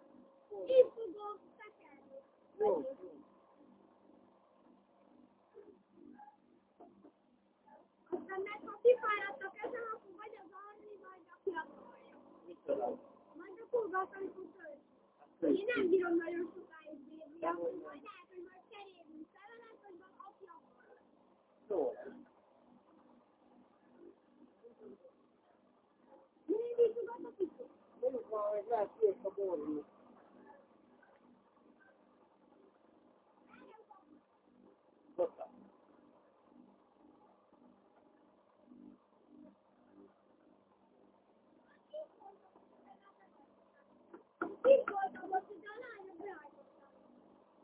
Így fogom tekerni. Jó. Aztán meg ha kifáradtak ezen, akkor vagy az arni, vagy akarja. Micsoda? Majd a polvát, amikor tölt. Én nem bírom nagyon sokáig bírni, akkor majd lehet, hogy majd cserélünk szelenet, vagy aki akar. Jó. Mindig tudod a kicsit. Mondjuk már meg lehet kész a borjú. Hozzá. Itt voltam ott, de a lányok beállítottak.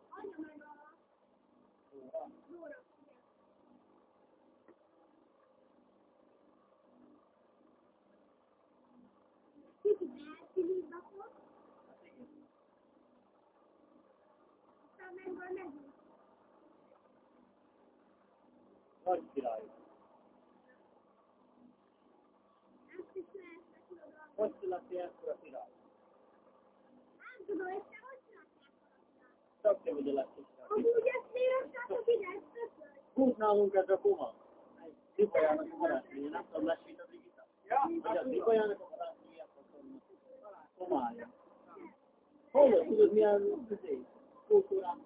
Anya meg a Dóra. igen. Kicsit elszívjuk akkor. Aztán meg majd megyünk. Nagy király. Hogy születtél ekkora király? Nem tudom, és te hogy csináltál? Csak te vagy a legkisebb. Amúgy ezt ide, ezt többször. Húz nálunk ez a kuma. Zipajának a barátnője, nem tudom, lesít a Brigitta. Ja, Hogy a Zipajának a komája. Hol tudod milyen közé? Kultúrát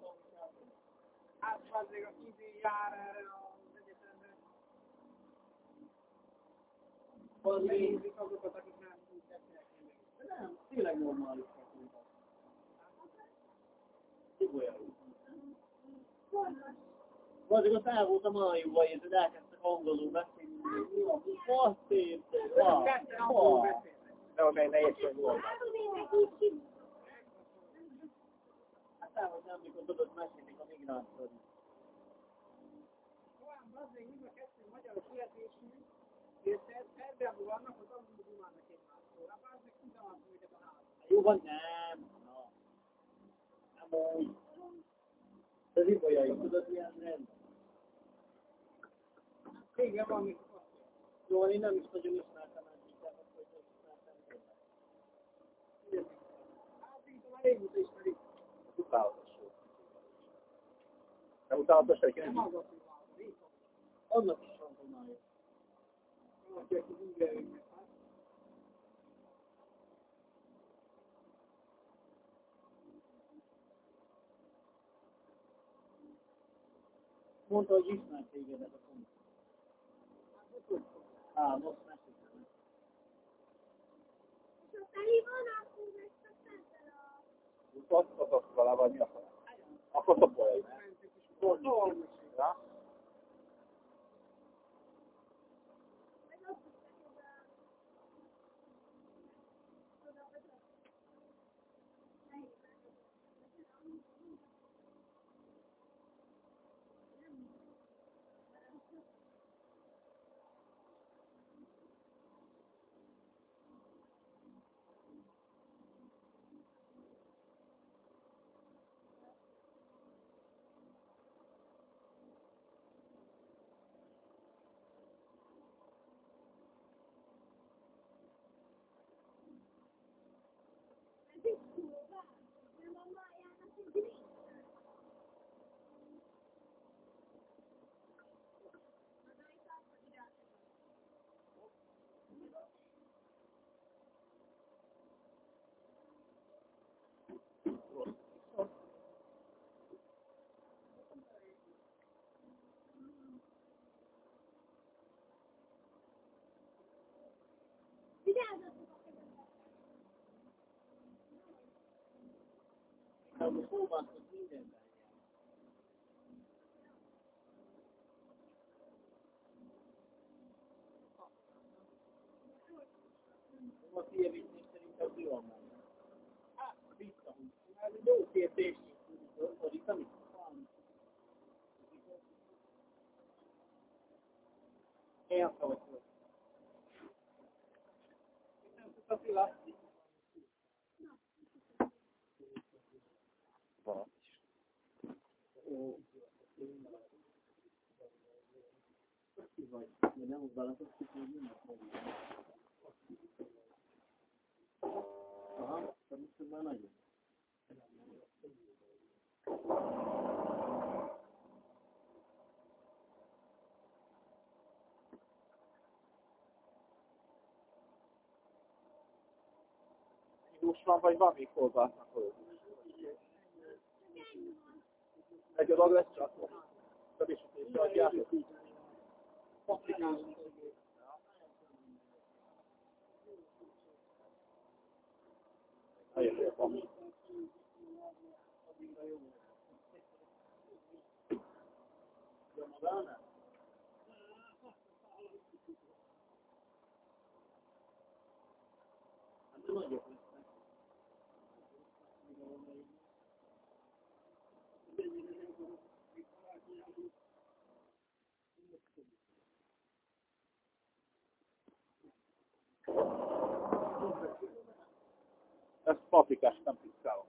Hát azért a izé jár erre az egyetemre. Valami azokat, akik nem tudják nem, tényleg normális. Ibolya. Vagy azt el voltam a jóval, és elkezdtek angolul beszélni. Mi a fasz én? Ketten angolul beszélnek. De amely ne értsen volna. Hát nem, hogy nem, mikor tudod mesélni a migránsról. Olyan bazdmeg, mind a kettő magyar születésű, és ebben vannak, az angolul dumálnak egymástól. Hát bazdmeg, tudalmazni őket a házat. Jó van, nem. Na. Nem úgy. Ez ibolyai, tudod milyen rend? Régen van, mikor azt Jó, van, én nem is nagyon ismertem eddig, de most, hogy ismertem tényleg. Már régóta ismerik. Utálatos volt. Nem utálatos, hogy Nem van. Annak is van homályok. Valaki, aki úgy Mondta, hogy ismert tégedet a pont. Á, most meséltem. Azt vele, vagy mi akar? Akkor szopoljai. Szóval, Ja? Hát most olvastok mindenben. A kievítés szerintem mi van már? Hát, vissza, ez egy jó kérdés. Hogy itt amit van. Én akarok. nem tudsz a Fila. Van. Vagy, nem választottuk, hogy nem Aha, most már nagyon. Hús van, vagy van még kolbásznak hogy Egy adag lesz csak. Többisítésre adjátok. Nagyon jó Ez paprikás, nem piszkálom.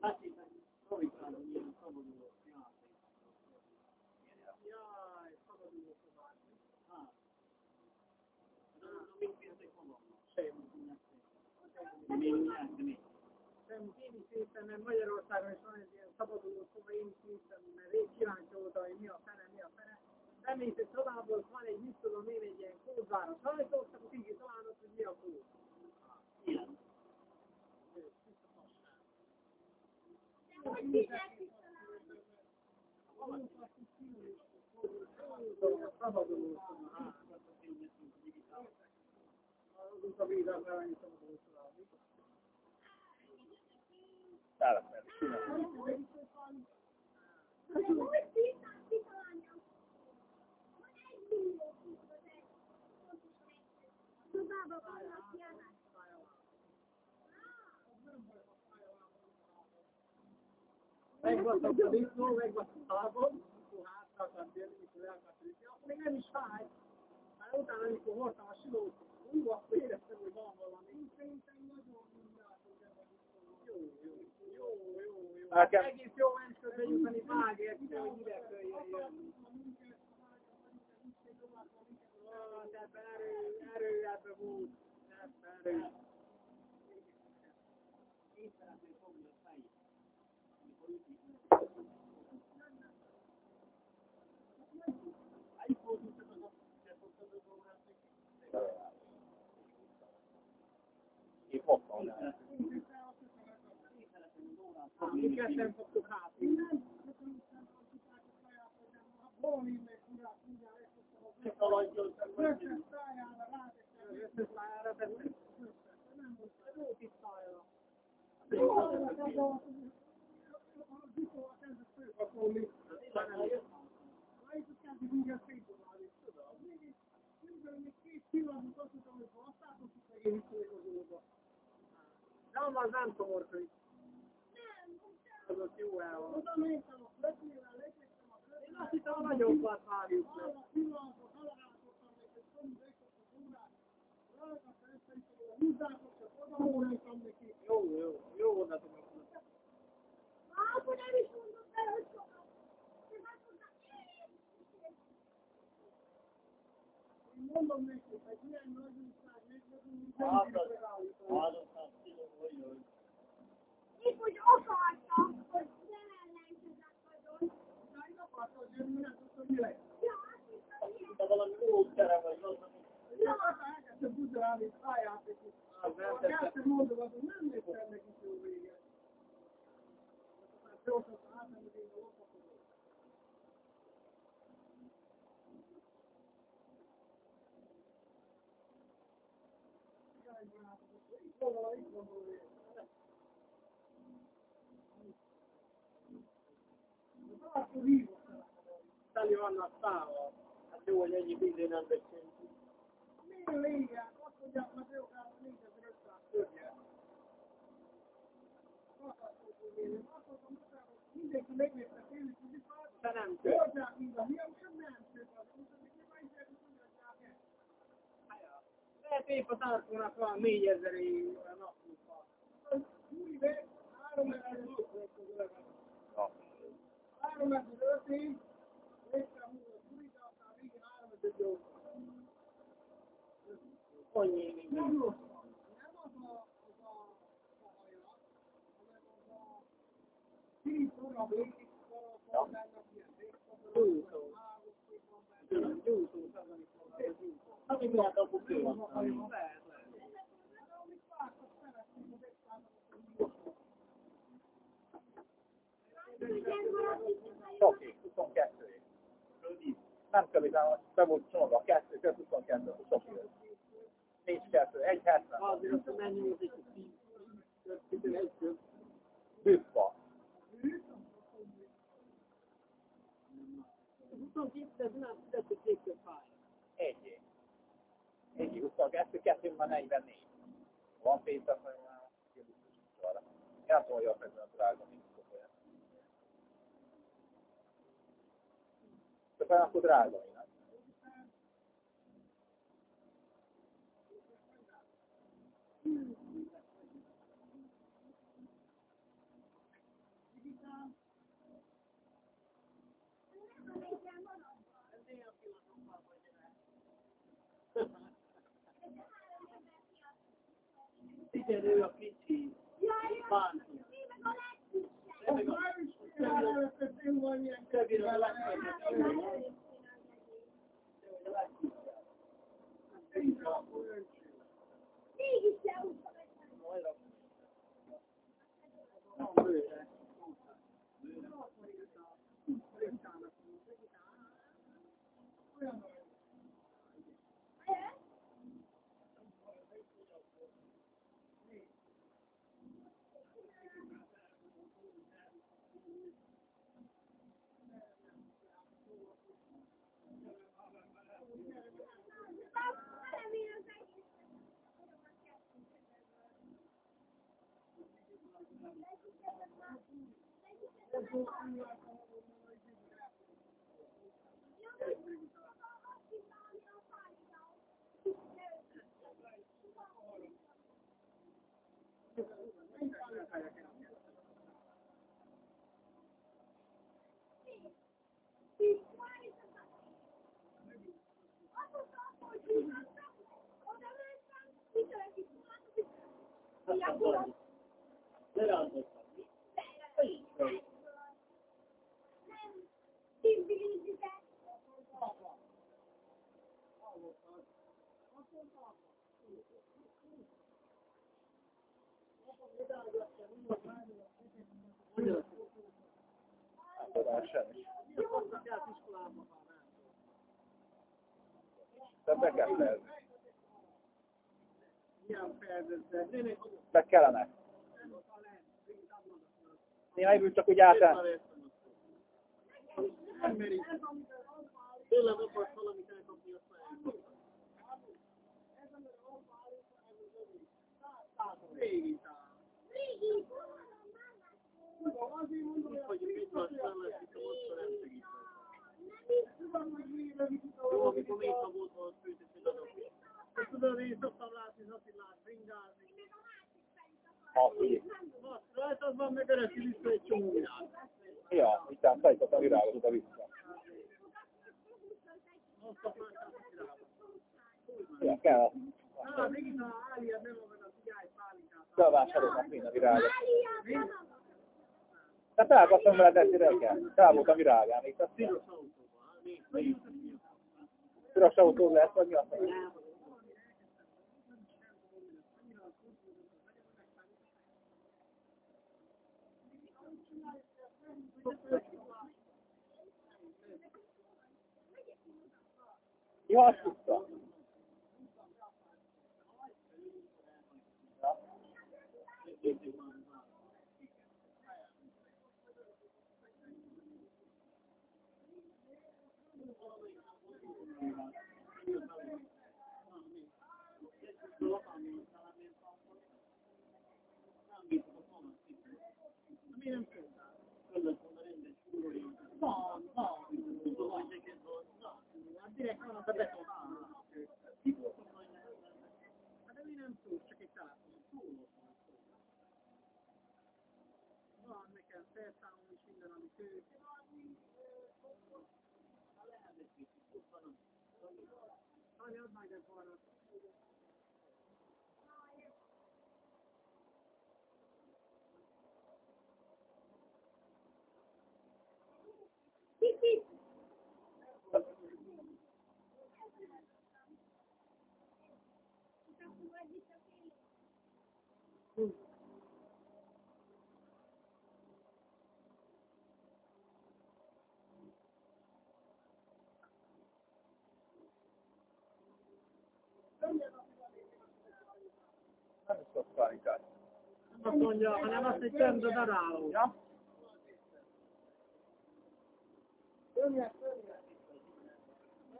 Hát itt Rovitában ilyen szabaduló játék. Jaj, szabaduló szobák. Hát. De amik pénzek vannak. Semmi nem Nem, én is néztem, mert Magyarországon is van egy ilyen szabaduló szoba, én is néztem, mert rég kíváncsi voltam, hogy mi a fene, mi a fene. Egy szobába, ott van egy, mit tudom én, egy ilyen kódváros hajtózt, akkor így találod, hogy mi a kód. Hogy kitalálni? Szabaduló szoba. Azóta vízzel felvenni szabaduló szobába. Állok meg, csinálom. De hogy hívták kitalálni? Van egy millió kis Szobában vannak ilyenek. Megvasszak a disznó, megvasszak a lábam, akkor hátra akart jönni, mikor ütni, akkor még nem is fáj. Már utána, amikor hordtam a silót, ú, akkor éreztem, hogy van valami. Én szerintem nagyon mindjárt, jó, jó, jó, jó. Nekem- Egész jó mencsköt megyünk, vág, érte, hogy ide följön. Ah, de ebben erő, erő ebben volt. Ebben erő. Itt ott van. Mi ketten fogtuk hátul. Tettem. Jó tisztájára. Nem, az nem tomorkai. Az ott jó el van. Én azt hittem, a nagyobbat várjuk meg. Jó, jó, jó oda tudok. Akkor nem is mondom el, hogy sokat. Mondom nekik, hogy ilyen nagy újság, még nem Épp hogy akartam, hogy ne ellenkezek vagyok. akartad jönni, nem tudtam, mi lesz. Ja, azt hiszem, hogy De valami óvtere vagy az, Ja, elkezdtem buzerálni, és fáját, és elkezdtem mondogatni, nem léptem neki jó véget. Aztán gyorsan átmenni én a lopakodó. Jaj, már, itt van valami, itt van valami. Teli vannak szállal. Hát jó, hogy ennyi bizony nem beszélünk. Milyen lényeg? Azt mondják, hogy jó, hát 4500 törje. Mindenki megnézte tényleg, hogy De nem tör. Hozzák mind a miatt, sem nem tör. Az. Lehet épp a tartónak van 4000 év napmunka. Az újbe 3000 volt. Na, 3000 év, létre múlva új, de aztán végén 3000 jó. Annyi még Nem nem. rossz. Nem az a, az a az a hogy egy hogy sok év, 22 év. Nem kell utána, be volt csomagba, 2, 22, sok év. 4, 2, 1, 70. Azért azt mennyi volt egy tíz. Tizenegy köv. Bűzfa. 22, de nem fizetett két köv fáj. Ennyi. Ennyi, 22, 2 már 44. Van pénz, akkor már. Én azt mondom, hogy azt megvan a drága, mint pa ako drago. Igen, ő a kicsi. Jaj, jaj, meg a legkisebb. Thank you. Я була De be kell szerzni. Be kellene. Néha ívül csak úgy átán. Tőlem akarsz valamit elkapni, azt elkapni. Régi tár. Úgy, hogy mit van szellem, itt a mocsa nem segít. Jó, amikor még a volt, volt főt, és adok. És tudod, én szoktam látni az Attilát bringázni. Ha, így. Azt rajtad van, meg eresi vissza egy csomó. Ja, itt ám fejtott a virágot oda vissza. A a. Ja, kell. Hát, a a. Kell vásárolnak a virágot. Tehát elkaptam vele teszi reggel. Fel volt a virágán. Itt nézd, nézd. piros autó lesz, vagy mi azt mondja? Ja, azt tudta. Van, van. Tudom, hogy neked van. Na, hát direkt van az a beton. Hát de mi nem szól, csak egy tárgy. Szólok. Van nekem szerszámom is minden, amit ő. Ha lehet egy kicsit, ott van a... Tanya, add meg egy balra. Pálinkát. Nem azt mondja, hanem azt, hogy csendbe daráló. Ja? Jönjek, jönjek.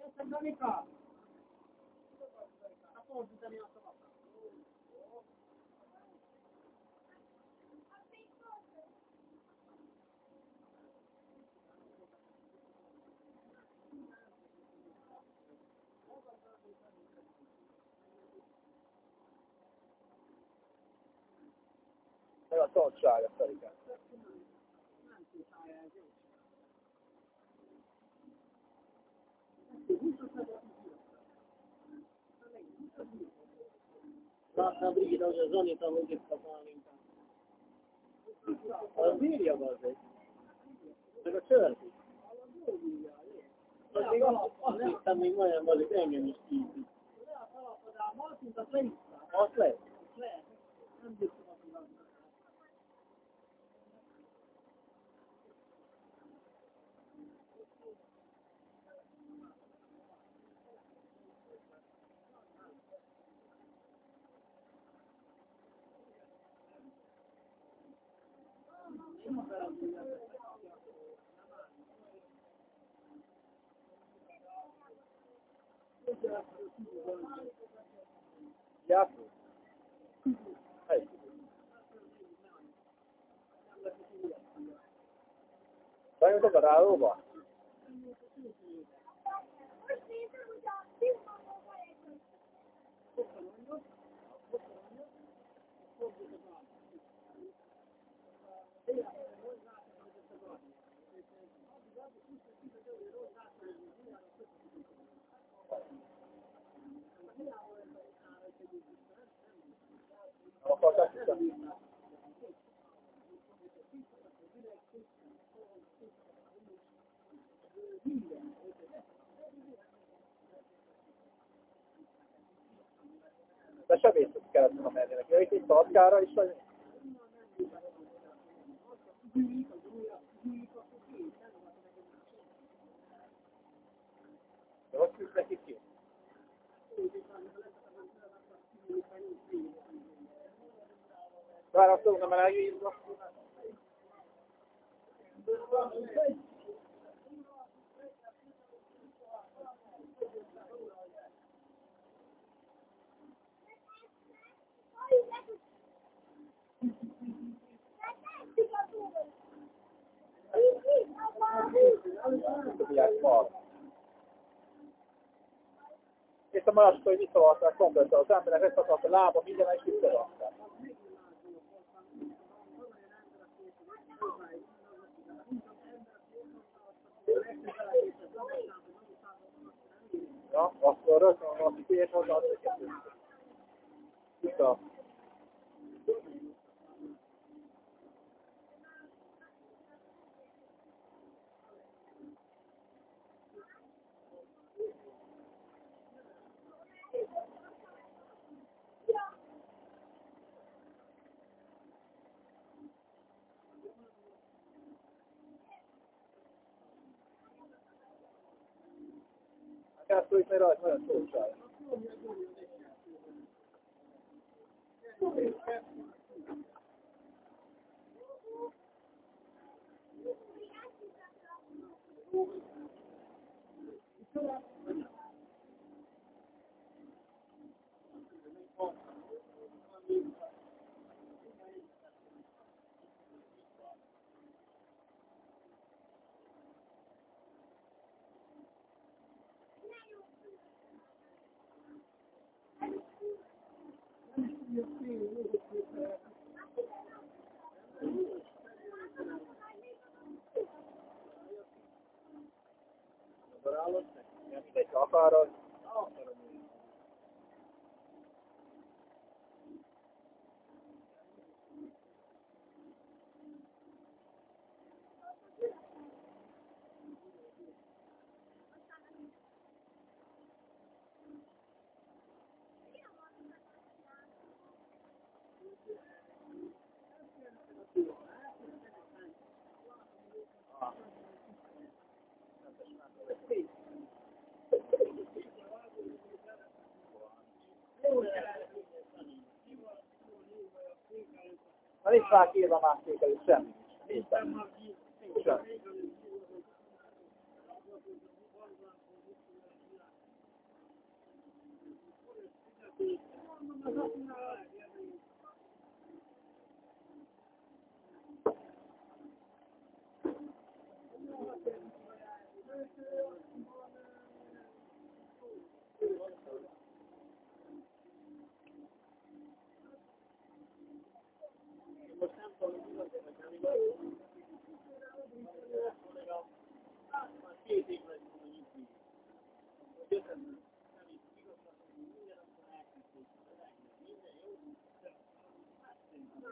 Érted, Danika? A fordítani azt a vakat. Meg a tartsága szerintem. Nem. Láttál Brigida, hogy a hogy itt a pálinkát. Az bírja bazdegy. Meg a csörti. Az még azt, azt hittem még majdnem bazdeg, engem is kízik. Azt lehet. Jászló. ya bayan ta ba. De sebészet kellett volna menni neki. Itt itt tartkára is vagy? De hogy küld neki ki? Elégítve. Tudják fal. És a hogy visszavarták komplet az emberek, ezt a lába, minden egy visszavarták. Akkor rögtön a és hozzá az őket. Vissza. Kettő itt még rajta nagyon szóság. Darálod, nem mindegy, ha akarod. A viszlák írva másképp előtt semmi. Semmi. két évre a nyugdíj. Hogy ötöm, nem is igazgatom, hogy minden akkor elkezdték, minden jó, de hát szerintem.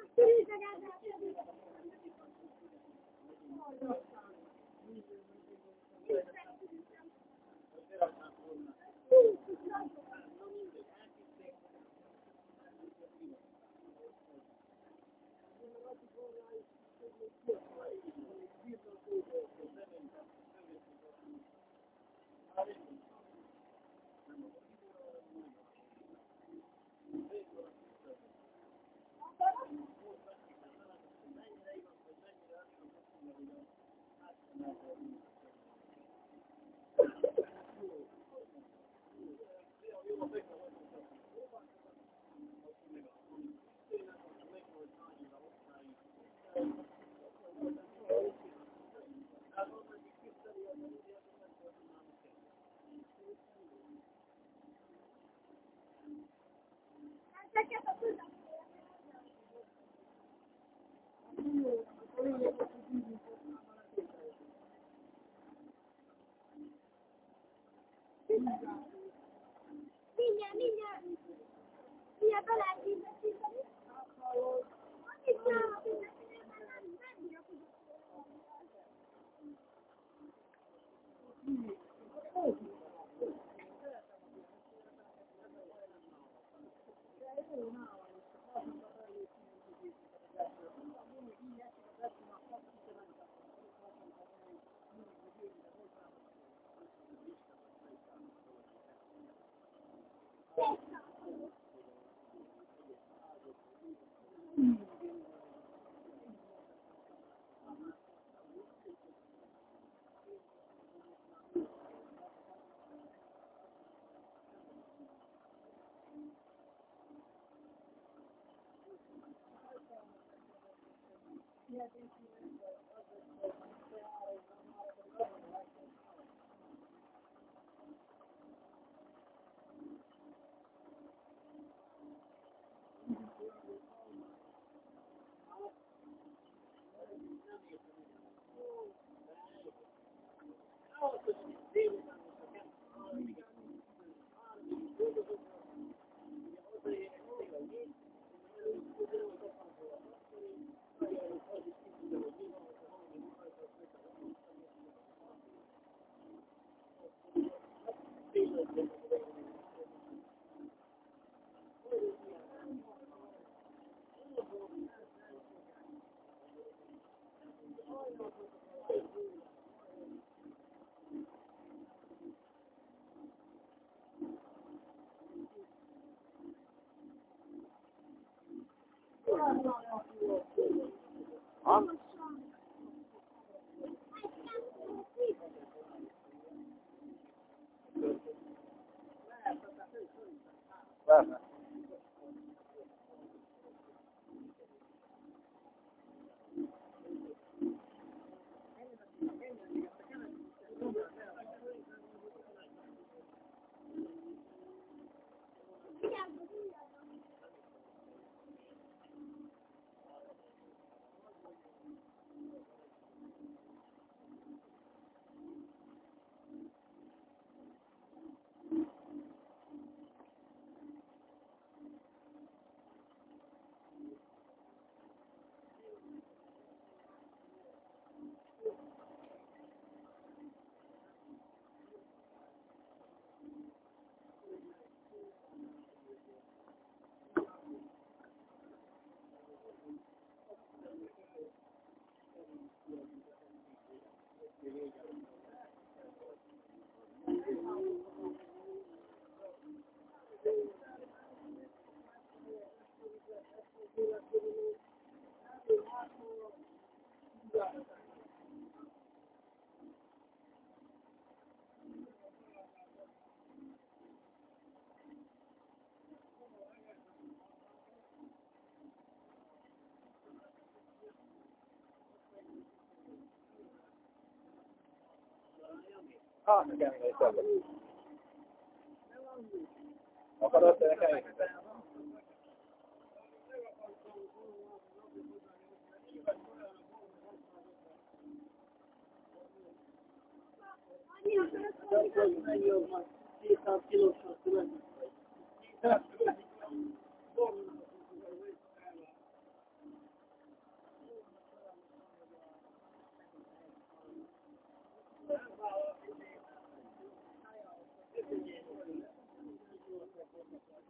Nincs benne. Nincs semmi. Mindjárt, mindjárt. Mindjárt belelkített, Annyit Ha? Persze. Hát, nekem mindegy szabad. Akarod, de nekem mindegy. Legjobb, majd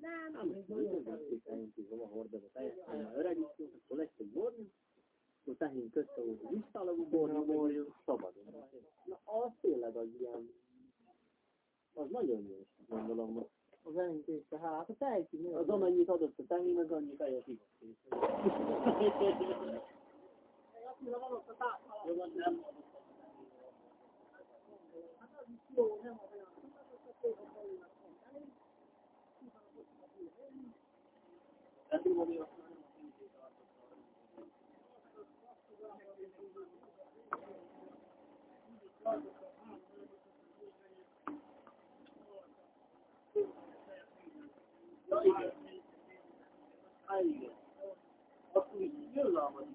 Nem. Nem, ez nagyon tették elintézom a hordaba, teljesen már öreg, akkor lesz egy borjú, akkor tehén közte volt az isztalagú borjú, borjú, szabadon. Na, az tényleg az ilyen, az nagyon jó, gondolom, hogy Az elintézte, hát a tejti az amennyit adott a tehén, az annyi tejet ivott. Akkor van ott a táphala. Jó, van, nem. Jó, nem olyan. ہے۔ اپنی یہ لامت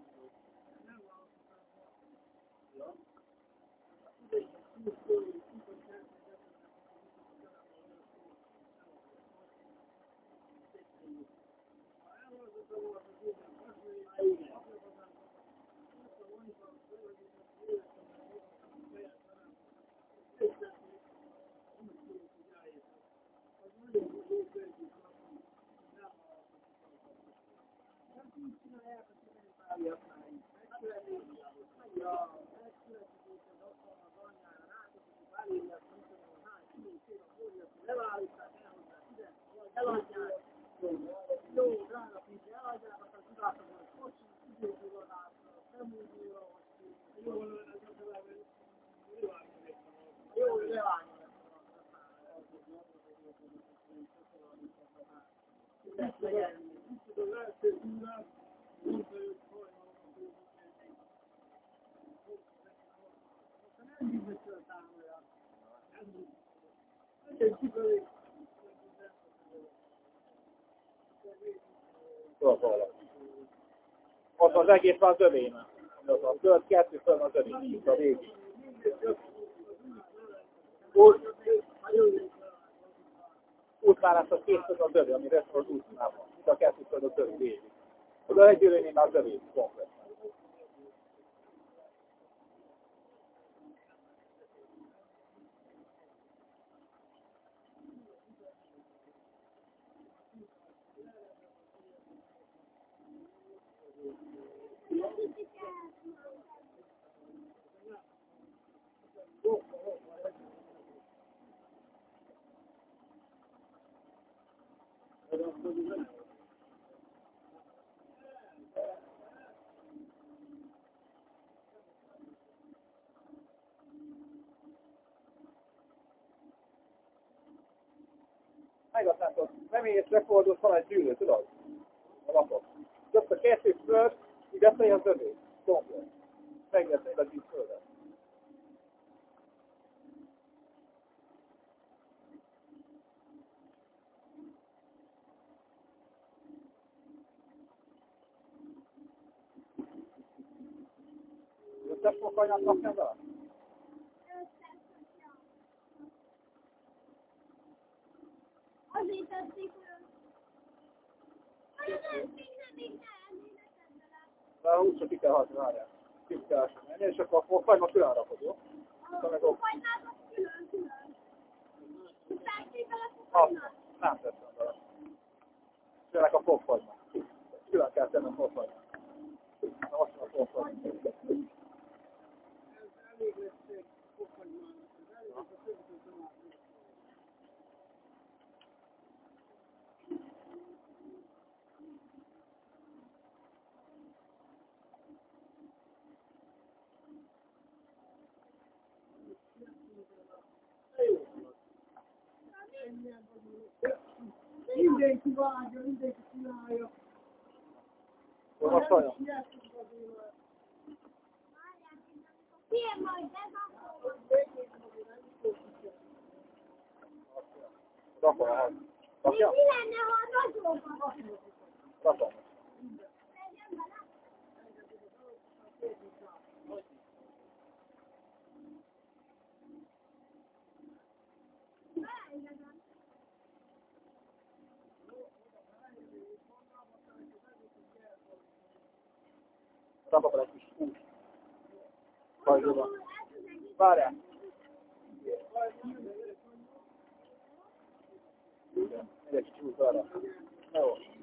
Tudod valami. Ott az egész van az övény. Az a föld, kettő föld az övény. A végig. Úgy, útmárás az két föld az övé, ami rest az útmában. Itt a kettő föld az övé végig. Az egy övény már az övé komplet. Meg azt látod, nem ész rekordot, van egy gyűlő, tudod? A lapot. Azt a kettő föld, így azt mondja az övé. Komplet. Megvették az így földet. Összes fokajnak rakni vele? Azért tették olyan. Azért még nem így nem életemben. De úgyse ki kell hatni, várjál. Ki kell menni, és akkor a fokajnak külön rakod, jó? A meg ott. fokajnál az külön-külön. Tették bele Ha, fokajnál. nem tettem bele. Különnek a fokfajnak. Külön kell tenni a fokfajnak. Na most a fokfajnak. Elég lesz egy fokhagymának. Mindenki vágja, mindenki csinálja. Most olyan. Hihetetlen az élet. Ilyen majd, ez el. Mi Rakja? lenne, ha nagyobbat? Rakom. Samba para aqui. Para. Ele é que te usara. É, ó.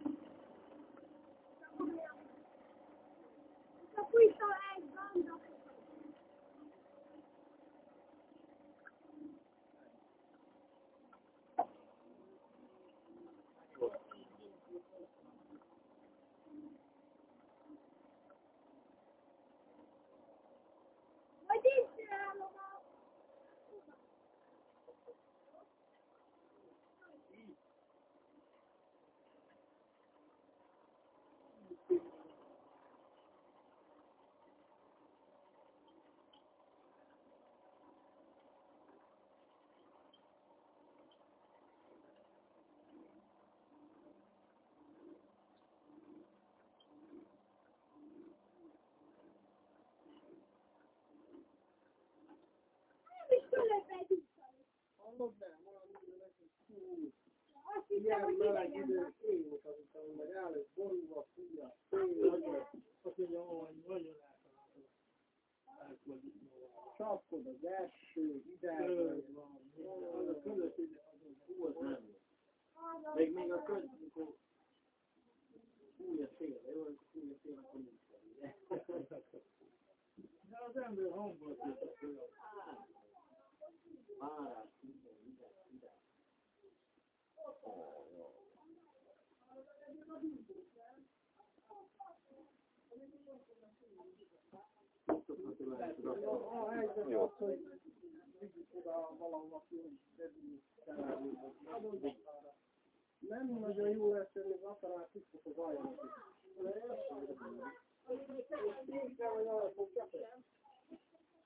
Hallod, nem, valami nekik hú, Azt hiszem, ilyen hogy meleg idegen idő, vagy. én volt az utána, meg el lesz borulva, fújja, fél, nagyon, Azt mondja, hogy nagyon általában. csapkod az eső, hideg, Föld van, az a között ide, azon hú, az nem jó. Arra Még még a az- köz, amikor fúj a szél, jó, amikor fúj a szél, akkor nincs fel, ugye? De az ember hangolt is a föld. Párás, minden, minden, minden. A helyzet Nem nagyon jó lesz, hogy még akarál tisztot az ajánlott.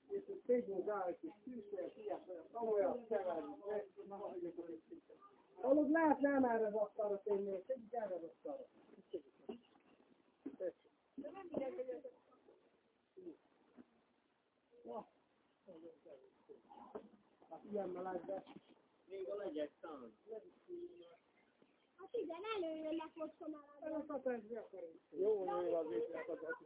És egy kis Hallod, Alud látnám már az asztalra tényleg, csak így erre az hát ilyen meleg, de... Még a legyek szám. Hát igen, előjönnek most a meleg. Hát a percbe akarunk. Jó, jó, az is lekazott.